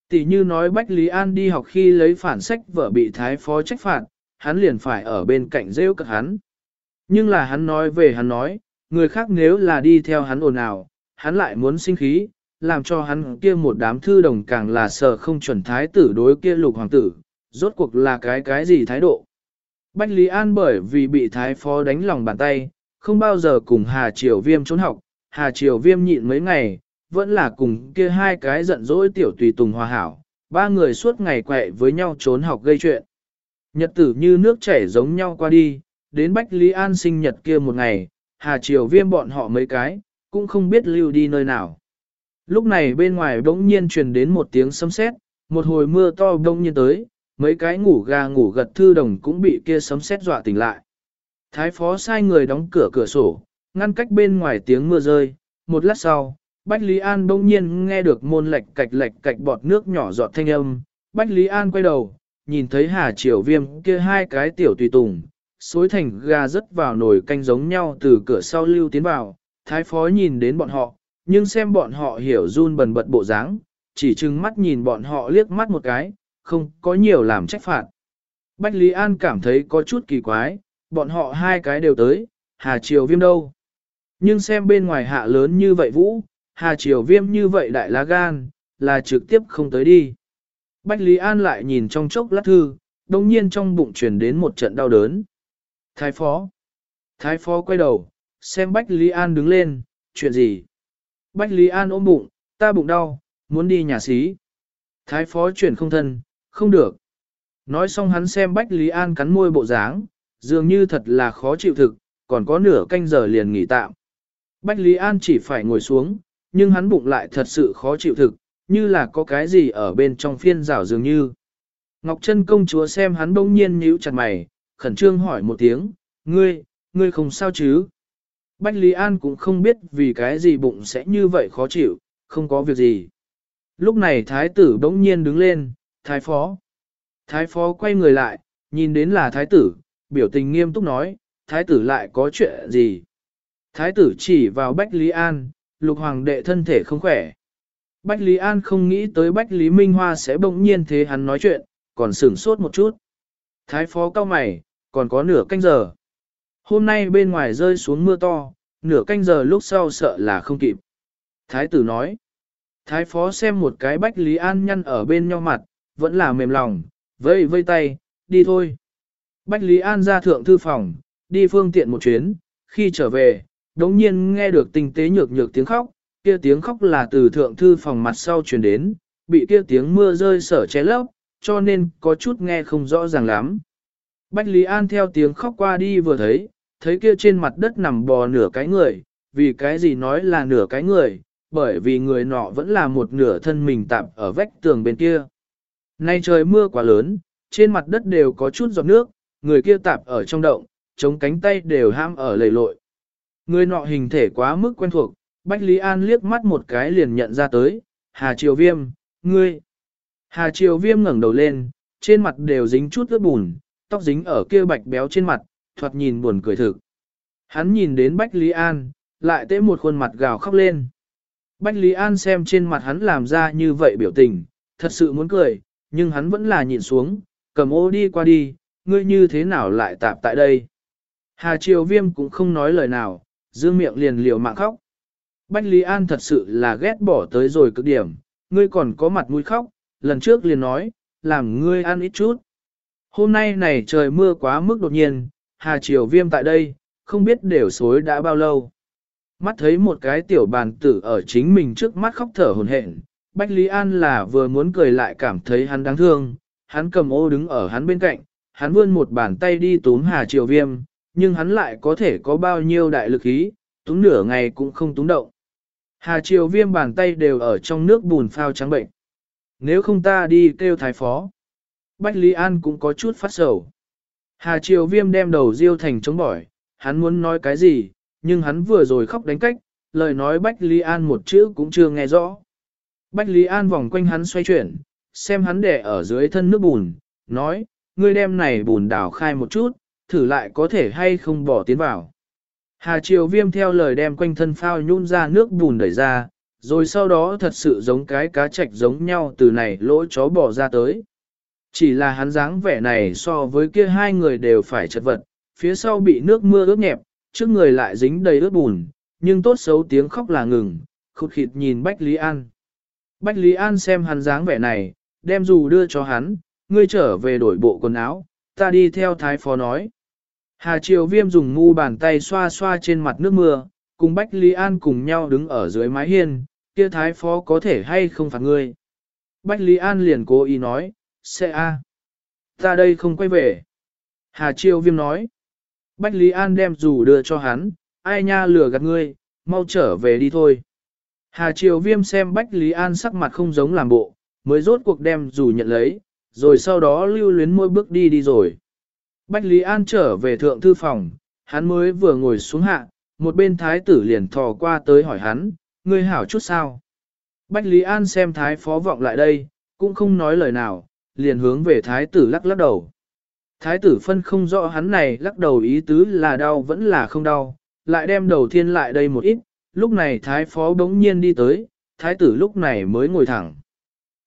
Tỷ như nói Bách Lý An đi học khi lấy phản sách vợ bị thái phó trách phạt, hắn liền phải ở bên cạnh rêu cật hắn. Nhưng là hắn nói về hắn nói, người khác nếu là đi theo hắn ồn ào, hắn lại muốn sinh khí, làm cho hắn kia một đám thư đồng càng là sợ không chuẩn thái tử đối kia lục hoàng tử, rốt cuộc là cái cái gì thái độ. Bách Lý An bởi vì bị thái phó đánh lòng bàn tay, không bao giờ cùng Hà Triều Viêm trốn học, Hà Triều Viêm nhịn mấy ngày, vẫn là cùng kia hai cái giận dỗi tiểu tùy tùng hòa hảo, ba người suốt ngày quẹ với nhau trốn học gây chuyện. Nhật tử như nước chảy giống nhau qua đi, đến Bách Lý An sinh nhật kia một ngày, Hà Triều Viêm bọn họ mấy cái, cũng không biết lưu đi nơi nào. Lúc này bên ngoài bỗng nhiên truyền đến một tiếng sấm sét, một hồi mưa to bỗng nhiên tới, mấy cái ngủ gà ngủ gật thư đồng cũng bị kia sấm sét dọa tỉnh lại. Thái phó sai người đóng cửa cửa sổ, ngăn cách bên ngoài tiếng mưa rơi, một lát sau, Bách Lý An bỗng nhiên nghe được môn lệch cạch lệch cạch bọt nước nhỏ giọt thanh âm, Bách Lý An quay đầu, nhìn thấy Hà Triều Viêm kia hai cái tiểu tùy tùng, xối thành gà rớt vào nồi canh giống nhau từ cửa sau lưu tiến vào, thái phó nhìn đến bọn họ, nhưng xem bọn họ hiểu run bần bật bộ dáng, chỉ chừng mắt nhìn bọn họ liếc mắt một cái, không có nhiều làm trách phạt. Bách Lý An cảm thấy có chút kỳ quái, bọn họ hai cái đều tới, Hà Triều Viêm đâu. Nhưng xem bên ngoài hạ lớn như vậy Vũ, Hà Triều Viêm như vậy đại lá gan, là trực tiếp không tới đi. Bách Lý An lại nhìn trong chốc lát thư, đồng nhiên trong bụng truyền đến một trận đau đớn. Thái phó. Thái phó quay đầu, xem Bách Lý An đứng lên, chuyện gì? Bách Lý An ôm bụng, ta bụng đau, muốn đi nhà xí. Thái phó chuyển không thân, không được. Nói xong hắn xem Bách Lý An cắn môi bộ dáng, dường như thật là khó chịu thực, còn có nửa canh giờ liền nghỉ tạm. Bách Lý An chỉ phải ngồi xuống, nhưng hắn bụng lại thật sự khó chịu thực, như là có cái gì ở bên trong phiên rào dường như. Ngọc Trân công chúa xem hắn bỗng nhiên nhíu chặt mày, khẩn trương hỏi một tiếng, ngươi, ngươi không sao chứ? Bách Lý An cũng không biết vì cái gì bụng sẽ như vậy khó chịu, không có việc gì. Lúc này thái tử bỗng nhiên đứng lên, thái phó. Thái phó quay người lại, nhìn đến là thái tử, biểu tình nghiêm túc nói, thái tử lại có chuyện gì? Thái tử chỉ vào Bách Lý An, lục hoàng đệ thân thể không khỏe. Bách Lý An không nghĩ tới Bách Lý Minh Hoa sẽ bỗng nhiên thế hắn nói chuyện, còn sửng sốt một chút. Thái phó cao mày, còn có nửa canh giờ. Hôm nay bên ngoài rơi xuống mưa to, nửa canh giờ lúc sau sợ là không kịp. Thái tử nói. Thái phó xem một cái Bách Lý An nhăn ở bên nhau mặt, vẫn là mềm lòng, vây vây tay, đi thôi. Bách Lý An ra thượng thư phòng, đi phương tiện một chuyến, khi trở về, đống nhiên nghe được tinh tế nhược nhược tiếng khóc, kia tiếng khóc là từ thượng thư phòng mặt sau truyền đến, bị kia tiếng mưa rơi sở ché lấp, cho nên có chút nghe không rõ ràng lắm. Bách Lý An theo tiếng khóc qua đi vừa thấy, thấy kia trên mặt đất nằm bò nửa cái người, vì cái gì nói là nửa cái người, bởi vì người nọ vẫn là một nửa thân mình tạm ở vách tường bên kia. Nay trời mưa quá lớn, trên mặt đất đều có chút giọt nước, người kia tạp ở trong động, chống cánh tay đều ham ở lầy lội. Người nọ hình thể quá mức quen thuộc, Bách Lý An liếc mắt một cái liền nhận ra tới, Hà Triều Viêm, ngươi. Hà Triều Viêm ngẩng đầu lên, trên mặt đều dính chút ướt bùn, tóc dính ở kia bạch béo trên mặt, thoạt nhìn buồn cười thực. Hắn nhìn đến Bách Lý An, lại tế một khuôn mặt gào khóc lên. Bách Lý An xem trên mặt hắn làm ra như vậy biểu tình, thật sự muốn cười, nhưng hắn vẫn là nhìn xuống, cầm ô đi qua đi, ngươi như thế nào lại tạp tại đây. Hà Triều Viêm cũng không nói lời nào, dương miệng liền liều mạng khóc. Bách Lý An thật sự là ghét bỏ tới rồi cực điểm, ngươi còn có mặt mũi khóc, lần trước liền nói, làm ngươi ăn ít chút. Hôm nay này trời mưa quá mức đột nhiên, Hà Triều Viêm tại đây, không biết đều xối đã bao lâu. Mắt thấy một cái tiểu bàn tử ở chính mình trước mắt khóc thở hồn hển, Bách Lý An là vừa muốn cười lại cảm thấy hắn đáng thương, hắn cầm ô đứng ở hắn bên cạnh, hắn vươn một bàn tay đi túm Hà Triều Viêm, nhưng hắn lại có thể có bao nhiêu đại lực ý, túm nửa ngày cũng không túm động. Hà Triều Viêm bàn tay đều ở trong nước bùn phao trắng bệnh. Nếu không ta đi kêu thái phó. Bách Lý An cũng có chút phát sầu. Hà Triều Viêm đem đầu riêu thành chống bỏi, hắn muốn nói cái gì, nhưng hắn vừa rồi khóc đánh cách, lời nói Bách Lý An một chữ cũng chưa nghe rõ. Bách Lý An vòng quanh hắn xoay chuyển, xem hắn đẻ ở dưới thân nước bùn, nói, ngươi đem này bùn đào khai một chút, thử lại có thể hay không bỏ tiến vào. Hà Triều Viêm theo lời đem quanh thân phao nhun ra nước bùn đẩy ra, rồi sau đó thật sự giống cái cá chạch giống nhau từ này lỗ chó bỏ ra tới. Chỉ là hắn dáng vẻ này so với kia hai người đều phải chật vật, phía sau bị nước mưa ướt nhẹp, trước người lại dính đầy ướt bùn, nhưng tốt xấu tiếng khóc là ngừng, khụt khịt nhìn Bách Lý An. Bách Lý An xem hắn dáng vẻ này, đem dù đưa cho hắn, ngươi trở về đổi bộ quần áo, ta đi theo thái phó nói. Hà Triều Viêm dùng ngu bàn tay xoa xoa trên mặt nước mưa, cùng Bách Lý An cùng nhau đứng ở dưới mái hiên, kia thái phó có thể hay không phạt ngươi. Bách Lý An liền cố ý nói, sẽ a, Ta đây không quay về. Hà Chiêu Viêm nói. Bách Lý An đem dù đưa cho hắn, ai nha lừa gạt ngươi, mau trở về đi thôi. Hà Triều Viêm xem Bách Lý An sắc mặt không giống làm bộ, mới rốt cuộc đem dù nhận lấy, rồi sau đó lưu luyến môi bước đi đi rồi. Bách Lý An trở về thượng thư phòng, hắn mới vừa ngồi xuống hạ, một bên thái tử liền thò qua tới hỏi hắn, ngươi hảo chút sao? Bách Lý An xem thái phó vọng lại đây, cũng không nói lời nào, liền hướng về thái tử lắc lắc đầu. Thái tử phân không rõ hắn này lắc đầu ý tứ là đau vẫn là không đau, lại đem đầu thiên lại đây một ít, lúc này thái phó bỗng nhiên đi tới, thái tử lúc này mới ngồi thẳng.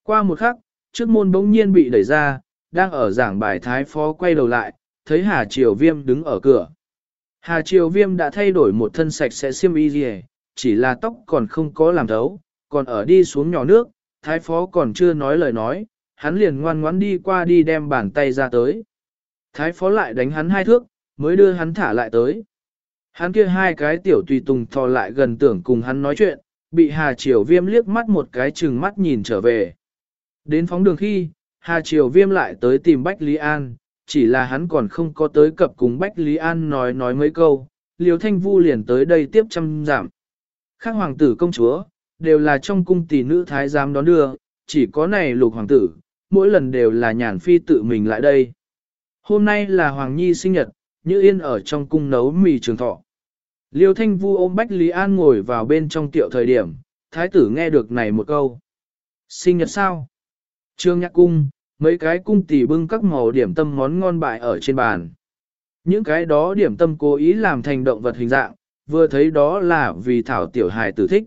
Qua một khắc, trước môn bỗng nhiên bị đẩy ra, đang ở giảng bài thái phó quay đầu lại, thấy Hà Triều Viêm đứng ở cửa. Hà Triều Viêm đã thay đổi một thân sạch sẽ xiêm y gì, chỉ là tóc còn không có làm thấu, còn ở đi xuống nhỏ nước, thái phó còn chưa nói lời nói, hắn liền ngoan ngoãn đi qua đi đem bàn tay ra tới. Thái phó lại đánh hắn hai thước, mới đưa hắn thả lại tới. Hắn kia hai cái tiểu tùy tùng thò lại gần tưởng cùng hắn nói chuyện, bị Hà Triều Viêm liếc mắt một cái chừng mắt nhìn trở về. Đến phóng đường khi, Hà Triều Viêm lại tới tìm Bách Lý An, chỉ là hắn còn không có tới cập cùng Bách Lý An nói nói mấy câu, Liêu Thanh Vu liền tới đây tiếp chăm giảm. Khác hoàng tử công chúa, đều là trong cung tỷ nữ thái giám đón đưa, chỉ có này lục hoàng tử, mỗi lần đều là nhàn phi tự mình lại đây. Hôm nay là Hoàng Nhi sinh nhật, Như Yên ở trong cung nấu mì trường thọ. Liêu Thanh Vu ôm Bách Lý An ngồi vào bên trong tiệu thời điểm, thái tử nghe được này một câu. Sinh nhật sao? Trương nhạc cung, mấy cái cung tỷ bưng các màu điểm tâm món ngon bại ở trên bàn. Những cái đó điểm tâm cố ý làm thành động vật hình dạng, vừa thấy đó là vì thảo tiểu hài tử thích.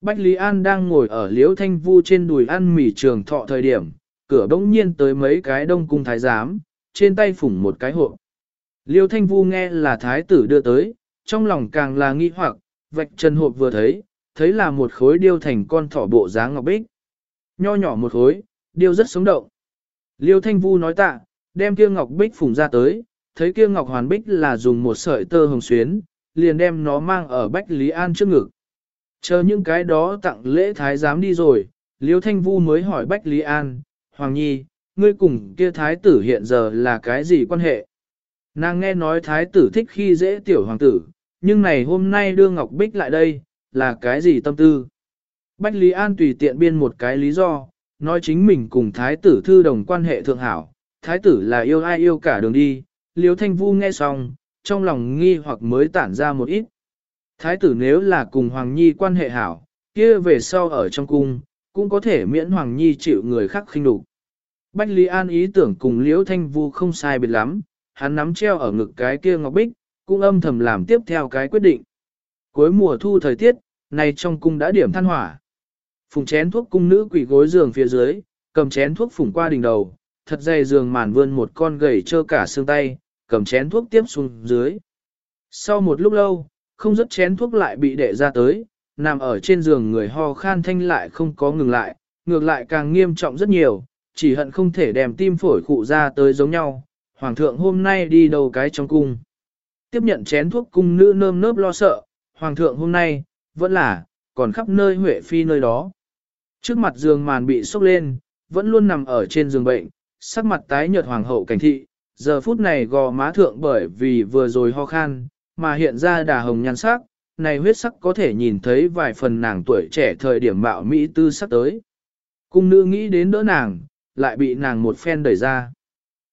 Bách Lý An đang ngồi ở liễu thanh vu trên đùi ăn mì trường thọ thời điểm, cửa bỗng nhiên tới mấy cái đông cung thái giám, trên tay phủng một cái hộp. Liêu thanh vu nghe là thái tử đưa tới, trong lòng càng là nghi hoặc, vạch chân hộp vừa thấy, thấy là một khối điêu thành con thỏ bộ dáng ngọc bích. Nho nhỏ một khối, điêu rất sống động. Liêu thanh vu nói tạ, đem kia ngọc bích phủng ra tới, thấy kia ngọc hoàn bích là dùng một sợi tơ hồng xuyến, liền đem nó mang ở Bách Lý An trước ngực. Chờ những cái đó tặng lễ thái giám đi rồi, Liêu Thanh Vu mới hỏi Bách Lý An, Hoàng Nhi, ngươi cùng kia thái tử hiện giờ là cái gì quan hệ? Nàng nghe nói thái tử thích khi dễ tiểu hoàng tử, nhưng này hôm nay đưa Ngọc Bích lại đây, là cái gì tâm tư? Bách Lý An tùy tiện biên một cái lý do, nói chính mình cùng thái tử thư đồng quan hệ thượng hảo, thái tử là yêu ai yêu cả đường đi, Liễu thanh vu nghe xong, trong lòng nghi hoặc mới tản ra một ít. Thái tử nếu là cùng Hoàng Nhi quan hệ hảo, kia về sau ở trong cung, cũng có thể miễn Hoàng Nhi chịu người khác khinh đục. Bách Lý An ý tưởng cùng Liễu Thanh Vu không sai biệt lắm, hắn nắm treo ở ngực cái kia ngọc bích, cũng âm thầm làm tiếp theo cái quyết định. Cuối mùa thu thời tiết, này trong cung đã điểm than hỏa. Phùng chén thuốc cung nữ quỷ gối giường phía dưới, cầm chén thuốc phùng qua đỉnh đầu, thật dày giường màn vươn một con gầy trơ cả xương tay, cầm chén thuốc tiếp xuống dưới. Sau một lúc lâu, không rất chén thuốc lại bị đệ ra tới, nằm ở trên giường người ho khan thanh lại không có ngừng lại, ngược lại càng nghiêm trọng rất nhiều, chỉ hận không thể đem tim phổi cụ ra tới giống nhau. Hoàng thượng hôm nay đi đâu cái trong cung. Tiếp nhận chén thuốc cung nữ nơm nớp lo sợ, Hoàng thượng hôm nay, vẫn là, còn khắp nơi Huệ Phi nơi đó. Trước mặt giường màn bị sốc lên, vẫn luôn nằm ở trên giường bệnh, sắc mặt tái nhợt hoàng hậu cảnh thị, giờ phút này gò má thượng bởi vì vừa rồi ho khan, mà hiện ra đà hồng nhan sắc, này huyết sắc có thể nhìn thấy vài phần nàng tuổi trẻ thời điểm mạo Mỹ tư sắc tới. Cung nữ nghĩ đến đỡ nàng, lại bị nàng một phen đẩy ra.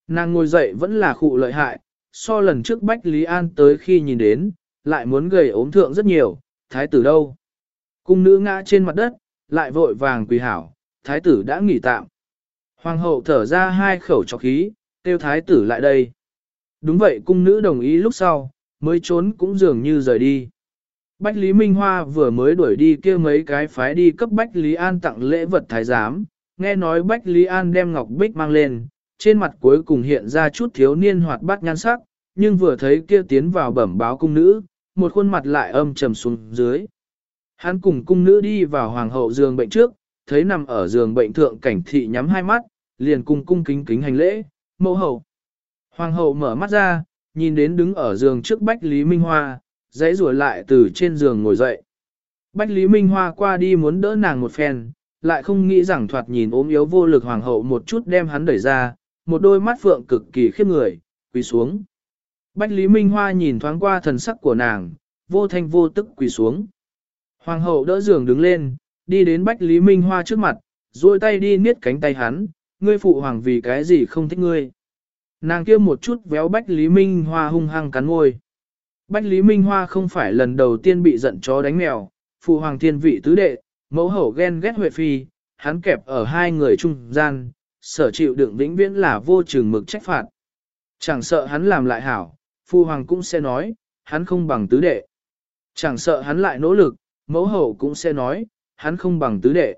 Nàng ngồi dậy vẫn là khụ lợi hại, so lần trước Bách Lý An tới khi nhìn đến, lại muốn gầy ốm thượng rất nhiều, thái tử đâu. Cung nữ ngã trên mặt đất, lại vội vàng quỳ hảo, thái tử đã nghỉ tạm. Hoàng hậu thở ra hai khẩu trọc khí, tiêu thái tử lại đây. Đúng vậy cung nữ đồng ý lúc sau, mới trốn cũng dường như rời đi. Bách Lý Minh Hoa vừa mới đuổi đi kia mấy cái phái đi cấp Bách Lý An tặng lễ vật thái giám, nghe nói Bách Lý An đem Ngọc Bích mang lên, trên mặt cuối cùng hiện ra chút thiếu niên hoạt bát nhan sắc, nhưng vừa thấy kia tiến vào bẩm báo cung nữ, một khuôn mặt lại âm trầm xuống dưới. Hắn cùng cung nữ đi vào hoàng hậu giường bệnh trước, thấy nằm ở giường bệnh thượng cảnh thị nhắm hai mắt, liền cung cung kính kính hành lễ, mẫu hậu. Hoàng hậu mở mắt ra, nhìn đến đứng ở giường trước Bách Lý Minh Hoa, dãy rùa lại từ trên giường ngồi dậy. Bách Lý Minh Hoa qua đi muốn đỡ nàng một phen, lại không nghĩ rằng thoạt nhìn ốm yếu vô lực hoàng hậu một chút đem hắn đẩy ra, một đôi mắt phượng cực kỳ khiếp người, quỳ xuống. Bách Lý Minh Hoa nhìn thoáng qua thần sắc của nàng, vô thanh vô tức quỳ xuống. Hoàng hậu đỡ giường đứng lên, đi đến Bách Lý Minh Hoa trước mặt, duỗi tay đi niết cánh tay hắn, ngươi phụ hoàng vì cái gì không thích ngươi. Nàng kia một chút véo Bách Lý Minh Hoa hung hăng cắn ngôi. Bách Lý Minh Hoa không phải lần đầu tiên bị giận chó đánh mèo, phụ hoàng thiên vị tứ đệ, mẫu hậu ghen ghét Huệ Phi, hắn kẹp ở hai người trung gian, sở chịu đựng vĩnh viễn là vô trường mực trách phạt. Chẳng sợ hắn làm lại hảo, Phu hoàng cũng sẽ nói, hắn không bằng tứ đệ. Chẳng sợ hắn lại nỗ lực, mẫu hậu cũng sẽ nói, hắn không bằng tứ đệ.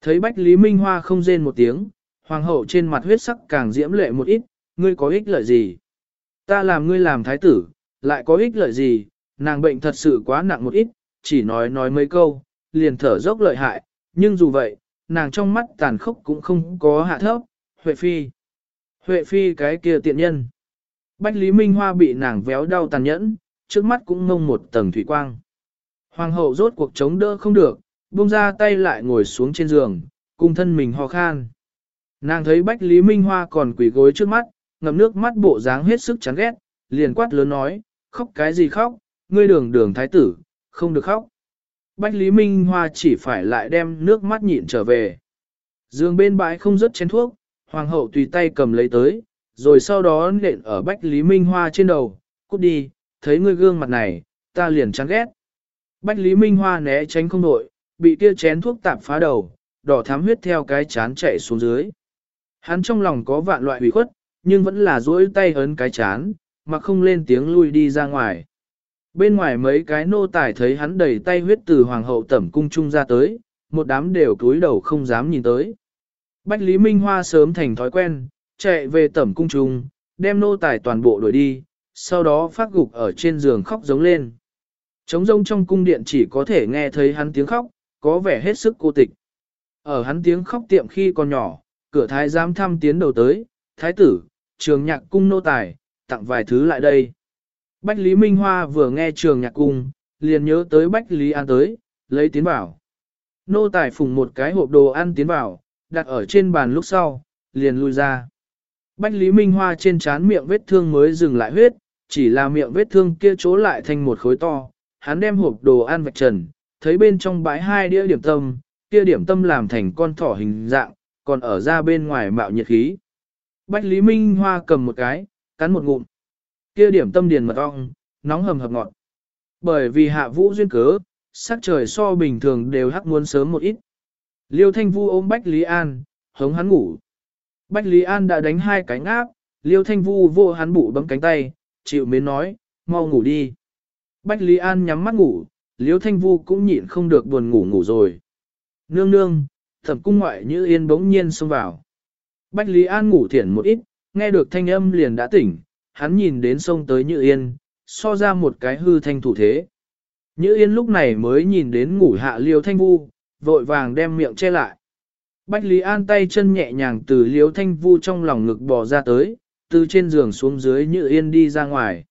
Thấy Bách Lý Minh Hoa không rên một tiếng, hoàng hậu trên mặt huyết sắc càng diễm lệ một ít, ngươi có ích lợi gì? Ta làm ngươi làm thái tử, lại có ích lợi gì? Nàng bệnh thật sự quá nặng một ít, chỉ nói nói mấy câu, liền thở dốc lợi hại, nhưng dù vậy, nàng trong mắt tàn khốc cũng không có hạ thấp, Huệ Phi. Huệ Phi cái kia tiện nhân. Bách Lý Minh Hoa bị nàng véo đau tàn nhẫn, trước mắt cũng ngông một tầng thủy quang. Hoàng hậu rốt cuộc chống đỡ không được, buông ra tay lại ngồi xuống trên giường, cùng thân mình ho khan. Nàng thấy Bách Lý Minh Hoa còn quỳ gối trước mắt, ngậm nước mắt bộ dáng hết sức chán ghét, liền quát lớn nói, khóc cái gì khóc, ngươi đường đường thái tử, không được khóc. Bách Lý Minh Hoa chỉ phải lại đem nước mắt nhịn trở về. Dương bên bãi không rất chén thuốc, hoàng hậu tùy tay cầm lấy tới, rồi sau đó nện ở Bách Lý Minh Hoa trên đầu, cút đi, thấy ngươi gương mặt này, ta liền chán ghét. Bách Lý Minh Hoa né tránh không nội, bị kia chén thuốc tạp phá đầu, đỏ thám huyết theo cái chán chạy xuống dưới. Hắn trong lòng có vạn loại hủy khuất, nhưng vẫn là duỗi tay ấn cái chán, mà không lên tiếng lui đi ra ngoài. Bên ngoài mấy cái nô tài thấy hắn đầy tay huyết từ hoàng hậu tẩm cung trung ra tới, một đám đều cúi đầu không dám nhìn tới. Bách Lý Minh Hoa sớm thành thói quen, chạy về tẩm cung trung, đem nô tài toàn bộ đuổi đi, sau đó phát gục ở trên giường khóc giống lên. Trống rông trong cung điện chỉ có thể nghe thấy hắn tiếng khóc, có vẻ hết sức cô tịch. Ở hắn tiếng khóc tiệm khi còn nhỏ, cửa thái giám thăm tiến đầu tới, thái tử, trường nhạc cung nô tài, tặng vài thứ lại đây. Bách Lý Minh Hoa vừa nghe trường nhạc cung, liền nhớ tới Bách Lý An tới, lấy tiến bảo. Nô tài phùng một cái hộp đồ ăn tiến Bảo đặt ở trên bàn lúc sau, liền lui ra. Bách Lý Minh Hoa trên trán miệng vết thương mới dừng lại huyết, chỉ là miệng vết thương kia chỗ lại thành một khối to. Hắn đem hộp đồ ăn vạch trần, thấy bên trong bãi hai đĩa điểm tâm, kia điểm tâm làm thành con thỏ hình dạng, còn ở ra bên ngoài mạo nhiệt khí. Bách Lý Minh Hoa cầm một cái, cắn một ngụm. Kia điểm tâm điền mật ong, nóng hầm hập ngọt. Bởi vì hạ vũ duyên cớ, sắc trời so bình thường đều hắc muốn sớm một ít. Liêu Thanh Vu ôm Bách Lý An, hống hắn ngủ. Bách Lý An đã đánh hai cánh áp, Liêu Thanh Vu vô hắn bụ bấm cánh tay, chịu mến nói, mau ngủ đi. Bách Lý An nhắm mắt ngủ, Liêu Thanh Vu cũng nhịn không được buồn ngủ ngủ rồi. Nương nương, thẩm cung ngoại như yên bỗng nhiên xông vào. Bách Lý An ngủ thiển một ít, nghe được thanh âm liền đã tỉnh, hắn nhìn đến sông tới Như Yên, so ra một cái hư thanh thủ thế. Như Yên lúc này mới nhìn đến ngủ hạ liêu thanh vu, vội vàng đem miệng che lại. Bách Lý An tay chân nhẹ nhàng từ liêu thanh vu trong lòng ngực bò ra tới, từ trên giường xuống dưới Như Yên đi ra ngoài.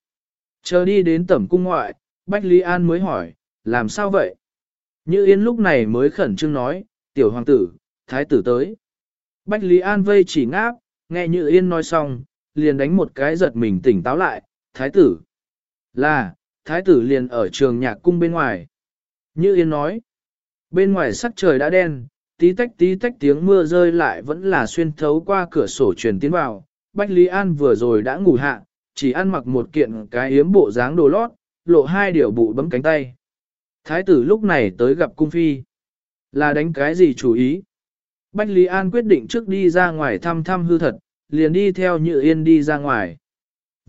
Chờ đi đến tẩm cung ngoại, Bách Lý An mới hỏi, làm sao vậy? Như Yên lúc này mới khẩn trương nói, tiểu hoàng tử, thái tử tới. Bách Lý An vây chỉ ngáp, nghe Như Yên nói xong, liền đánh một cái giật mình tỉnh táo lại, thái tử. Là, thái tử liền ở trường nhạc cung bên ngoài. Như Yên nói, bên ngoài sắc trời đã đen, tí tách tí tách tiếng mưa rơi lại vẫn là xuyên thấu qua cửa sổ truyền tiến vào. Bách Lý An vừa rồi đã ngủ hạ, chỉ ăn mặc một kiện cái yếm bộ dáng đồ lót, lộ hai điều bụ bấm cánh tay. Thái tử lúc này tới gặp cung phi. Là đánh cái gì chủ ý? Bách Lý An quyết định trước đi ra ngoài thăm thăm hư thật, liền đi theo Nhự Yên đi ra ngoài.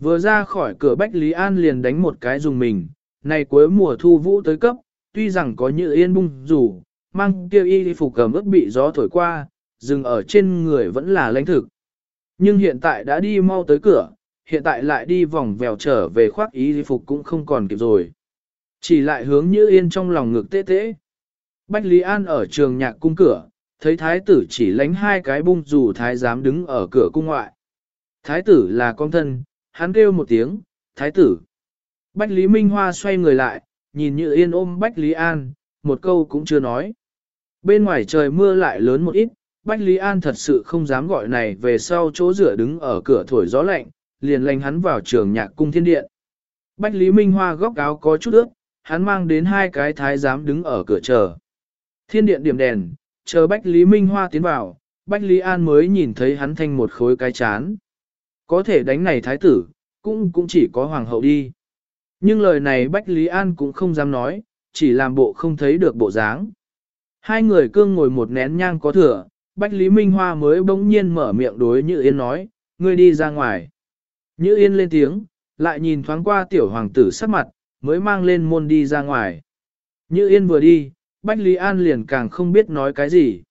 Vừa ra khỏi cửa Bách Lý An liền đánh một cái dùng mình, này cuối mùa thu vũ tới cấp, tuy rằng có Nhự Yên bung rủ, mang kêu y phục cầm ướt bị gió thổi qua, dừng ở trên người vẫn là lãnh thực. Nhưng hiện tại đã đi mau tới cửa, hiện tại lại đi vòng vèo trở về khoác y phục cũng không còn kịp rồi. Chỉ lại hướng Như Yên trong lòng ngực tê tê. Bách Lý An ở trường nhạc cung cửa, thấy thái tử chỉ lánh hai cái bung dù thái giám đứng ở cửa cung ngoại. Thái tử là con thân, hắn kêu một tiếng, thái tử. Bách Lý Minh Hoa xoay người lại, nhìn Như Yên ôm Bách Lý An, một câu cũng chưa nói. Bên ngoài trời mưa lại lớn một ít, Bách Lý An thật sự không dám gọi này về sau chỗ rửa đứng ở cửa thổi gió lạnh, liền lành hắn vào trường nhạc cung thiên điện. Bách Lý Minh Hoa góc áo có chút ướt, hắn mang đến hai cái thái giám đứng ở cửa chờ. Thiên điện điểm đèn, chờ Bách Lý Minh Hoa tiến vào, Bách Lý An mới nhìn thấy hắn thanh một khối cái chán. Có thể đánh này thái tử, cũng cũng chỉ có hoàng hậu đi. Nhưng lời này Bách Lý An cũng không dám nói, chỉ làm bộ không thấy được bộ dáng. Hai người cương ngồi một nén nhang có thừa, Bách Lý Minh Hoa mới bỗng nhiên mở miệng đối Như Yên nói, ngươi đi ra ngoài. Như Yên lên tiếng, lại nhìn thoáng qua tiểu hoàng tử sắc mặt, mới mang lên môn đi ra ngoài. Như Yên vừa đi, Bách Lý An liền càng không biết nói cái gì.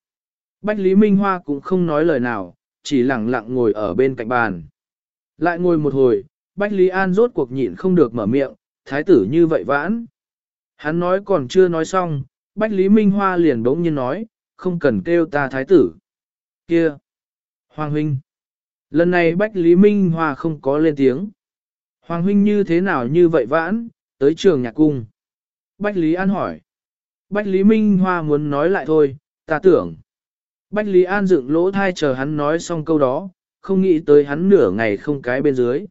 Bách Lý Minh Hoa cũng không nói lời nào, chỉ lặng lặng ngồi ở bên cạnh bàn. Lại ngồi một hồi, Bách Lý An rốt cuộc nhịn không được mở miệng, thái tử như vậy vãn. Hắn nói còn chưa nói xong, Bách Lý Minh Hoa liền bỗng nhiên nói, không cần kêu ta thái tử. Kia! Hoàng huynh! Lần này Bách Lý Minh Hoa không có lên tiếng. Hoàng huynh như thế nào như vậy vãn, tới trường nhạc cung. Bách Lý An hỏi. Bách Lý Minh Hoa muốn nói lại thôi, ta tưởng. Bách Lý An dựng lỗ thai chờ hắn nói xong câu đó, không nghĩ tới hắn nửa ngày không cái bên dưới.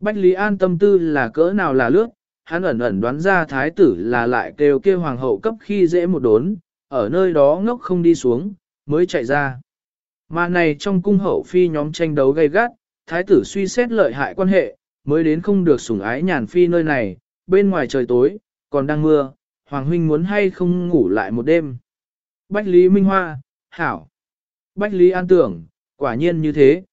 Bách Lý An tâm tư là cỡ nào là lướt, hắn ẩn ẩn đoán ra thái tử là lại kêu kêu hoàng hậu cấp khi dễ một đốn, ở nơi đó ngốc không đi xuống, mới chạy ra. Mà này trong cung hậu phi nhóm tranh đấu gay gắt, thái tử suy xét lợi hại quan hệ, mới đến không được sủng ái nhàn phi nơi này, bên ngoài trời tối, còn đang mưa, hoàng huynh muốn hay không ngủ lại một đêm. Bách Lý Minh Hoa, Hảo. Bách Lý An tưởng, quả nhiên như thế.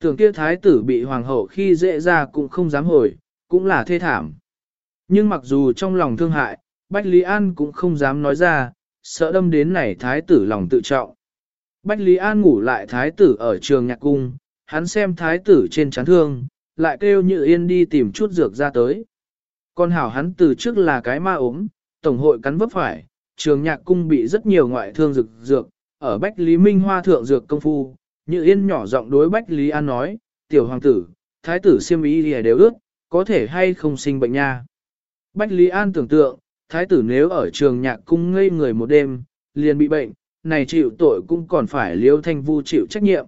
Tưởng kia thái tử bị hoàng hậu khi dễ ra cũng không dám hồi, cũng là thê thảm. Nhưng mặc dù trong lòng thương hại, Bách Lý An cũng không dám nói ra, sợ đâm đến này thái tử lòng tự trọng. Bách Lý An ngủ lại thái tử ở trường nhạc cung, hắn xem thái tử trên chán thương, lại kêu Như Yên đi tìm chút dược ra tới. Con hảo hắn từ trước là cái ma ốm, tổng hội cắn vấp phải, trường nhạc cung bị rất nhiều ngoại thương dược dược, ở Bách Lý Minh Hoa thượng dược công phu, Như Yên nhỏ giọng đối Bách Lý An nói, tiểu hoàng tử, thái tử siêm ý thì đều ước, có thể hay không sinh bệnh nha. Bách Lý An tưởng tượng, thái tử nếu ở trường nhạc cung ngây người một đêm, liền bị bệnh, này chịu tội cũng còn phải liêu thanh vu chịu trách nhiệm.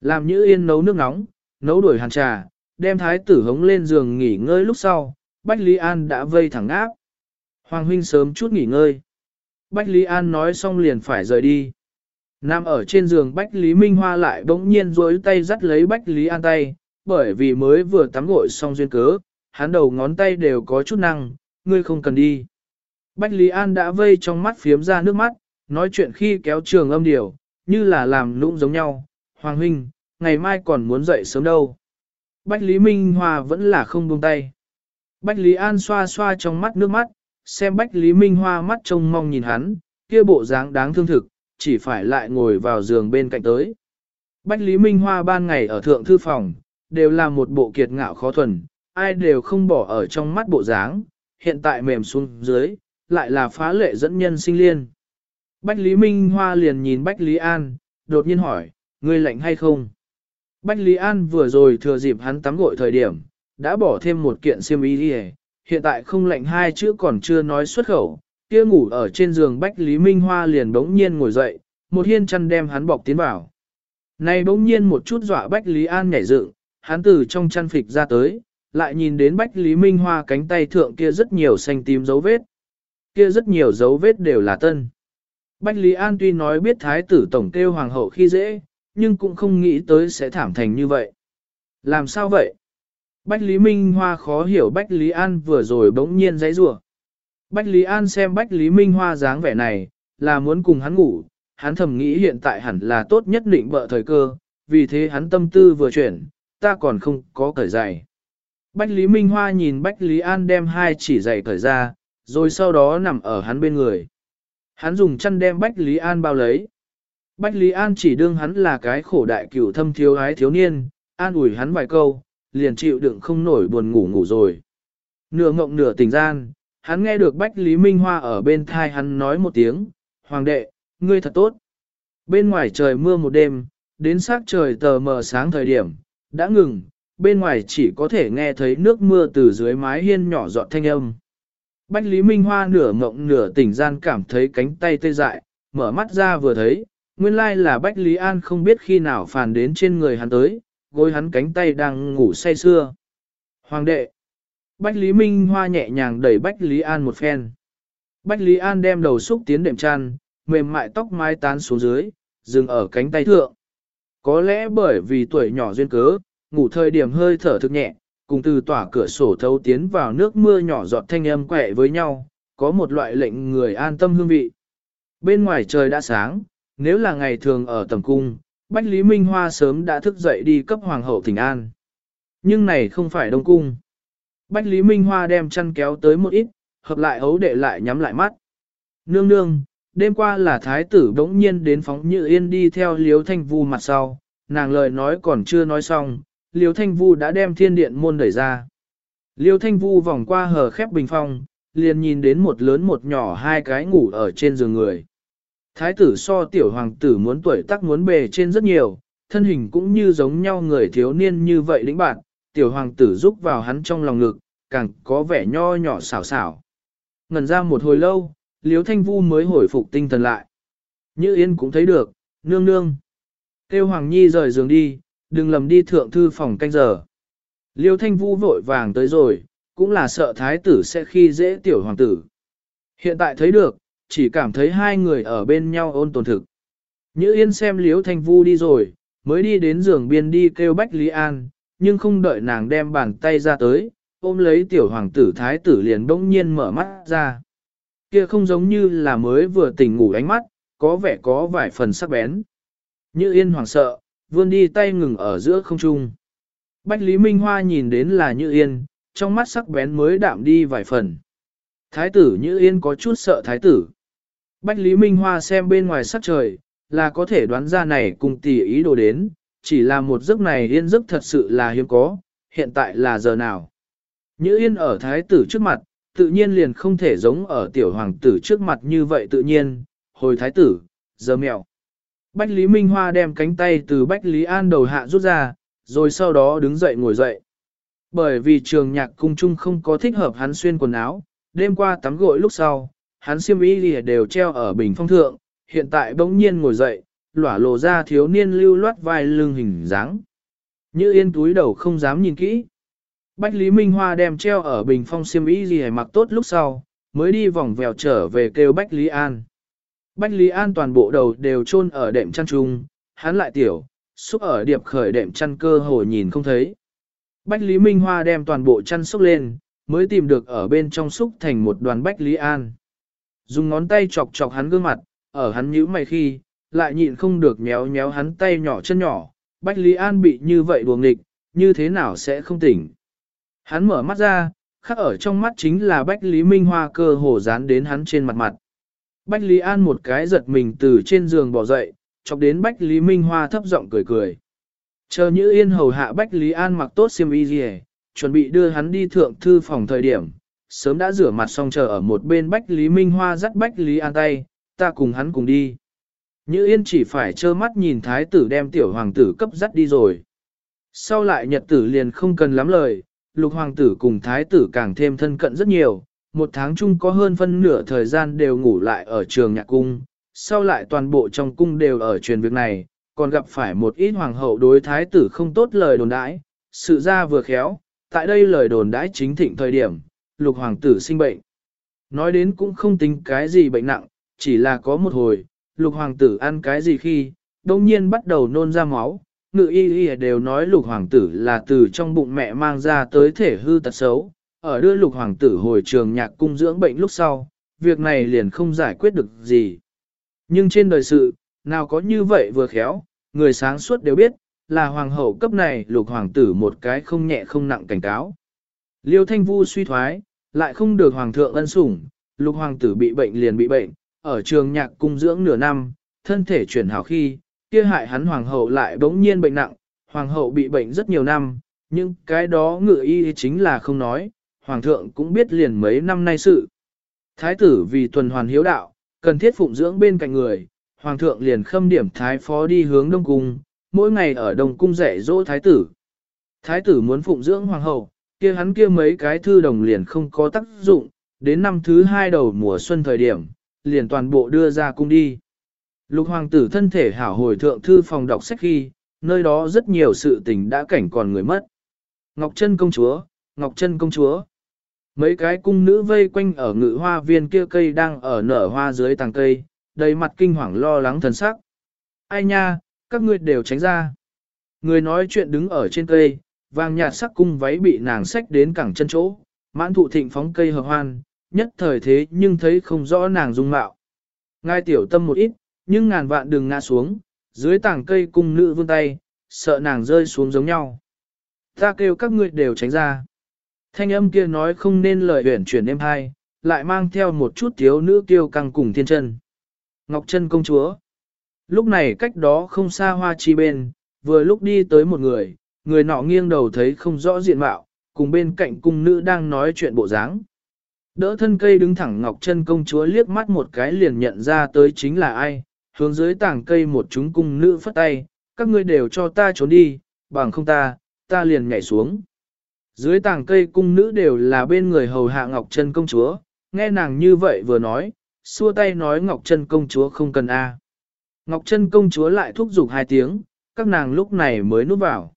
Làm Như Yên nấu nước nóng, nấu đuổi hàn trà, đem thái tử hống lên giường nghỉ ngơi lúc sau, Bách Lý An đã vây thẳng áp. Hoàng huynh sớm chút nghỉ ngơi. Bách Lý An nói xong liền phải rời đi. Nam ở trên giường Bách Lý Minh Hoa lại bỗng nhiên duỗi tay dắt lấy Bách Lý An tay, bởi vì mới vừa tắm gội xong duyên cớ, hắn đầu ngón tay đều có chút năng, ngươi không cần đi. Bách Lý An đã vây trong mắt phiếm ra nước mắt, nói chuyện khi kéo trường âm điều, như là làm lũng giống nhau. Hoàng huynh, ngày mai còn muốn dậy sớm đâu. Bách Lý Minh Hoa vẫn là không buông tay. Bách Lý An xoa xoa trong mắt nước mắt, xem Bách Lý Minh Hoa mắt trông mong nhìn hắn, kia bộ dáng đáng thương thực, chỉ phải lại ngồi vào giường bên cạnh tới. Bách Lý Minh Hoa ban ngày ở thượng thư phòng, đều là một bộ kiệt ngạo khó thuần, ai đều không bỏ ở trong mắt bộ dáng, hiện tại mềm xuống dưới, lại là phá lệ dẫn nhân sinh liên. Bách Lý Minh Hoa liền nhìn Bách Lý An, đột nhiên hỏi, ngươi lạnh hay không? Bách Lý An vừa rồi thừa dịp hắn tắm gội thời điểm, đã bỏ thêm một kiện xiêm y đi hiện tại không lạnh hai chữ còn chưa nói xuất khẩu, kia ngủ ở trên giường Bách Lý Minh Hoa liền bỗng nhiên ngồi dậy, một hiên chăn đem hắn bọc tiến vào. Này bỗng nhiên một chút dọa Bách Lý An nhảy dựng, hắn từ trong chăn phịch ra tới, lại nhìn đến Bách Lý Minh Hoa cánh tay thượng kia rất nhiều xanh tím dấu vết. Kia rất nhiều dấu vết đều là tân. Bách Lý An tuy nói biết thái tử tổng kêu hoàng hậu khi dễ, nhưng cũng không nghĩ tới sẽ thảm thành như vậy. Làm sao vậy? Bách Lý Minh Hoa khó hiểu Bách Lý An vừa rồi bỗng nhiên giấy rủa. Bách Lý An xem Bách Lý Minh Hoa dáng vẻ này, là muốn cùng hắn ngủ, hắn thầm nghĩ hiện tại hẳn là tốt nhất định bợ thời cơ, vì thế hắn tâm tư vừa chuyển, ta còn không có cởi giày. Bách Lý Minh Hoa nhìn Bách Lý An đem hai chỉ giày cởi ra, rồi sau đó nằm ở hắn bên người. Hắn dùng chăn đem Bách Lý An bao lấy. Bách Lý An chỉ đương hắn là cái khổ đại cửu thâm thiếu ái thiếu niên, an ủi hắn vài câu, liền chịu đựng không nổi buồn ngủ ngủ rồi. Nửa ngộng nửa tỉnh gian, hắn nghe được Bách Lý Minh Hoa ở bên thai hắn nói một tiếng, Hoàng đệ, ngươi thật tốt. Bên ngoài trời mưa một đêm, đến sát trời tờ mờ sáng thời điểm, Đã ngừng, bên ngoài chỉ có thể nghe thấy nước mưa từ dưới mái hiên nhỏ giọt thanh âm. Bách Lý Minh Hoa nửa ngộng nửa tỉnh gian cảm thấy cánh tay tê dại, mở mắt ra vừa thấy, nguyên lai là Bách Lý An không biết khi nào phản đến trên người hắn tới, gối hắn cánh tay đang ngủ say sưa. Hoàng đệ! Bách Lý Minh Hoa nhẹ nhàng đẩy Bách Lý An một phen. Bách Lý An đem đầu xúc tiến đệm chăn, mềm mại tóc mái tán xuống dưới, dừng ở cánh tay thượng. Có lẽ bởi vì tuổi nhỏ duyên cớ, ngủ thời điểm hơi thở thực nhẹ, cùng từ tỏa cửa sổ thấu tiến vào nước mưa nhỏ giọt thanh âm quẹ với nhau, có một loại lệnh người an tâm hương vị. Bên ngoài trời đã sáng, nếu là ngày thường ở tầm cung, Bách Lý Minh Hoa sớm đã thức dậy đi cấp hoàng hậu Thịnh an. Nhưng này không phải đông cung. Bách Lý Minh Hoa đem chăn kéo tới một ít, hợp lại ấu đệ lại nhắm lại mắt. Nương nương, đêm qua là thái tử bỗng nhiên đến phóng như yên đi theo liếu thanh vu mặt sau, nàng lời nói còn chưa nói xong, liếu thanh vu đã đem thiên điện môn đẩy ra. Liêu thanh vu vòng qua hờ khép bình phong, liền nhìn đến một lớn một nhỏ hai cái ngủ ở trên giường người. Thái tử so tiểu hoàng tử muốn tuổi tác muốn bề trên rất nhiều, thân hình cũng như giống nhau người thiếu niên như vậy lĩnh bạn, tiểu hoàng tử giúp vào hắn trong lòng ngực, càng có vẻ nho nhỏ xảo xảo. Ngần ra một hồi lâu, liếu thanh vu mới hồi phục tinh thần lại. Như yên cũng thấy được, nương nương. Kêu Hoàng Nhi rời giường đi, đừng lầm đi thượng thư phòng canh giờ. Liêu thanh vu vội vàng tới rồi, cũng là sợ thái tử sẽ khi dễ tiểu hoàng tử. Hiện tại thấy được, chỉ cảm thấy hai người ở bên nhau ôn tồn thực. Như yên xem liễu thanh vu đi rồi, mới đi đến giường biên đi kêu Bách Lý An, nhưng không đợi nàng đem bàn tay ra tới, ôm lấy tiểu hoàng tử thái tử liền bỗng nhiên mở mắt ra. Kia không giống như là mới vừa tỉnh ngủ ánh mắt, có vẻ có vài phần sắc bén. Như yên hoàng sợ, vươn đi tay ngừng ở giữa không trung. Bách Lý Minh Hoa nhìn đến là Như Yên, trong mắt sắc bén mới đạm đi vài phần. Thái tử Như Yên có chút sợ thái tử. Bách Lý Minh Hoa xem bên ngoài sắc trời, là có thể đoán ra này cùng tỷ ý đồ đến, chỉ là một giấc này yên giấc thật sự là hiếm có, hiện tại là giờ nào. Như Yên ở thái tử trước mặt, tự nhiên liền không thể giống ở tiểu hoàng tử trước mặt như vậy tự nhiên, hồi thái tử, giờ mèo. Bách Lý Minh Hoa đem cánh tay từ Bách Lý An đầu hạ rút ra, rồi sau đó đứng dậy ngồi dậy. Bởi vì trường nhạc cung Trung không có thích hợp hắn xuyên quần áo, đêm qua tắm gội lúc sau, hắn xiêm y đều treo ở bình phong thượng, hiện tại bỗng nhiên ngồi dậy, lỏa lộ ra thiếu niên lưu loát vai lưng hình dáng. Như yên túi đầu không dám nhìn kỹ. Bách Lý Minh Hoa đem treo ở bình phong xiêm y gì mặc tốt lúc sau, mới đi vòng vèo trở về kêu Bách Lý An. Bách Lý An toàn bộ đầu đều chôn ở đệm chăn trung, hắn lại tiểu, xúc ở điệp khởi đệm chăn cơ hồ nhìn không thấy. Bách Lý Minh Hoa đem toàn bộ chăn xúc lên, mới tìm được ở bên trong xúc thành một đoàn Bách Lý An. Dùng ngón tay chọc chọc hắn gương mặt, ở hắn nhíu mày khi, lại nhịn không được méo méo hắn tay nhỏ chân nhỏ, Bách Lý An bị như vậy đuồng nghịch, như thế nào sẽ không tỉnh. Hắn mở mắt ra, khắc ở trong mắt chính là Bách Lý Minh Hoa cơ hồ dán đến hắn trên mặt mặt. Bách Lý An một cái giật mình từ trên giường bỏ dậy, chọc đến Bách Lý Minh Hoa thấp giọng cười cười. Chờ như yên hầu hạ Bách Lý An mặc tốt xiêm y gì chuẩn bị đưa hắn đi thượng thư phòng thời điểm, sớm đã rửa mặt xong chờ ở một bên Bách Lý Minh Hoa dắt Bách Lý An tay, ta cùng hắn cùng đi. Như yên chỉ phải trơ mắt nhìn thái tử đem tiểu hoàng tử cấp dắt đi rồi. Sau lại nhật tử liền không cần lắm lời, lục hoàng tử cùng thái tử càng thêm thân cận rất nhiều, một tháng chung có hơn phân nửa thời gian đều ngủ lại ở trường nhạc cung, sau lại toàn bộ trong cung đều ở truyền việc này, còn gặp phải một ít hoàng hậu đối thái tử không tốt lời đồn đãi, sự ra vừa khéo, tại đây lời đồn đãi chính thịnh thời điểm, lục hoàng tử sinh bệnh. Nói đến cũng không tính cái gì bệnh nặng, chỉ là có một hồi, lục hoàng tử ăn cái gì khi, đông nhiên bắt đầu nôn ra máu, ngự y y đều nói lục hoàng tử là từ trong bụng mẹ mang ra tới thể hư tật xấu, ở đưa lục hoàng tử hồi trường nhạc cung dưỡng bệnh lúc sau, việc này liền không giải quyết được gì. Nhưng trên đời sự, nào có như vậy vừa khéo, người sáng suốt đều biết, là hoàng hậu cấp này lục hoàng tử một cái không nhẹ không nặng cảnh cáo. Liêu thanh vu suy thoái, lại không được hoàng thượng ân sủng, lục hoàng tử bị bệnh liền bị bệnh, ở trường nhạc cung dưỡng nửa năm, thân thể chuyển hảo khi, kia hại hắn hoàng hậu lại bỗng nhiên bệnh nặng, hoàng hậu bị bệnh rất nhiều năm, nhưng cái đó ngựa y chính là không nói, hoàng thượng cũng biết liền mấy năm nay sự. Thái tử vì tuần hoàn hiếu đạo, cần thiết phụng dưỡng bên cạnh người, hoàng thượng liền khâm điểm thái phó đi hướng đông cung, mỗi ngày ở đông cung dạy dỗ thái tử. Thái tử muốn phụng dưỡng hoàng hậu, kia hắn kia mấy cái thư đồng liền không có tác dụng, đến năm thứ hai đầu mùa xuân thời điểm, liền toàn bộ đưa ra cung đi. Lục hoàng tử thân thể hảo hồi thượng thư phòng đọc sách khi, nơi đó rất nhiều sự tình đã cảnh còn người mất. Ngọc Trân công chúa, Ngọc Trân công chúa. Mấy cái cung nữ vây quanh ở ngự hoa viên kia cây đang ở nở hoa dưới tàng cây, đầy mặt kinh hoàng lo lắng thần sắc. Ai nha, các ngươi đều tránh ra. Người nói chuyện đứng ở trên cây, vàng nhạt sắc cung váy bị nàng xách đến cẳng chân chỗ, mãn thụ thịnh phóng cây hợp hoan, nhất thời thế nhưng thấy không rõ nàng dung mạo. Ngai tiểu tâm một ít, nhưng ngàn vạn đừng ngã xuống, dưới tảng cây cung nữ vươn tay, sợ nàng rơi xuống giống nhau. Ta kêu các ngươi đều tránh ra. Thanh âm kia nói không nên lời huyển chuyển êm hai, lại mang theo một chút thiếu nữ kiêu căng cùng thiên chân. Ngọc chân công chúa. Lúc này cách đó không xa hoa chi bên, vừa lúc đi tới một người, người nọ nghiêng đầu thấy không rõ diện mạo, cùng bên cạnh cung nữ đang nói chuyện bộ dáng. Đỡ thân cây đứng thẳng Ngọc chân công chúa liếc mắt một cái liền nhận ra tới chính là ai, hướng dưới tảng cây một chúng cung nữ phất tay, các ngươi đều cho ta trốn đi, bằng không ta, ta liền nhảy xuống. Dưới tảng cây cung nữ đều là bên người hầu hạ Ngọc Trân công chúa, nghe nàng như vậy vừa nói, xua tay nói Ngọc Trân công chúa không cần a. Ngọc Trân công chúa lại thúc giục hai tiếng, các nàng lúc này mới núp vào.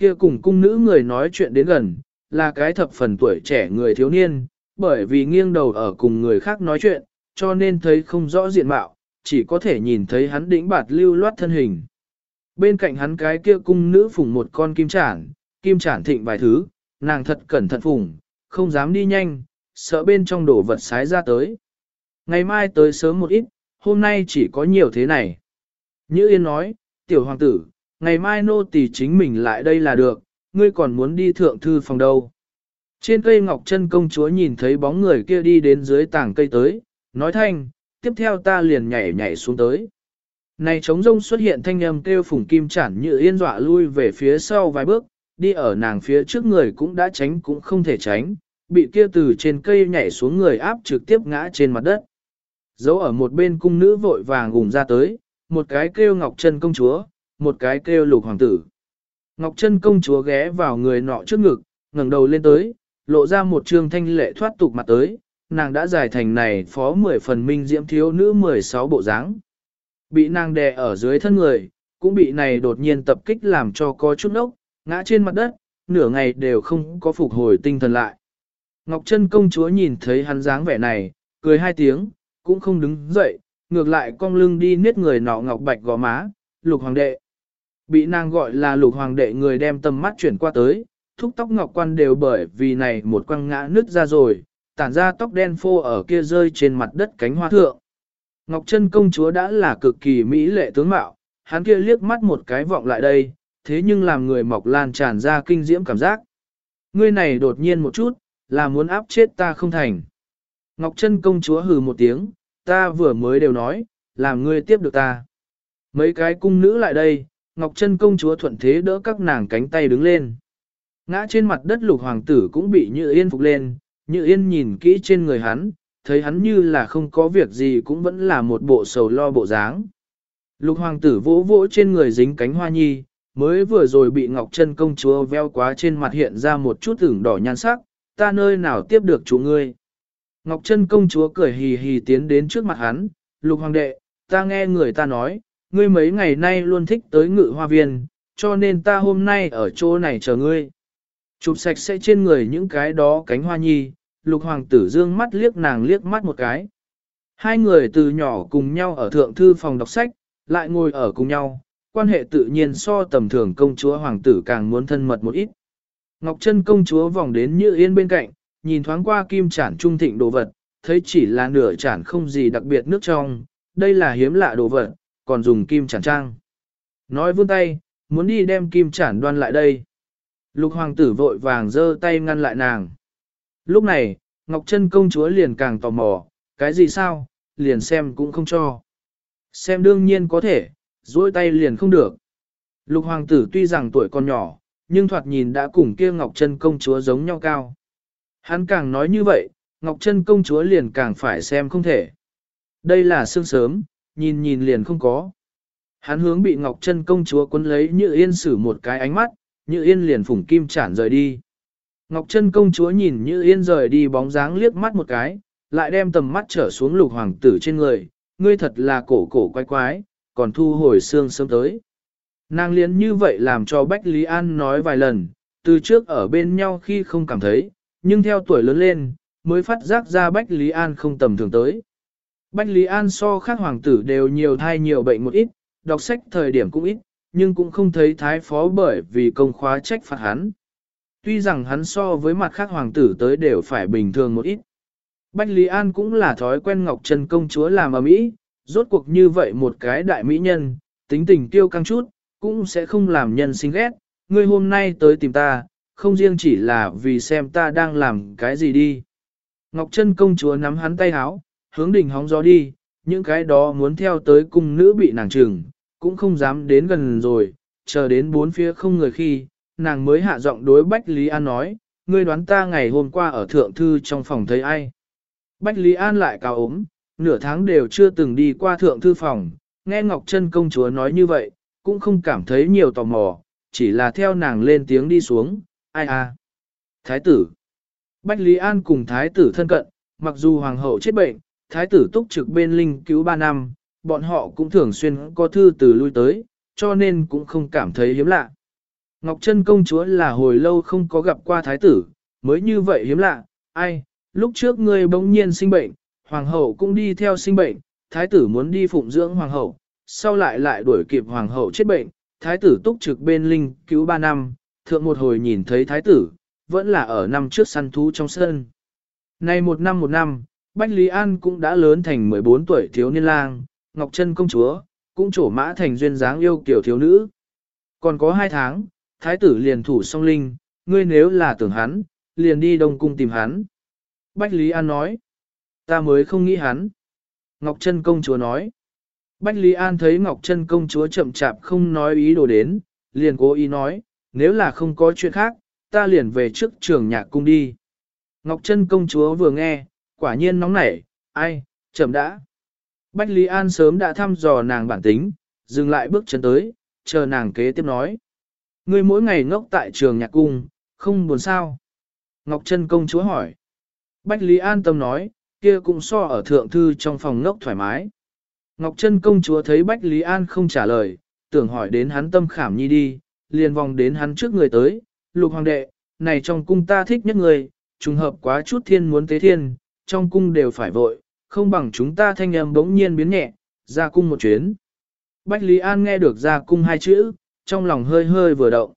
Kia cùng cung nữ người nói chuyện đến gần, là cái thập phần tuổi trẻ người thiếu niên, bởi vì nghiêng đầu ở cùng người khác nói chuyện, cho nên thấy không rõ diện mạo, chỉ có thể nhìn thấy hắn đĩnh bạt lưu loát thân hình. Bên cạnh hắn cái kia cung nữ phùng một con kim chản, kim chản thịnh vài thứ, nàng thật cẩn thận phùng, không dám đi nhanh, sợ bên trong đổ vật sái ra tới. Ngày mai tới sớm một ít, hôm nay chỉ có nhiều thế này. Như Yên nói, tiểu hoàng tử, ngày mai nô tỳ chính mình lại đây là được, ngươi còn muốn đi thượng thư phòng đâu. Trên cây ngọc chân công chúa nhìn thấy bóng người kia đi đến dưới tảng cây tới, nói thanh, tiếp theo ta liền nhảy nhảy xuống tới. Này trống rông xuất hiện thanh âm kêu phùng kim chản như yên dọa lui về phía sau vài bước, đi ở nàng phía trước người cũng đã tránh cũng không thể tránh, bị kia từ trên cây nhảy xuống người áp trực tiếp ngã trên mặt đất. Giấu ở một bên cung nữ vội vàng gùng ra tới, một cái kêu Ngọc chân công chúa, một cái kêu lục hoàng tử. Ngọc Trân công chúa ghé vào người nọ trước ngực, ngẩng đầu lên tới, lộ ra một trương thanh lệ thoát tục mặt tới, nàng đã giải thành này phó mười phần minh diễm thiếu nữ 16 bộ dáng. Bị nàng đè ở dưới thân người, cũng bị này đột nhiên tập kích làm cho có chút ốc, ngã trên mặt đất, nửa ngày đều không có phục hồi tinh thần lại. Ngọc Trân công chúa nhìn thấy hắn dáng vẻ này, cười hai tiếng, cũng không đứng dậy, ngược lại cong lưng đi niết người nọ ngọc bạch gò má, lục hoàng đệ. Bị nàng gọi là lục hoàng đệ người đem tầm mắt chuyển qua tới, thúc tóc ngọc quan đều bởi vì này một quăng ngã nứt ra rồi, tản ra tóc đen phô ở kia rơi trên mặt đất cánh hoa thượng. Ngọc Trân công chúa đã là cực kỳ mỹ lệ tướng mạo, hắn kia liếc mắt một cái vọng lại đây, thế nhưng làm người mọc lan tràn ra kinh diễm cảm giác. Ngươi này đột nhiên một chút, là muốn áp chết ta không thành. Ngọc Trân công chúa hừ một tiếng, ta vừa mới đều nói, làm ngươi tiếp được ta. Mấy cái cung nữ lại đây, Ngọc Trân công chúa thuận thế đỡ các nàng cánh tay đứng lên. Ngã trên mặt đất lục hoàng tử cũng bị như yên phục lên, như yên nhìn kỹ trên người hắn, thấy hắn như là không có việc gì cũng vẫn là một bộ sầu lo bộ dáng. Lục hoàng tử vỗ vỗ trên người dính cánh hoa nhi, mới vừa rồi bị Ngọc Trân công chúa veo quá trên mặt hiện ra một chút ửng đỏ nhan sắc, ta nơi nào tiếp được chủ ngươi. Ngọc Trân công chúa cười hì hì tiến đến trước mặt hắn, lục hoàng đệ, ta nghe người ta nói, ngươi mấy ngày nay luôn thích tới ngự hoa viên, cho nên ta hôm nay ở chỗ này chờ ngươi. Chụp sạch sẽ trên người những cái đó cánh hoa nhi, lục hoàng tử dương mắt liếc nàng liếc mắt một cái. Hai người từ nhỏ cùng nhau ở thượng thư phòng đọc sách, lại ngồi ở cùng nhau, quan hệ tự nhiên so tầm thường công chúa hoàng tử càng muốn thân mật một ít. Ngọc Trân công chúa vòng đến Như Yên bên cạnh, nhìn thoáng qua kim chản trung thịnh đồ vật, thấy chỉ là nửa chản không gì đặc biệt nước trong, đây là hiếm lạ đồ vật, còn dùng kim chản trang. Nói vươn tay, muốn đi đem kim chản đoan lại đây. Lục hoàng tử vội vàng giơ tay ngăn lại nàng. Lúc này, Ngọc Trân công chúa liền càng tò mò, cái gì sao, liền xem cũng không cho. Xem đương nhiên có thể, duỗi tay liền không được. Lục hoàng tử tuy rằng tuổi còn nhỏ, nhưng thoạt nhìn đã cùng kia Ngọc Trân công chúa giống nhau cao. Hắn càng nói như vậy, Ngọc Trân công chúa liền càng phải xem không thể. Đây là sương sớm, nhìn nhìn liền không có. Hắn hướng bị Ngọc Trân công chúa quấn lấy như yên sử một cái ánh mắt, Như Yên liền phủng kim chản rời đi. Ngọc Trân công chúa nhìn Như Yên rời đi bóng dáng liếc mắt một cái, lại đem tầm mắt trở xuống lục hoàng tử trên người, ngươi thật là cổ cổ quái quái, còn thu hồi xương sớm tới. Nàng liến như vậy làm cho Bách Lý An nói vài lần, từ trước ở bên nhau khi không cảm thấy, nhưng theo tuổi lớn lên, mới phát giác ra Bách Lý An không tầm thường tới. Bách Lý An so khác hoàng tử đều nhiều thai nhiều bệnh một ít, đọc sách thời điểm cũng ít, nhưng cũng không thấy thái phó bởi vì công khóa trách phạt hắn. Tuy rằng hắn so với mặt khác hoàng tử tới đều phải bình thường một ít. Bách Lý An cũng là thói quen Ngọc Trân công chúa làm ở mỹ, rốt cuộc như vậy một cái đại mỹ nhân, tính tình tiêu căng chút, cũng sẽ không làm nhân sinh ghét. Ngươi hôm nay tới tìm ta, không riêng chỉ là vì xem ta đang làm cái gì đi. Ngọc Trân công chúa nắm hắn tay háo, hướng đỉnh hóng gió đi, những cái đó muốn theo tới cung nữ bị nàng trừng, cũng không dám đến gần rồi, chờ đến bốn phía không người khi, nàng mới hạ giọng đối Bách Lý An nói, ngươi đoán ta ngày hôm qua ở thượng thư trong phòng thấy ai. Bách Lý An lại cao ốm, nửa tháng đều chưa từng đi qua thượng thư phòng, nghe Ngọc Trân công chúa nói như vậy, cũng không cảm thấy nhiều tò mò, chỉ là theo nàng lên tiếng đi xuống, ai à. Thái tử. Bách Lý An cùng thái tử thân cận, mặc dù hoàng hậu chết bệnh, thái tử túc trực bên linh cứu 3 năm, bọn họ cũng thường xuyên có thư từ lui tới, cho nên cũng không cảm thấy hiếm lạ. Ngọc Trân công chúa là hồi lâu không có gặp qua thái tử, mới như vậy hiếm lạ, ai, lúc trước ngươi bỗng nhiên sinh bệnh, hoàng hậu cũng đi theo sinh bệnh, thái tử muốn đi phụng dưỡng hoàng hậu, sau lại lại đuổi kịp hoàng hậu chết bệnh, thái tử túc trực bên linh cứu 3 năm, thượng một hồi nhìn thấy thái tử, vẫn là ở năm trước săn thú trong sân. Nay một năm một năm, Bách Lý An cũng đã lớn thành 14 tuổi thiếu niên lang, Ngọc Trân công chúa, cũng trổ mã thành duyên dáng yêu kiểu thiếu nữ. Còn có hai tháng, thái tử liền thủ song linh, ngươi nếu là tưởng hắn, liền đi đông cung tìm hắn. Bách Lý An nói, ta mới không nghĩ hắn. Ngọc Trân công chúa nói, Bách Lý An thấy Ngọc Trân công chúa chậm chạp không nói ý đồ đến, liền cố ý nói, nếu là không có chuyện khác, ta liền về trước trường nhạc cung đi. Ngọc Trân công chúa vừa nghe, quả nhiên nóng nảy, ai, chậm đã. Bách Lý An sớm đã thăm dò nàng bản tính, dừng lại bước chân tới, chờ nàng kế tiếp nói. Ngươi mỗi ngày ngốc tại trường nhạc cung, không buồn sao? Ngọc Trân công chúa hỏi. Bách Lý An tâm nói, kia cũng so ở thượng thư trong phòng ngốc thoải mái. Ngọc Trân công chúa thấy Bách Lý An không trả lời, tưởng hỏi đến hắn tâm khảm nhi đi, liền vòng đến hắn trước người tới, lục hoàng đệ, này trong cung ta thích nhất người, trùng hợp quá chút thiên muốn tế thiên, trong cung đều phải vội, không bằng chúng ta thanh âm bỗng nhiên biến nhẹ, ra cung một chuyến. Bách Lý An nghe được ra cung hai chữ, trong lòng hơi hơi vừa động.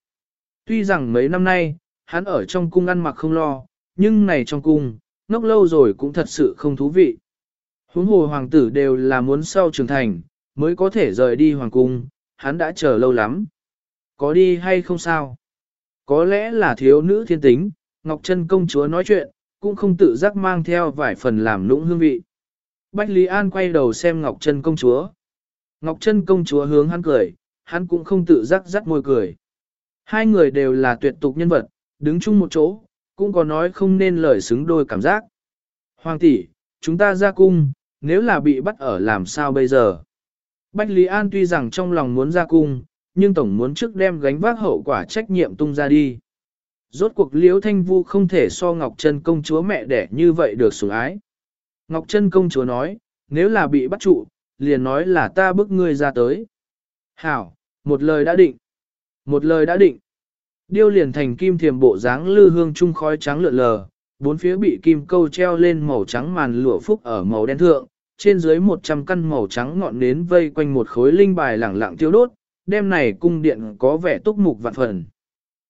Tuy rằng mấy năm nay, hắn ở trong cung ăn mặc không lo, nhưng này trong cung, ngốc lâu rồi cũng thật sự không thú vị. Huống hồ hoàng tử đều là muốn sau trưởng thành, mới có thể rời đi hoàng cung, hắn đã chờ lâu lắm. Có đi hay không sao? Có lẽ là thiếu nữ thiên tính, Ngọc Trân công chúa nói chuyện, cũng không tự giác mang theo vài phần làm lũng hương vị. Bách Lý An quay đầu xem Ngọc Trân công chúa. Ngọc Trân công chúa hướng hắn cười, hắn cũng không tự giác rắt môi cười. Hai người đều là tuyệt tục nhân vật, đứng chung một chỗ, cũng có nói không nên lời xứng đôi cảm giác. Hoàng tỷ, chúng ta ra cung, nếu là bị bắt ở làm sao bây giờ? Bách Lý An tuy rằng trong lòng muốn ra cung, nhưng tổng muốn trước đem gánh vác hậu quả trách nhiệm tung ra đi. Rốt cuộc Liễu Thanh Vu không thể so Ngọc Trân công chúa mẹ đẻ như vậy được sủng ái. Ngọc Trân công chúa nói, nếu là bị bắt trụ, liền nói là ta bức ngươi ra tới. Hảo, một lời đã định. Một lời đã định. Điêu liền thành kim thiềm bộ dáng lư hương trung khói trắng lượn lờ, bốn phía bị kim câu treo lên màu trắng màn lụa phúc ở màu đen thượng, trên dưới 100 căn màu trắng ngọn nến vây quanh một khối linh bài lẳng lặng tiêu đốt, đêm này cung điện có vẻ túc mục vạn phần.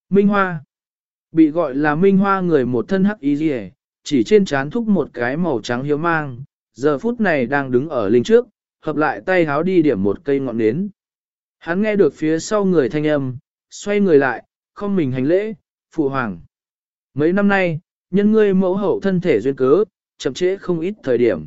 Minh Hoa Bị gọi là Minh Hoa người một thân hắc y rìa, chỉ trên trán thúc một cái màu trắng hiếu mang, giờ phút này đang đứng ở linh trước, hợp lại tay háo đi điểm một cây ngọn nến. Hắn nghe được phía sau người thanh âm, xoay người lại, không mình hành lễ, phụ hoàng. Mấy năm nay, nhân ngươi mẫu hậu thân thể duyên cớ, chậm trễ không ít thời điểm.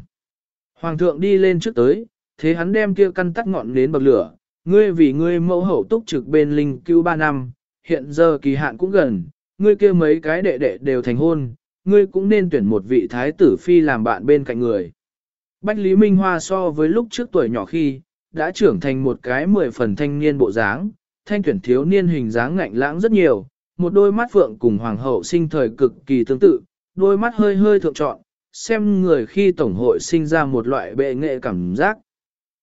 Hoàng thượng đi lên trước tới, thế hắn đem kia căn tắt ngọn nến bậc lửa, ngươi vì ngươi mẫu hậu túc trực bên linh cứu ba năm, hiện giờ kỳ hạn cũng gần, ngươi kia mấy cái đệ đệ đều thành hôn, ngươi cũng nên tuyển một vị thái tử phi làm bạn bên cạnh người. Bách Lý Minh Hoa so với lúc trước tuổi nhỏ khi, đã trưởng thành một cái mười phần thanh niên bộ dáng, thanh tuyển thiếu niên hình dáng ngạnh lãng rất nhiều, một đôi mắt phượng cùng hoàng hậu sinh thời cực kỳ tương tự, đôi mắt hơi hơi thượng trọn, xem người khi tổng hội sinh ra một loại bệ nghệ cảm giác.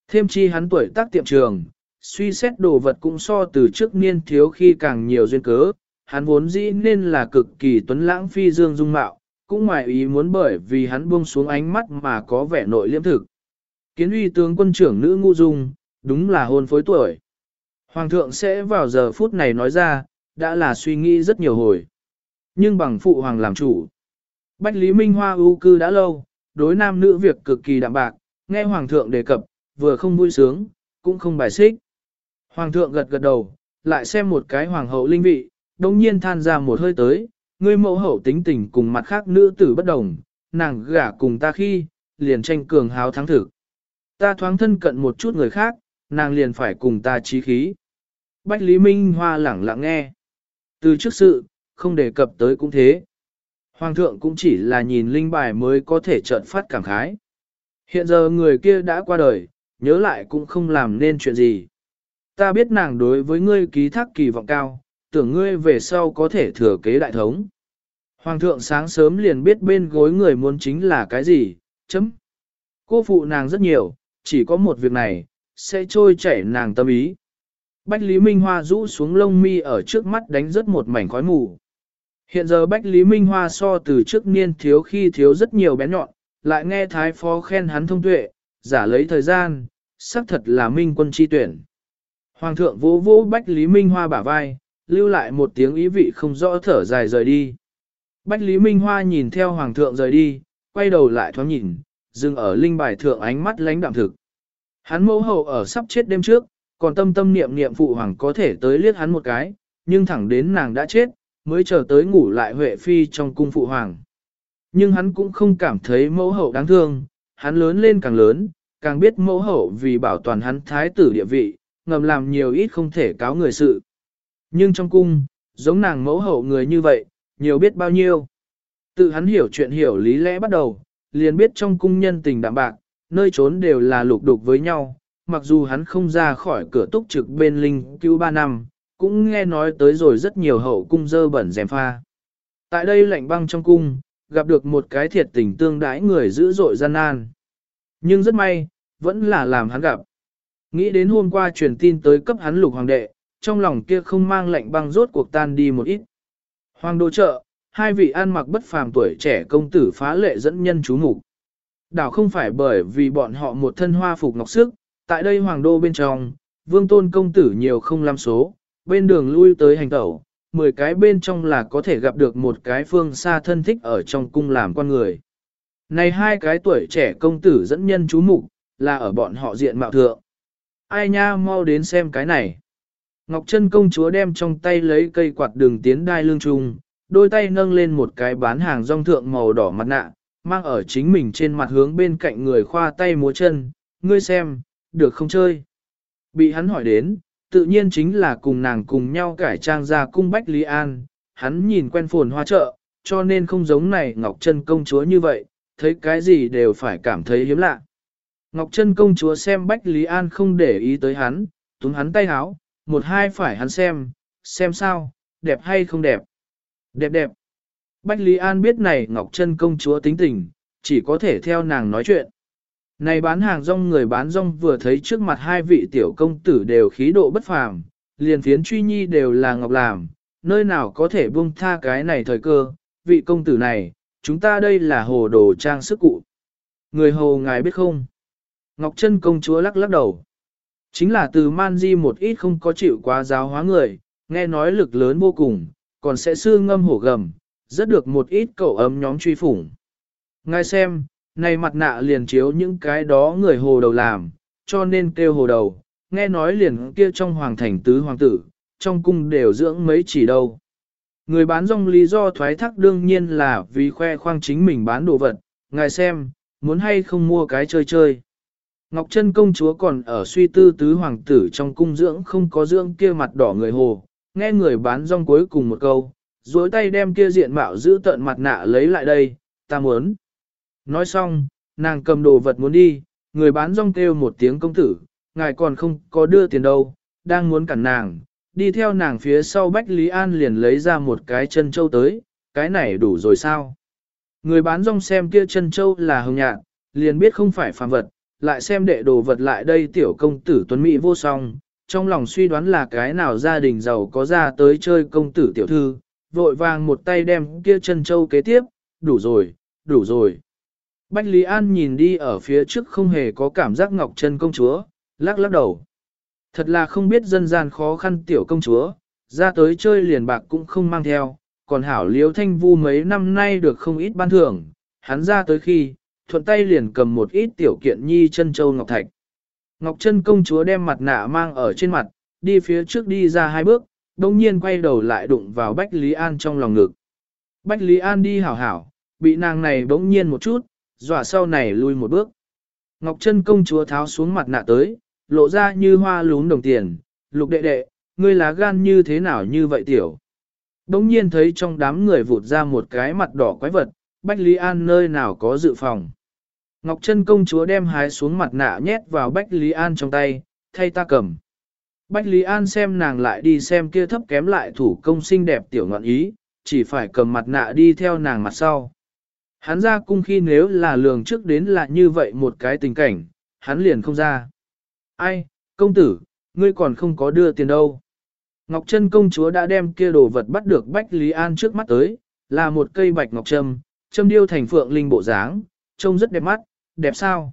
Thêm chi hắn tuổi tác tiệm trường, suy xét đồ vật cũng so từ trước niên thiếu khi càng nhiều duyên cớ, hắn vốn dĩ nên là cực kỳ tuấn lãng phi dương dung mạo, cũng ngoài ý muốn bởi vì hắn buông xuống ánh mắt mà có vẻ nội liêm thực. Kiến uy tướng quân trưởng nữ ngu dung, đúng là hôn phối tuổi. Hoàng thượng sẽ vào giờ phút này nói ra, đã là suy nghĩ rất nhiều hồi. Nhưng bằng phụ hoàng làm chủ. Bách Lý Minh Hoa ưu cư đã lâu, đối nam nữ việc cực kỳ đạm bạc, nghe hoàng thượng đề cập, vừa không vui sướng, cũng không bài xích. Hoàng thượng gật gật đầu, lại xem một cái hoàng hậu linh vị, đồng nhiên than ra một hơi tới, ngươi mẫu hậu tính tình cùng mặt khác nữ tử bất đồng, nàng gả cùng ta khi, liền tranh cường háo thắng thực. Ta thoáng thân cận một chút người khác, nàng liền phải cùng ta trí khí. Bách Lý Minh Hoa lẳng lặng nghe. Từ trước sự, không đề cập tới cũng thế. Hoàng thượng cũng chỉ là nhìn linh bài mới có thể chợt phát cảm khái. Hiện giờ người kia đã qua đời, nhớ lại cũng không làm nên chuyện gì. Ta biết nàng đối với ngươi ký thác kỳ vọng cao, tưởng ngươi về sau có thể thừa kế đại thống. Hoàng thượng sáng sớm liền biết bên gối người muốn chính là cái gì, chấm. Cô phụ nàng rất nhiều, chỉ có một việc này, sẽ trôi chảy nàng tâm ý. Bách Lý Minh Hoa rũ xuống lông mi ở trước mắt đánh rất một mảnh khói mù. Hiện giờ Bách Lý Minh Hoa so từ trước niên thiếu khi thiếu rất nhiều bén nhọn, lại nghe Thái Phó khen hắn thông tuệ, giả lấy thời gian, xác thật là minh quân chi tuyển. Hoàng thượng vỗ vỗ Bách Lý Minh Hoa bả vai, lưu lại một tiếng ý vị không rõ thở dài rời đi. Bách Lý Minh Hoa nhìn theo Hoàng thượng rời đi, quay đầu lại thoáng nhìn, dừng ở linh bài thượng ánh mắt lánh đạm thực. Hắn mẫu hậu ở sắp chết đêm trước, còn tâm tâm niệm niệm phụ hoàng có thể tới liếc hắn một cái, nhưng thẳng đến nàng đã chết, mới chờ tới ngủ lại Huệ Phi trong cung phụ hoàng. Nhưng hắn cũng không cảm thấy mẫu hậu đáng thương, hắn lớn lên càng lớn, càng biết mẫu hậu vì bảo toàn hắn thái tử địa vị, ngầm làm nhiều ít không thể cáo người sự. Nhưng trong cung, giống nàng mẫu hậu người như vậy, nhiều biết bao nhiêu. Tự hắn hiểu chuyện hiểu lý lẽ bắt đầu, liền biết trong cung nhân tình đạm bạc, nơi trốn đều là lục đục với nhau, mặc dù hắn không ra khỏi cửa túc trực bên linh cứu ba năm, cũng nghe nói tới rồi rất nhiều hậu cung dơ bẩn dèm pha. Tại đây lạnh băng trong cung, gặp được một cái thiệt tình tương đãi người dữ dội gian nan. Nhưng rất may, vẫn là làm hắn gặp. Nghĩ đến hôm qua truyền tin tới cấp hắn lục hoàng đệ, trong lòng kia không mang lạnh băng rốt cuộc tan đi một ít. Hoàng đô trợ, hai vị ăn mặc bất phàm tuổi trẻ công tử phá lệ dẫn nhân chú mục Đảo không phải bởi vì bọn họ một thân hoa phục ngọc sức, tại đây hoàng đô bên trong, vương tôn công tử nhiều không làm số, bên đường lui tới hành tẩu, 10 cái bên trong là có thể gặp được một cái phương xa thân thích ở trong cung làm con người. Này hai cái tuổi trẻ công tử dẫn nhân chú mục là ở bọn họ diện mạo thượng. Ai nha mau đến xem cái này. Ngọc Trân công chúa đem trong tay lấy cây quạt đường tiến đai lương trung, đôi tay nâng lên một cái bán hàng rong thượng màu đỏ mặt nạ, mang ở chính mình trên mặt hướng bên cạnh người khoa tay múa chân, ngươi xem, được không chơi? Bị hắn hỏi đến, tự nhiên chính là cùng nàng cùng nhau cải trang ra cung Bách Lý An, hắn nhìn quen phồn hoa chợ, cho nên không giống này Ngọc Trân công chúa như vậy, thấy cái gì đều phải cảm thấy hiếm lạ. Ngọc Trân công chúa xem Bách Lý An không để ý tới hắn, túm hắn tay háo, một hai phải hắn xem, xem sao, đẹp hay không đẹp. Đẹp đẹp. Bách Lý An biết này Ngọc Trân công chúa tính tình, chỉ có thể theo nàng nói chuyện. Này bán hàng rong người bán rong vừa thấy trước mặt hai vị tiểu công tử đều khí độ bất phàm, liền phiến truy nhi đều là ngọc làm, nơi nào có thể buông tha cái này thời cơ, vị công tử này, chúng ta đây là hồ đồ trang sức cụ. Người hồ ngài biết không? Ngọc Trân công chúa lắc lắc đầu. Chính là từ man di một ít không có chịu quá giáo hóa người, nghe nói lực lớn vô cùng, còn sẽ sư ngâm hổ gầm, rất được một ít cậu ấm nhóm truy phủng. Ngài xem, này mặt nạ liền chiếu những cái đó người hồ đầu làm, cho nên kêu hồ đầu, nghe nói liền kia trong hoàng thành tứ hoàng tử, trong cung đều dưỡng mấy chỉ đâu. Người bán rong lý do thoái thác đương nhiên là vì khoe khoang chính mình bán đồ vật, ngài xem, muốn hay không mua cái chơi chơi. Ngọc Trân công chúa còn ở suy tư tứ hoàng tử trong cung dưỡng không có dưỡng kia mặt đỏ người hồ, nghe người bán rong cuối cùng một câu, duỗi tay đem kia diện mạo giữ tận mặt nạ lấy lại đây, ta muốn. Nói xong, nàng cầm đồ vật muốn đi, người bán rong kêu một tiếng công tử, ngài còn không có đưa tiền đâu, đang muốn cản nàng, đi theo nàng phía sau Bách Lý An liền lấy ra một cái chân châu tới, cái này đủ rồi sao? Người bán rong xem kia chân châu là hồng nhạn, liền biết không phải phàm vật, lại xem đệ đồ vật lại đây tiểu công tử tuấn mỹ vô song, trong lòng suy đoán là cái nào gia đình giàu có ra tới chơi công tử tiểu thư, vội vàng một tay đem kia chân châu kế tiếp, đủ rồi, đủ rồi. Bách Lý An nhìn đi ở phía trước không hề có cảm giác ngọc chân công chúa, lắc lắc đầu. Thật là không biết dân gian khó khăn tiểu công chúa, ra tới chơi liền bạc cũng không mang theo, còn hảo liếu thanh vu mấy năm nay được không ít ban thưởng, hắn ra tới khi, thuận tay liền cầm một ít tiểu kiện nhi chân châu ngọc thạch. Ngọc chân công chúa đem mặt nạ mang ở trên mặt, đi phía trước đi ra hai bước, đồng nhiên quay đầu lại đụng vào Bách Lý An trong lòng ngực. Bách Lý An đi hảo hảo, bị nàng này bỗng nhiên một chút, dọa sau này lui một bước. Ngọc chân công chúa tháo xuống mặt nạ tới, lộ ra như hoa lún đồng tiền, lục đệ đệ, ngươi lá gan như thế nào như vậy tiểu. Đống nhiên thấy trong đám người vụt ra một cái mặt đỏ quái vật, Bách Lý An nơi nào có dự phòng. Ngọc Trân công chúa đem hái xuống mặt nạ nhét vào Bách Lý An trong tay, thay ta cầm. Bách Lý An xem nàng lại đi xem kia thấp kém lại thủ công xinh đẹp tiểu ngọn ý, chỉ phải cầm mặt nạ đi theo nàng mặt sau. Hắn ra cung khi nếu là lường trước đến là như vậy một cái tình cảnh, hắn liền không ra. Ai, công tử, ngươi còn không có đưa tiền đâu. Ngọc Trân công chúa đã đem kia đồ vật bắt được Bách Lý An trước mắt tới, là một cây bạch ngọc trâm, trâm điêu thành phượng linh bộ dáng, trông rất đẹp mắt, đẹp sao?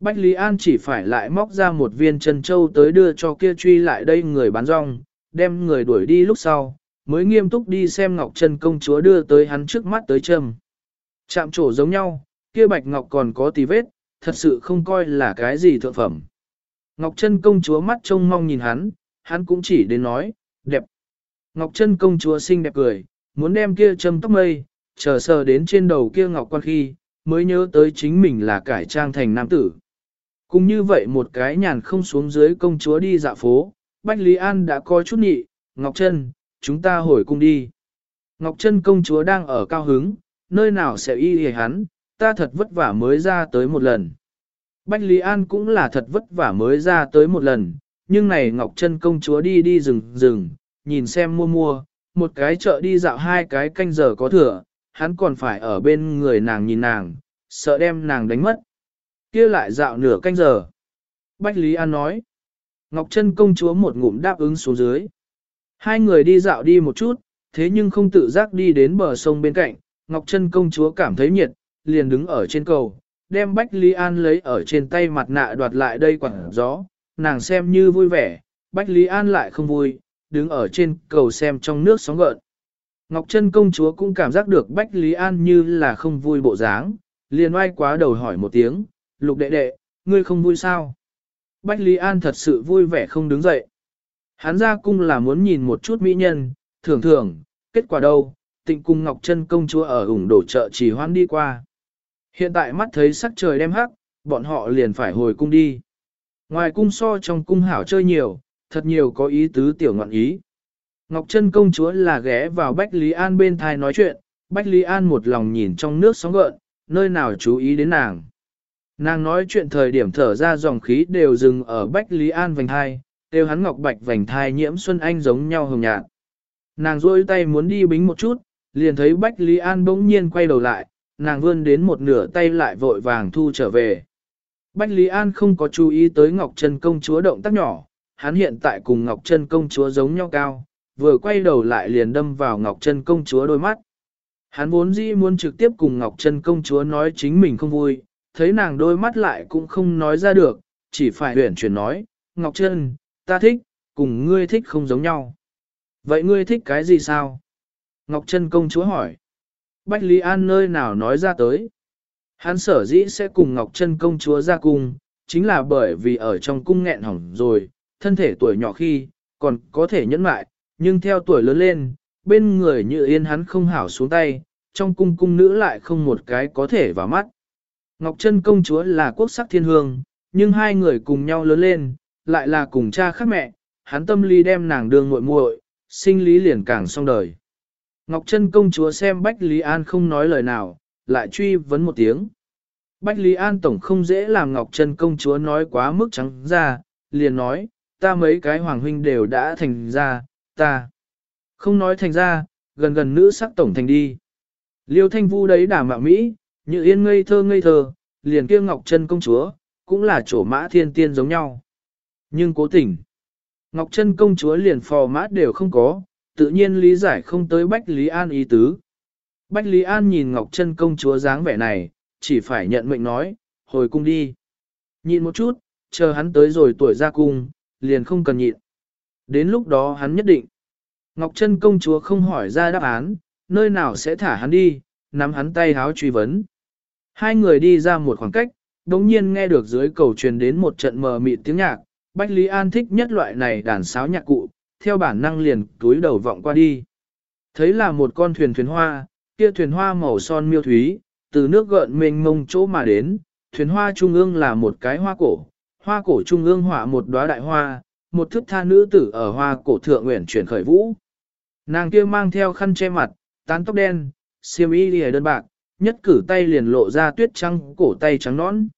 Bách Lý An chỉ phải lại móc ra một viên chân châu tới đưa cho kia truy lại đây người bán rong, đem người đuổi đi lúc sau, mới nghiêm túc đi xem Ngọc Trân công chúa đưa tới hắn trước mắt tới trâm. Chạm trổ giống nhau, kia bạch ngọc còn có tí vết, thật sự không coi là cái gì thượng phẩm. Ngọc Trân công chúa mắt trông mong nhìn hắn, hắn cũng chỉ đến nói, đẹp. Ngọc Trân công chúa xinh đẹp cười, muốn đem kia châm tóc mây, chờ sờ đến trên đầu kia ngọc quan khi, mới nhớ tới chính mình là cải trang thành nam tử. Cũng như vậy một cái nhàn không xuống dưới công chúa đi dạo phố, Bách Lý An đã coi chút nhị, Ngọc Trân, chúng ta hồi cung đi. Ngọc Trân công chúa đang ở cao hứng, nơi nào sẽ y hề hắn, ta thật vất vả mới ra tới một lần. Bách Lý An cũng là thật vất vả mới ra tới một lần, nhưng này Ngọc Trân công chúa đi đi rừng rừng, nhìn xem mua mua, một cái chợ đi dạo hai cái canh giờ có thừa, hắn còn phải ở bên người nàng nhìn nàng, sợ đem nàng đánh mất. kia lại dạo nửa canh giờ. Bách Lý An nói, Ngọc Trân công chúa một ngụm đáp ứng xuống dưới. Hai người đi dạo đi một chút, thế nhưng không tự giác đi đến bờ sông bên cạnh, Ngọc Trân công chúa cảm thấy nhiệt, liền đứng ở trên cầu, đem Bách Lý An lấy ở trên tay mặt nạ đoạt lại đây quảng gió, nàng xem như vui vẻ, Bách Lý An lại không vui, đứng ở trên cầu xem trong nước sóng gợn. Ngọc Trân công chúa cũng cảm giác được Bách Lý An như là không vui bộ dáng, liền oai quá đầu hỏi một tiếng, lục đệ đệ, ngươi không vui sao? Bách Lý An thật sự vui vẻ không đứng dậy. Hắn ra cung là muốn nhìn một chút mỹ nhân, thường thường, kết quả đâu, tịnh cung Ngọc Trân công chúa ở ủng đổ chợ chỉ hoan đi qua. Hiện tại mắt thấy sắc trời đem hắc, bọn họ liền phải hồi cung đi. Ngoài cung so trong cung hảo chơi nhiều, thật nhiều có ý tứ tiểu ngọn ý. Ngọc Trân công chúa là ghé vào Bách Lý An bên thai nói chuyện, Bách Lý An một lòng nhìn trong nước sóng gợn, nơi nào chú ý đến nàng. Nàng nói chuyện thời điểm thở ra dòng khí đều dừng ở Bách Lý An vành thai, đều hắn ngọc bạch vành thai nhiễm Xuân Anh giống nhau hồng nhạt. Nàng rôi tay muốn đi bính một chút, liền thấy Bách Lý An bỗng nhiên quay đầu lại, nàng vươn đến một nửa tay lại vội vàng thu trở về. Bách Lý An không có chú ý tới Ngọc Trân công chúa động tác nhỏ, hắn hiện tại cùng Ngọc Trân công chúa giống nhau cao, vừa quay đầu lại liền đâm vào Ngọc Trân công chúa đôi mắt. Hắn vốn dĩ muốn trực tiếp cùng Ngọc Trân công chúa nói chính mình không vui, thấy nàng đôi mắt lại cũng không nói ra được, chỉ phải huyển chuyển nói, Ngọc Trân, ta thích, cùng ngươi thích không giống nhau. Vậy ngươi thích cái gì sao? Ngọc Trân công chúa hỏi. Bách Lý An nơi nào nói ra tới. Hắn sở dĩ sẽ cùng Ngọc Trân công chúa ra cung, chính là bởi vì ở trong cung nghẹn hỏng rồi, thân thể tuổi nhỏ khi, còn có thể nhẫn mại, nhưng theo tuổi lớn lên, bên người như yên hắn không hảo xuống tay, trong cung cung nữ lại không một cái có thể vào mắt. Ngọc Trân công chúa là quốc sắc thiên hương, nhưng hai người cùng nhau lớn lên, lại là cùng cha khác mẹ, hắn tâm lý đem nàng đường muội muội, sinh lý liền càng xong đời. Ngọc Trân công chúa xem Bách Lý An không nói lời nào, lại truy vấn một tiếng. Bách Lý An tổng không dễ làm Ngọc Trân công chúa nói quá mức trắng ra, liền nói, ta mấy cái hoàng huynh đều đã thành ra, ta. Không nói thành ra, gần gần nữ sắc tổng thành đi. Liêu thanh vu đấy đả mạo Mỹ, như yên ngây thơ ngây thơ, liền kia ngọc chân công chúa, cũng là chỗ mã thiên tiên giống nhau. Nhưng cố tình, ngọc chân công chúa liền phò mã đều không có, tự nhiên lý giải không tới Bách Lý An ý tứ. Bách Lý An nhìn ngọc chân công chúa dáng vẻ này, chỉ phải nhận mệnh nói, hồi cung đi. Nhịn một chút, chờ hắn tới rồi tuổi ra cung, liền không cần nhịn. Đến lúc đó hắn nhất định. Ngọc Trân công chúa không hỏi ra đáp án, nơi nào sẽ thả hắn đi, nắm hắn tay háo truy vấn. Hai người đi ra một khoảng cách, đồng nhiên nghe được dưới cầu truyền đến một trận mờ mịt tiếng nhạc. Bách Lý An thích nhất loại này đàn sáo nhạc cụ, theo bản năng liền túi đầu vọng qua đi. Thấy là một con thuyền thuyền hoa, kia thuyền hoa màu son miêu thúy, từ nước gợn mênh mông chỗ mà đến, thuyền hoa trung ương là một cái hoa cổ, hoa cổ trung ương họa một đóa đại hoa, một thức tha nữ tử ở hoa cổ thượng nguyện chuyển khởi vũ. Nàng kia mang theo khăn che mặt, tán tóc đen, xiêm y lìa đơn bạc, nhất cử tay liền lộ ra tuyết trắng cổ tay trắng nõn.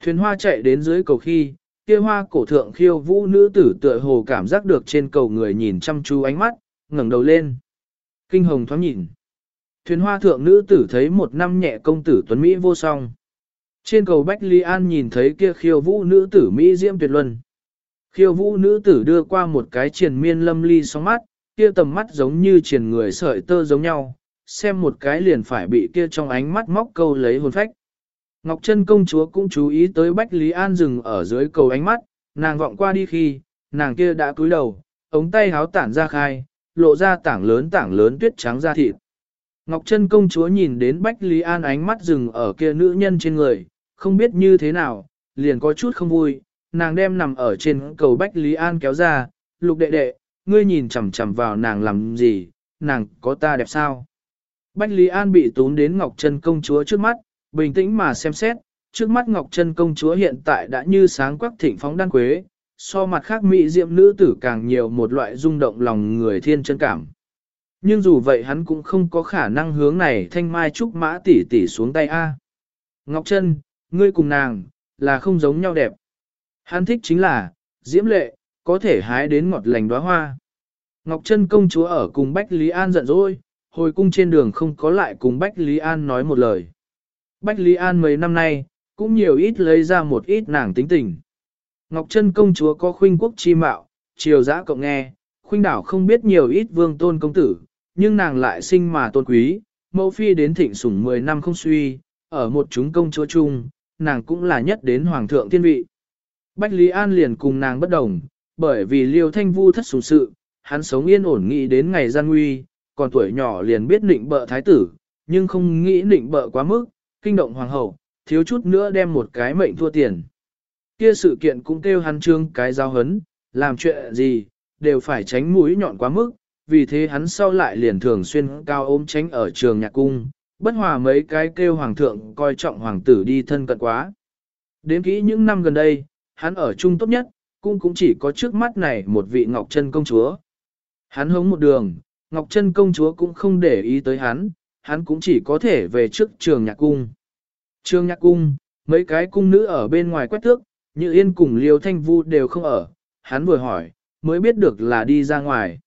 Thuyền hoa chạy đến dưới cầu khi, kia hoa cổ thượng khiêu vũ nữ tử tựa hồ cảm giác được trên cầu người nhìn chăm chú ánh mắt, ngẩng đầu lên. Kinh hồng thoáng nhìn. Thuyền hoa thượng nữ tử thấy một năm nhẹ công tử tuấn Mỹ vô song. Trên cầu Bách Ly An nhìn thấy kia khiêu vũ nữ tử Mỹ diễm tuyệt luân. Khiêu vũ nữ tử đưa qua một cái triền miên lâm ly sóng mắt, kia tầm mắt giống như triền người sợi tơ giống nhau, xem một cái liền phải bị kia trong ánh mắt móc câu lấy hồn phách. Ngọc Trân công chúa cũng chú ý tới Bách Lý An dừng ở dưới cầu ánh mắt, nàng vọng qua đi khi, nàng kia đã cúi đầu, ống tay háo tản ra khai, lộ ra tảng lớn tảng lớn tuyết trắng da thịt. Ngọc Trân công chúa nhìn đến Bách Lý An ánh mắt dừng ở kia nữ nhân trên người, không biết như thế nào, liền có chút không vui, nàng đem nằm ở trên cầu Bách Lý An kéo ra, lục đệ đệ, ngươi nhìn chằm chằm vào nàng làm gì, nàng có ta đẹp sao? Bách Lý An bị tún đến Ngọc Trân công chúa trước mắt, bình tĩnh mà xem xét, trước mắt Ngọc Trân công chúa hiện tại đã như sáng quắc thịnh phóng đan quế, so mặt khác mỹ diệm nữ tử càng nhiều một loại rung động lòng người thiên chân cảm. Nhưng dù vậy hắn cũng không có khả năng hướng này thanh mai trúc mã tỷ tỷ xuống tay A. Ngọc Trân, ngươi cùng nàng, là không giống nhau đẹp. Hắn thích chính là, diễm lệ, có thể hái đến ngọt lành đóa hoa. Ngọc Trân công chúa ở cùng Bách Lý An giận dỗi, hồi cung trên đường không có lại cùng Bách Lý An nói một lời. Bách Lý An mấy năm nay, cũng nhiều ít lấy ra một ít nàng tính tình. Ngọc Trân công chúa có khuynh quốc chi mạo, triều giã cộng nghe, khuynh đảo không biết nhiều ít vương tôn công tử, nhưng nàng lại sinh mà tôn quý, mẫu phi đến thịnh sủng 10 năm không suy, ở một chúng công chúa chung, nàng cũng là nhất đến hoàng thượng thiên vị. Bách Lý An liền cùng nàng bất đồng, bởi vì liêu thanh vu thất sủng sự, hắn sống yên ổn nghĩ đến ngày gian nguy, còn tuổi nhỏ liền biết nịnh bợ thái tử, nhưng không nghĩ nịnh bợ quá mức, kinh động hoàng hậu, thiếu chút nữa đem một cái mệnh thua tiền. Kia sự kiện cũng kêu hắn trương cái giao hấn, làm chuyện gì, đều phải tránh mũi nhọn quá mức, vì thế hắn sau lại liền thường xuyên cao ôm tránh ở trường nhạc cung, bất hòa mấy cái kêu hoàng thượng coi trọng hoàng tử đi thân cận quá. Đến kỹ những năm gần đây, hắn ở chung tốt nhất, cũng cũng chỉ có trước mắt này một vị Ngọc Trân công chúa. Hắn hống một đường, Ngọc Trân công chúa cũng không để ý tới hắn, hắn cũng chỉ có thể về trước trường nhạc cung. Trường nhạc cung, mấy cái cung nữ ở bên ngoài quét tước, như yên cùng liêu thanh vu đều không ở, hắn vừa hỏi, mới biết được là đi ra ngoài.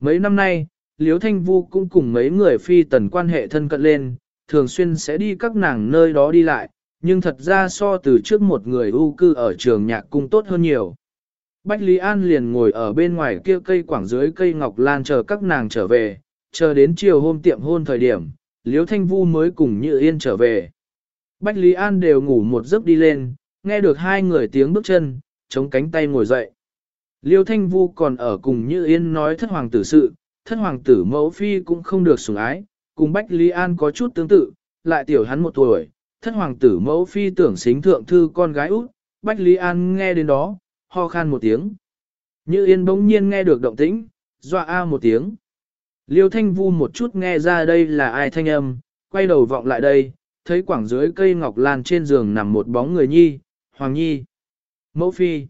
Mấy năm nay, Liêu Thanh Vu cũng cùng mấy người phi tần quan hệ thân cận lên, thường xuyên sẽ đi các nàng nơi đó đi lại, nhưng thật ra so từ trước một người ưu cư ở trường nhạc cung tốt hơn nhiều. Bách Lý An liền ngồi ở bên ngoài kia cây quảng dưới cây ngọc lan chờ các nàng trở về, chờ đến chiều hôm tiệm hôn thời điểm, Liễu Thanh Vu mới cùng Như Yên trở về. Bách Lý An đều ngủ một giấc đi lên, nghe được hai người tiếng bước chân, chống cánh tay ngồi dậy. Liêu Thanh Vu còn ở cùng Như Yên nói thất hoàng tử sự, thất hoàng tử mẫu phi cũng không được sủng ái, cùng Bách Lý An có chút tương tự, lại tiểu hắn một tuổi, thất hoàng tử mẫu phi tưởng xính thượng thư con gái út, Bách Lý An nghe đến đó, ho khan một tiếng. Như Yên bỗng nhiên nghe được động tĩnh, dọa a một tiếng. Liêu Thanh Vu một chút nghe ra đây là ai thanh âm, quay đầu vọng lại đây, thấy quảng dưới cây ngọc lan trên giường nằm một bóng người nhi, Hoàng Nhi. Mẫu Phi.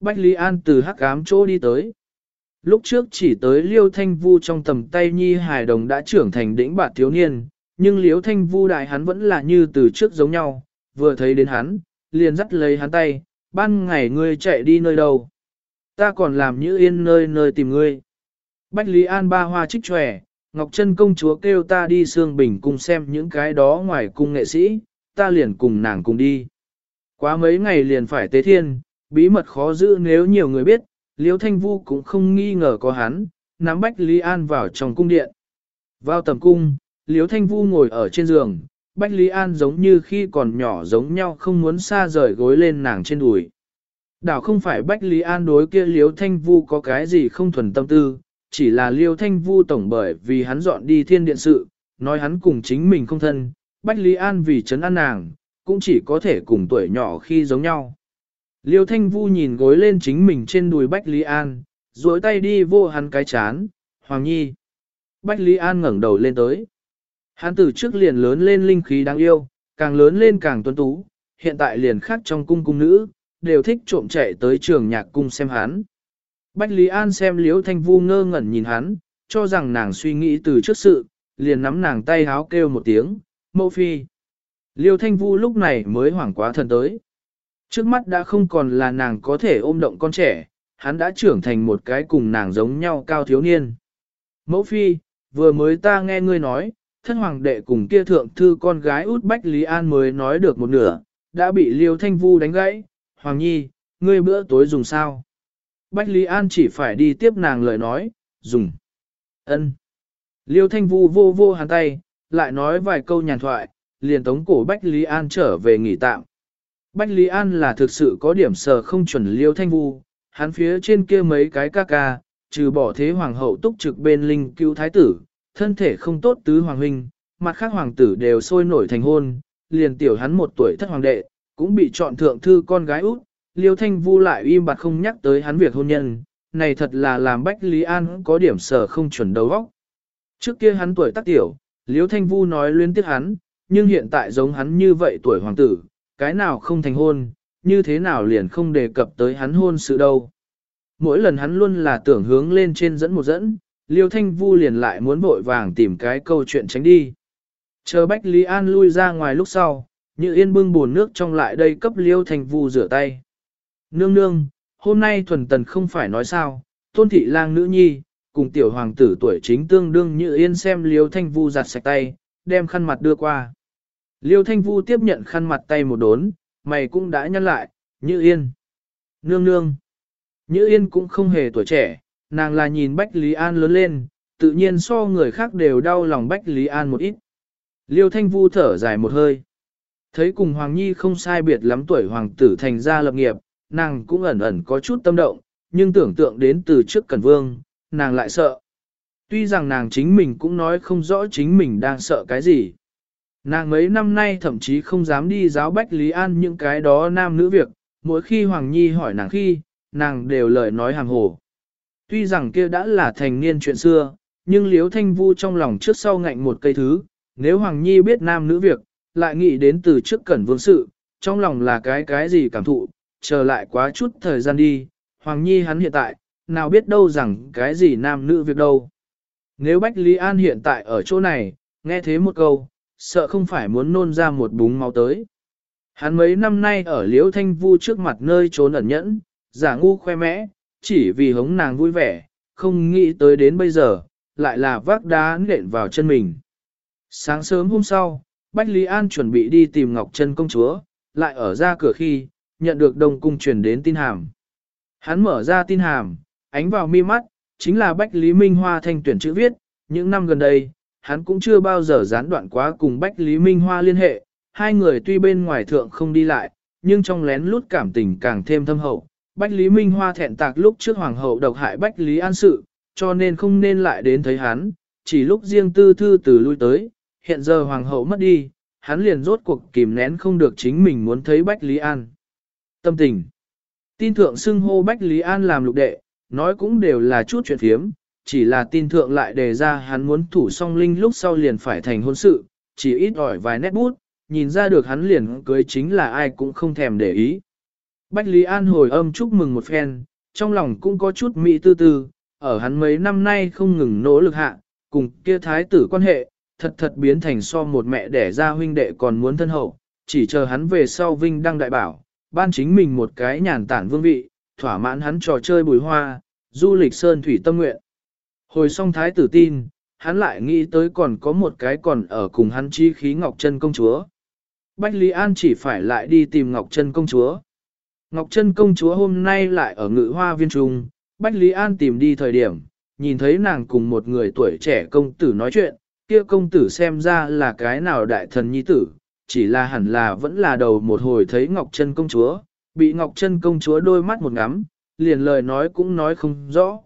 Bách Lý An từ hắc ám chỗ đi tới. Lúc trước chỉ tới Liêu Thanh Vu trong tầm tay Nhi Hải Đồng đã trưởng thành đỉnh bạt thiếu niên, nhưng liếu Thanh Vu đại hắn vẫn là như từ trước giống nhau, vừa thấy đến hắn, liền dắt lấy hắn tay, ban ngày ngươi chạy đi nơi đâu. ta còn làm như yên nơi nơi tìm ngươi. Bách Lý An ba hoa trích tròe, Ngọc Trân công chúa kêu ta đi Sương Bình cùng xem những cái đó ngoài cung nghệ sĩ, ta liền cùng nàng cùng đi. Quá mấy ngày liền phải tế thiên, bí mật khó giữ nếu nhiều người biết, Liêu Thanh Vu cũng không nghi ngờ có hắn, nắm Bách Lý An vào trong cung điện. Vào tầm cung, Liêu Thanh Vu ngồi ở trên giường, Bách Lý An giống như khi còn nhỏ giống nhau không muốn xa rời gối lên nàng trên đùi. Đảo không phải Bách Lý An đối kia Liêu Thanh Vu có cái gì không thuần tâm tư, chỉ là Liêu Thanh Vu tổng bởi vì hắn dọn đi thiên điện sự, nói hắn cùng chính mình không thân, Bách Lý An vì chấn an nàng, cũng chỉ có thể cùng tuổi nhỏ khi giống nhau. Liêu Thanh Vu nhìn gối lên chính mình trên đùi Bách Lý An, duỗi tay đi vô hắn cái chán, Hoàng Nhi. Bách Lý An ngẩng đầu lên tới. Hắn từ trước liền lớn lên linh khí đáng yêu, càng lớn lên càng tuấn tú, hiện tại liền khác trong cung cung nữ, đều thích trộm chạy tới trường nhạc cung xem hắn. Bách Lý An xem Liêu Thanh Vu ngơ ngẩn nhìn hắn, cho rằng nàng suy nghĩ từ trước sự, liền nắm nàng tay háo kêu một tiếng, mẫu phi. Liêu Thanh Vu lúc này mới hoảng quá thần tới. Trước mắt đã không còn là nàng có thể ôm động con trẻ, hắn đã trưởng thành một cái cùng nàng giống nhau cao thiếu niên. Mẫu phi, vừa mới ta nghe ngươi nói, thân hoàng đệ cùng kia thượng thư con gái út Bách Lý An mới nói được một nửa, đã bị Liêu Thanh Vu đánh gãy. Hoàng Nhi, ngươi bữa tối dùng sao? Bách Lý An chỉ phải đi tiếp nàng lời nói, dùng. ân. Liêu Thanh Vu vô vô hàn tay, lại nói vài câu nhàn thoại, liền tống cổ Bách Lý An trở về nghỉ tạm. Bách Lý An là thực sự có điểm sờ không chuẩn Liêu Thanh Vu, hắn phía trên kia mấy cái ca ca, trừ bỏ thế hoàng hậu túc trực bên linh cứu thái tử, thân thể không tốt tứ hoàng huynh, mặt khác hoàng tử đều sôi nổi thành hôn, liền tiểu hắn một tuổi thất hoàng đệ, cũng bị chọn thượng thư con gái út, Liêu Thanh Vu lại im bặt không nhắc tới hắn việc hôn nhân, này thật là làm Bách Lý An có điểm sở không chuẩn đầu óc. Trước kia hắn tuổi tác tiểu, Liêu Thanh Vu nói liên tiếp hắn, nhưng hiện tại giống hắn như vậy tuổi hoàng tử, cái nào không thành hôn, như thế nào liền không đề cập tới hắn hôn sự đâu. Mỗi lần hắn luôn là tưởng hướng lên trên dẫn một dẫn, Liêu Thanh Vu liền lại muốn vội vàng tìm cái câu chuyện tránh đi. Chờ Bách Lý An lui ra ngoài lúc sau, Như Yên bưng buồn nước trong lại đây cấp Liêu Thanh Vu rửa tay. Nương nương, hôm nay thuần tần không phải nói sao, tôn thị lang nữ nhi, cùng tiểu hoàng tử tuổi chính tương đương như yên xem liêu thanh vu giặt sạch tay, đem khăn mặt đưa qua. Liêu thanh vu tiếp nhận khăn mặt tay một đốn, mày cũng đã nhăn lại, như yên. Nương nương. Như yên cũng không hề tuổi trẻ, nàng là nhìn Bách Lý An lớn lên, tự nhiên so người khác đều đau lòng Bách Lý An một ít. Liêu thanh vu thở dài một hơi. Thấy cùng Hoàng Nhi không sai biệt lắm tuổi hoàng tử thành ra lập nghiệp, nàng cũng ẩn ẩn có chút tâm động, nhưng tưởng tượng đến từ trước Cẩn Vương, nàng lại sợ. Tuy rằng nàng chính mình cũng nói không rõ chính mình đang sợ cái gì. Nàng mấy năm nay thậm chí không dám đi giáo Bách Lý An những cái đó nam nữ việc, mỗi khi Hoàng Nhi hỏi nàng khi, nàng đều lời nói hàng hồ. Tuy rằng kia đã là thành niên chuyện xưa, nhưng Liếu Thanh Vu trong lòng trước sau ngạnh một cây thứ, nếu Hoàng Nhi biết nam nữ việc, lại nghĩ đến từ trước Cẩn Vương sự, trong lòng là cái cái gì cảm thụ, chờ lại quá chút thời gian đi, Hoàng Nhi hắn hiện tại, nào biết đâu rằng cái gì nam nữ việc đâu. Nếu Bách Lý An hiện tại ở chỗ này, nghe thế một câu, sợ không phải muốn nôn ra một búng máu tới. Hắn mấy năm nay ở Liễu Thanh Vu trước mặt nơi trốn ẩn nhẫn, giả ngu khoe mẽ, chỉ vì hống nàng vui vẻ, không nghĩ tới đến bây giờ, lại là vác đá nện vào chân mình. Sáng sớm hôm sau, Bách Lý An chuẩn bị đi tìm Ngọc Trân công chúa, lại ở ra cửa khi, nhận được Đông Cung truyền đến tin hàm. Hắn mở ra tin hàm, ánh vào mi mắt, chính là Bách Lý Minh Hoa thanh tuyển chữ viết, những năm gần đây, hắn cũng chưa bao giờ gián đoạn quá cùng Bách Lý Minh Hoa liên hệ, hai người tuy bên ngoài thượng không đi lại, nhưng trong lén lút cảm tình càng thêm thâm hậu. Bách Lý Minh Hoa thẹn tạc lúc trước Hoàng hậu độc hại Bách Lý An sự, cho nên không nên lại đến thấy hắn, chỉ lúc riêng tư thư từ lui tới, hiện giờ Hoàng hậu mất đi, hắn liền rốt cuộc kìm nén không được chính mình muốn thấy Bách Lý An. Tâm tình. Tin thượng xưng hô Bách Lý An làm lục đệ, nói cũng đều là chút chuyện phiếm, chỉ là tin thượng lại đề ra hắn muốn thủ song linh lúc sau liền phải thành hôn sự, chỉ ít ỏi vài nét bút, nhìn ra được hắn liền cưới chính là ai cũng không thèm để ý. Bách Lý An hồi âm chúc mừng một phen, trong lòng cũng có chút mỹ tư tư, ở hắn mấy năm nay không ngừng nỗ lực hạ, cùng kia thái tử quan hệ, thật thật biến thành so một mẹ đẻ ra huynh đệ còn muốn thân hậu, chỉ chờ hắn về sau vinh đăng đại bảo, ban chính mình một cái nhàn tản vương vị, thỏa mãn hắn trò chơi bùi hoa, du lịch sơn thủy tâm nguyện. Hồi xong thái tử tin, hắn lại nghĩ tới còn có một cái còn ở cùng hắn chi khí Ngọc Trân công chúa. Bách Lý An chỉ phải lại đi tìm Ngọc Trân công chúa. Ngọc Trân công chúa hôm nay lại ở ngự hoa viên trung, Bách Lý An tìm đi thời điểm, nhìn thấy nàng cùng một người tuổi trẻ công tử nói chuyện, kia công tử xem ra là cái nào đại thần nhi tử, chỉ là hẳn là vẫn là đầu một hồi thấy Ngọc Trân công chúa, bị Ngọc Trân công chúa đôi mắt một ngắm, liền lời nói cũng nói không rõ.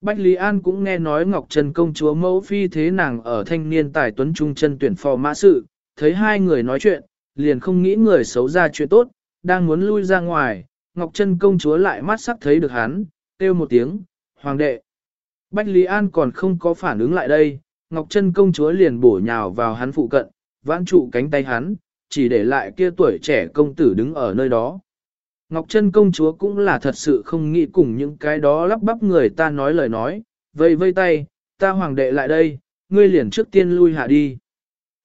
Bách Lý An cũng nghe nói Ngọc Trân công chúa mẫu phi thế nàng ở thanh niên tài tuấn trung chân tuyển phò mã sự, thấy hai người nói chuyện, liền không nghĩ người xấu ra chuyện tốt, đang muốn lui ra ngoài, Ngọc Trân công chúa lại mắt sắc thấy được hắn, kêu một tiếng, hoàng đệ. Bách Lý An còn không có phản ứng lại đây, Ngọc Trân công chúa liền bổ nhào vào hắn phụ cận, vãn trụ cánh tay hắn, chỉ để lại kia tuổi trẻ công tử đứng ở nơi đó. Ngọc Trân công chúa cũng là thật sự không nghĩ cùng những cái đó lắp bắp người ta nói lời nói, vây vây tay, ta hoàng đệ lại đây, ngươi liền trước tiên lui hạ đi.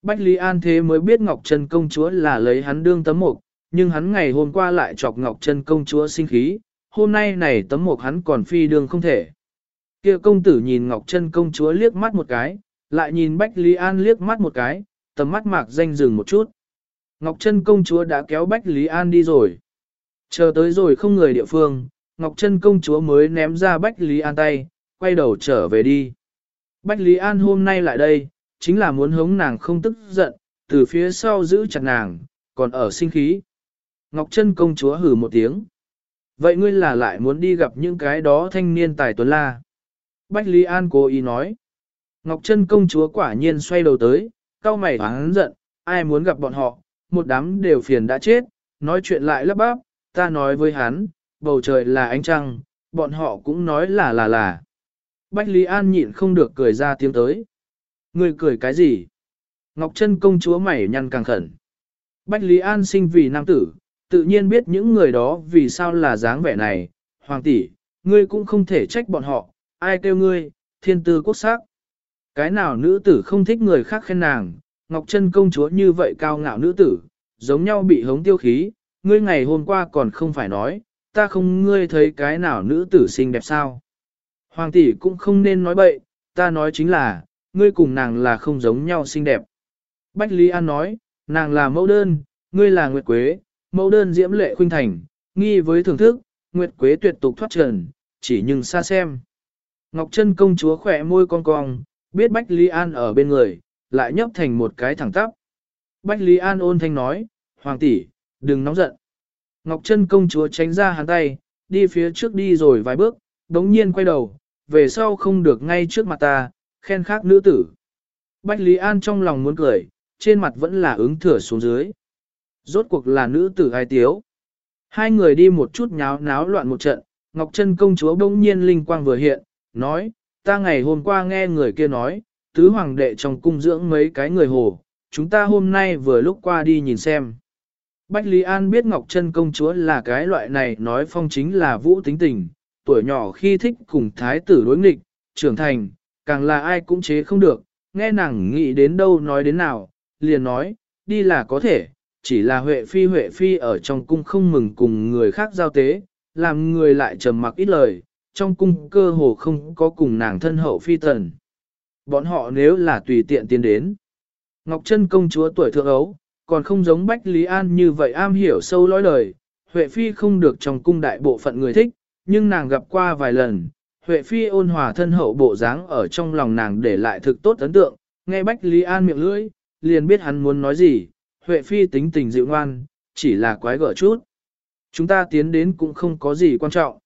Bách Lý An thế mới biết Ngọc Trân công chúa là lấy hắn đương tấm mục, nhưng hắn ngày hôm qua lại chọc Ngọc Trân công chúa sinh khí, hôm nay này tấm mộc hắn còn phi đường không thể. Kia công tử nhìn Ngọc Trân công chúa liếc mắt một cái, lại nhìn Bách Lý An liếc mắt một cái, tầm mắt mạc danh dừng một chút. Ngọc Trân công chúa đã kéo Bách Lý An đi rồi. Chờ tới rồi không người địa phương, Ngọc Trân công chúa mới ném ra Bách Lý An tay, quay đầu trở về đi. Bách Lý An hôm nay lại đây, chính là muốn hống nàng không tức giận, từ phía sau giữ chặt nàng, còn ở sinh khí. Ngọc Trân công chúa hử một tiếng. Vậy ngươi là lại muốn đi gặp những cái đó thanh niên tài tuấn la. Bách Lý An cố ý nói. Ngọc Trân công chúa quả nhiên xoay đầu tới, cao mày hắn giận, ai muốn gặp bọn họ, một đám đều phiền đã chết, nói chuyện lại lắp bắp, ta nói với hắn, bầu trời là ánh trăng, bọn họ cũng nói là là là. Bách Lý An nhịn không được cười ra tiếng tới. Người cười cái gì? Ngọc Trân công chúa mày nhăn càng khẩn. Bách Lý An sinh vì nam tử, tự nhiên biết những người đó vì sao là dáng vẻ này. Hoàng tỷ, ngươi cũng không thể trách bọn họ, ai kêu ngươi, thiên tư quốc sắc. Cái nào nữ tử không thích người khác khen nàng, Ngọc Trân công chúa như vậy cao ngạo nữ tử, giống nhau bị hống tiêu khí, ngươi ngày hôm qua còn không phải nói, ta không ngươi thấy cái nào nữ tử xinh đẹp sao. Hoàng tỷ cũng không nên nói bậy, ta nói chính là, ngươi cùng nàng là không giống nhau xinh đẹp. Bách Lý An nói, nàng là mẫu đơn, ngươi là Nguyệt Quế, mẫu đơn diễm lệ khuynh thành, nghi với thưởng thức, Nguyệt Quế tuyệt tục thoát trần, chỉ nhưng xa xem. Ngọc Trân công chúa khỏe môi cong cong, biết Bách Lý An ở bên người, lại nhấp thành một cái thẳng tắp. Bách Lý An ôn thanh nói, Hoàng tỷ, đừng nóng giận. Ngọc Trân công chúa tránh ra hắn tay, đi phía trước đi rồi vài bước, đống nhiên quay đầu, về sau không được ngay trước mặt ta, khen khác nữ tử. Bách Lý An trong lòng muốn cười, trên mặt vẫn là ứng thừa xuống dưới. Rốt cuộc là nữ tử ai tiếu. Hai người đi một chút nháo náo loạn một trận, Ngọc Trân công chúa bỗng nhiên linh quang vừa hiện, nói, ta ngày hôm qua nghe người kia nói, tứ hoàng đệ trong cung dưỡng mấy cái người hồ, chúng ta hôm nay vừa lúc qua đi nhìn xem. Bách Lý An biết Ngọc Trân công chúa là cái loại này nói phong chính là vũ tính tình, tuổi nhỏ khi thích cùng thái tử đối nghịch, trưởng thành, càng là ai cũng chế không được, nghe nàng nghĩ đến đâu nói đến nào, liền nói, đi là có thể, chỉ là Huệ Phi Huệ Phi ở trong cung không mừng cùng người khác giao tế, làm người lại trầm mặc ít lời, trong cung cơ hồ không có cùng nàng thân hậu phi tần. Bọn họ nếu là tùy tiện tiến đến. Ngọc Trân công chúa tuổi thượng ấu, còn không giống Bách Lý An như vậy am hiểu sâu lõi lời, Huệ Phi không được trong cung đại bộ phận người thích, nhưng nàng gặp qua vài lần, Huệ Phi ôn hòa thân hậu bộ dáng ở trong lòng nàng để lại thực tốt ấn tượng, nghe Bách Lý An miệng lưỡi, liền biết hắn muốn nói gì, Huệ Phi tính tình dịu ngoan, chỉ là quái gở chút. Chúng ta tiến đến cũng không có gì quan trọng.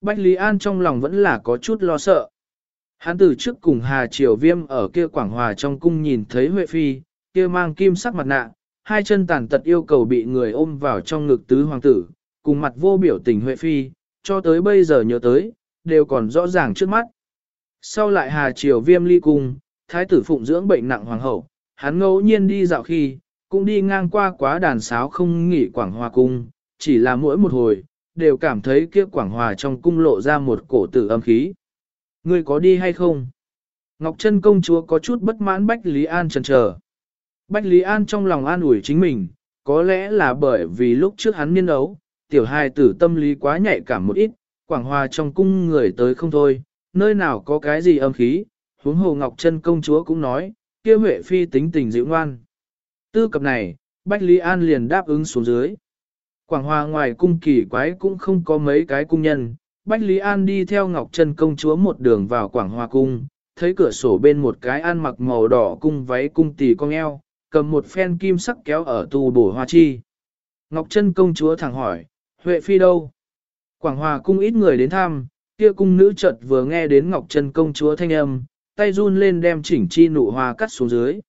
Bách Lý An trong lòng vẫn là có chút lo sợ. Hắn từ trước cùng Hà Triều Viêm ở kia Quảng Hòa trong cung nhìn thấy Huệ Phi, kia mang kim sắc mặt nạ, hai chân tàn tật yêu cầu bị người ôm vào trong ngực tứ hoàng tử, cùng mặt vô biểu tình Huệ Phi, cho tới bây giờ nhớ tới, đều còn rõ ràng trước mắt. Sau lại Hà Triều Viêm ly cung, thái tử phụng dưỡng bệnh nặng hoàng hậu, hắn ngẫu nhiên đi dạo khi, cũng đi ngang qua quá đàn sáo không nghỉ Quảng Hòa cung, chỉ là mỗi một hồi, đều cảm thấy kia Quảng Hòa trong cung lộ ra một cổ tử âm khí. Ngươi có đi hay không? Ngọc Trân công chúa có chút bất mãn Bách Lý An chần chờ. Bách Lý An trong lòng an ủi chính mình, có lẽ là bởi vì lúc trước hắn niên ấu, tiểu hài tử tâm lý quá nhạy cảm một ít, quảng hòa trong cung người tới không thôi, nơi nào có cái gì âm khí, huống hồ Ngọc Trân công chúa cũng nói, kia Huệ Phi tính tình dịu ngoan. Tư cập này, Bách Lý An liền đáp ứng xuống dưới. Quảng Hòa ngoài cung kỳ quái cũng không có mấy cái cung nhân, Bách Lý An đi theo Ngọc Trân công chúa một đường vào Quảng Hòa cung, thấy cửa sổ bên một cái ăn mặc màu đỏ cung váy cung tỳ cong eo, cầm một phen kim sắc kéo ở tù bổ hoa chi. Ngọc Trân công chúa thẳng hỏi, Huệ Phi đâu? Quảng Hòa cung ít người đến thăm, kia cung nữ chợt vừa nghe đến Ngọc Trân công chúa thanh âm, tay run lên đem chỉnh chi nụ hoa cắt xuống dưới.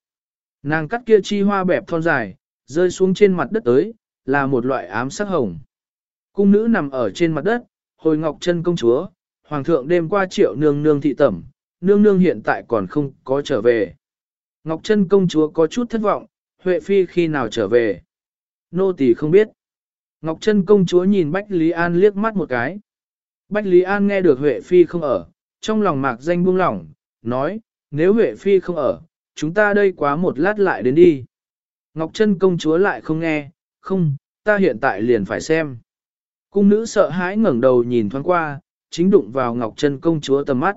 Nàng cắt kia chi hoa bẹp thon dài, rơi xuống trên mặt đất tới, là một loại ám sắc hồng. Cung nữ nằm ở trên mặt đất, hồi Ngọc Trân công chúa, Hoàng thượng đêm qua triệu nương nương thị tẩm, nương nương hiện tại còn không có trở về. Ngọc Trân công chúa có chút thất vọng, Huệ Phi khi nào trở về. Nô tỳ không biết. Ngọc Trân công chúa nhìn Bách Lý An liếc mắt một cái. Bách Lý An nghe được Huệ Phi không ở, trong lòng mạc danh buông lỏng, nói, nếu Huệ Phi không ở, chúng ta đây quá một lát lại đến đi. Ngọc Trân công chúa lại không nghe, không, ta hiện tại liền phải xem. Cung nữ sợ hãi ngẩng đầu nhìn thoáng qua, chính đụng vào Ngọc Trân công chúa tầm mắt.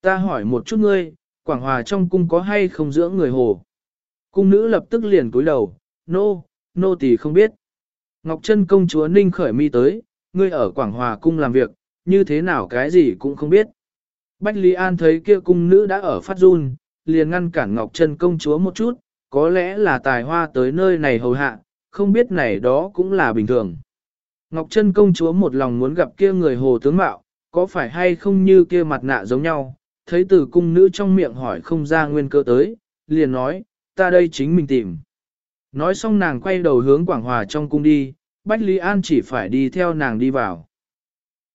Ta hỏi một chút ngươi, Quảng Hòa trong cung có hay không giữa người hồ? Cung nữ lập tức liền cúi đầu, nô, no, nô no tỳ không biết. Ngọc Trân công chúa ninh khởi mi tới, ngươi ở Quảng Hòa cung làm việc, như thế nào cái gì cũng không biết. Bách Lý An thấy kia cung nữ đã ở phát run, liền ngăn cản Ngọc Trân công chúa một chút, có lẽ là tài hoa tới nơi này hầu hạ, không biết này đó cũng là bình thường. Ngọc Trân công chúa một lòng muốn gặp kia người hồ tướng mạo, có phải hay không như kia mặt nạ giống nhau, thấy từ cung nữ trong miệng hỏi không ra nguyên cơ tới, liền nói, ta đây chính mình tìm. Nói xong nàng quay đầu hướng Quảng Hòa trong cung đi, Bách Lý An chỉ phải đi theo nàng đi vào.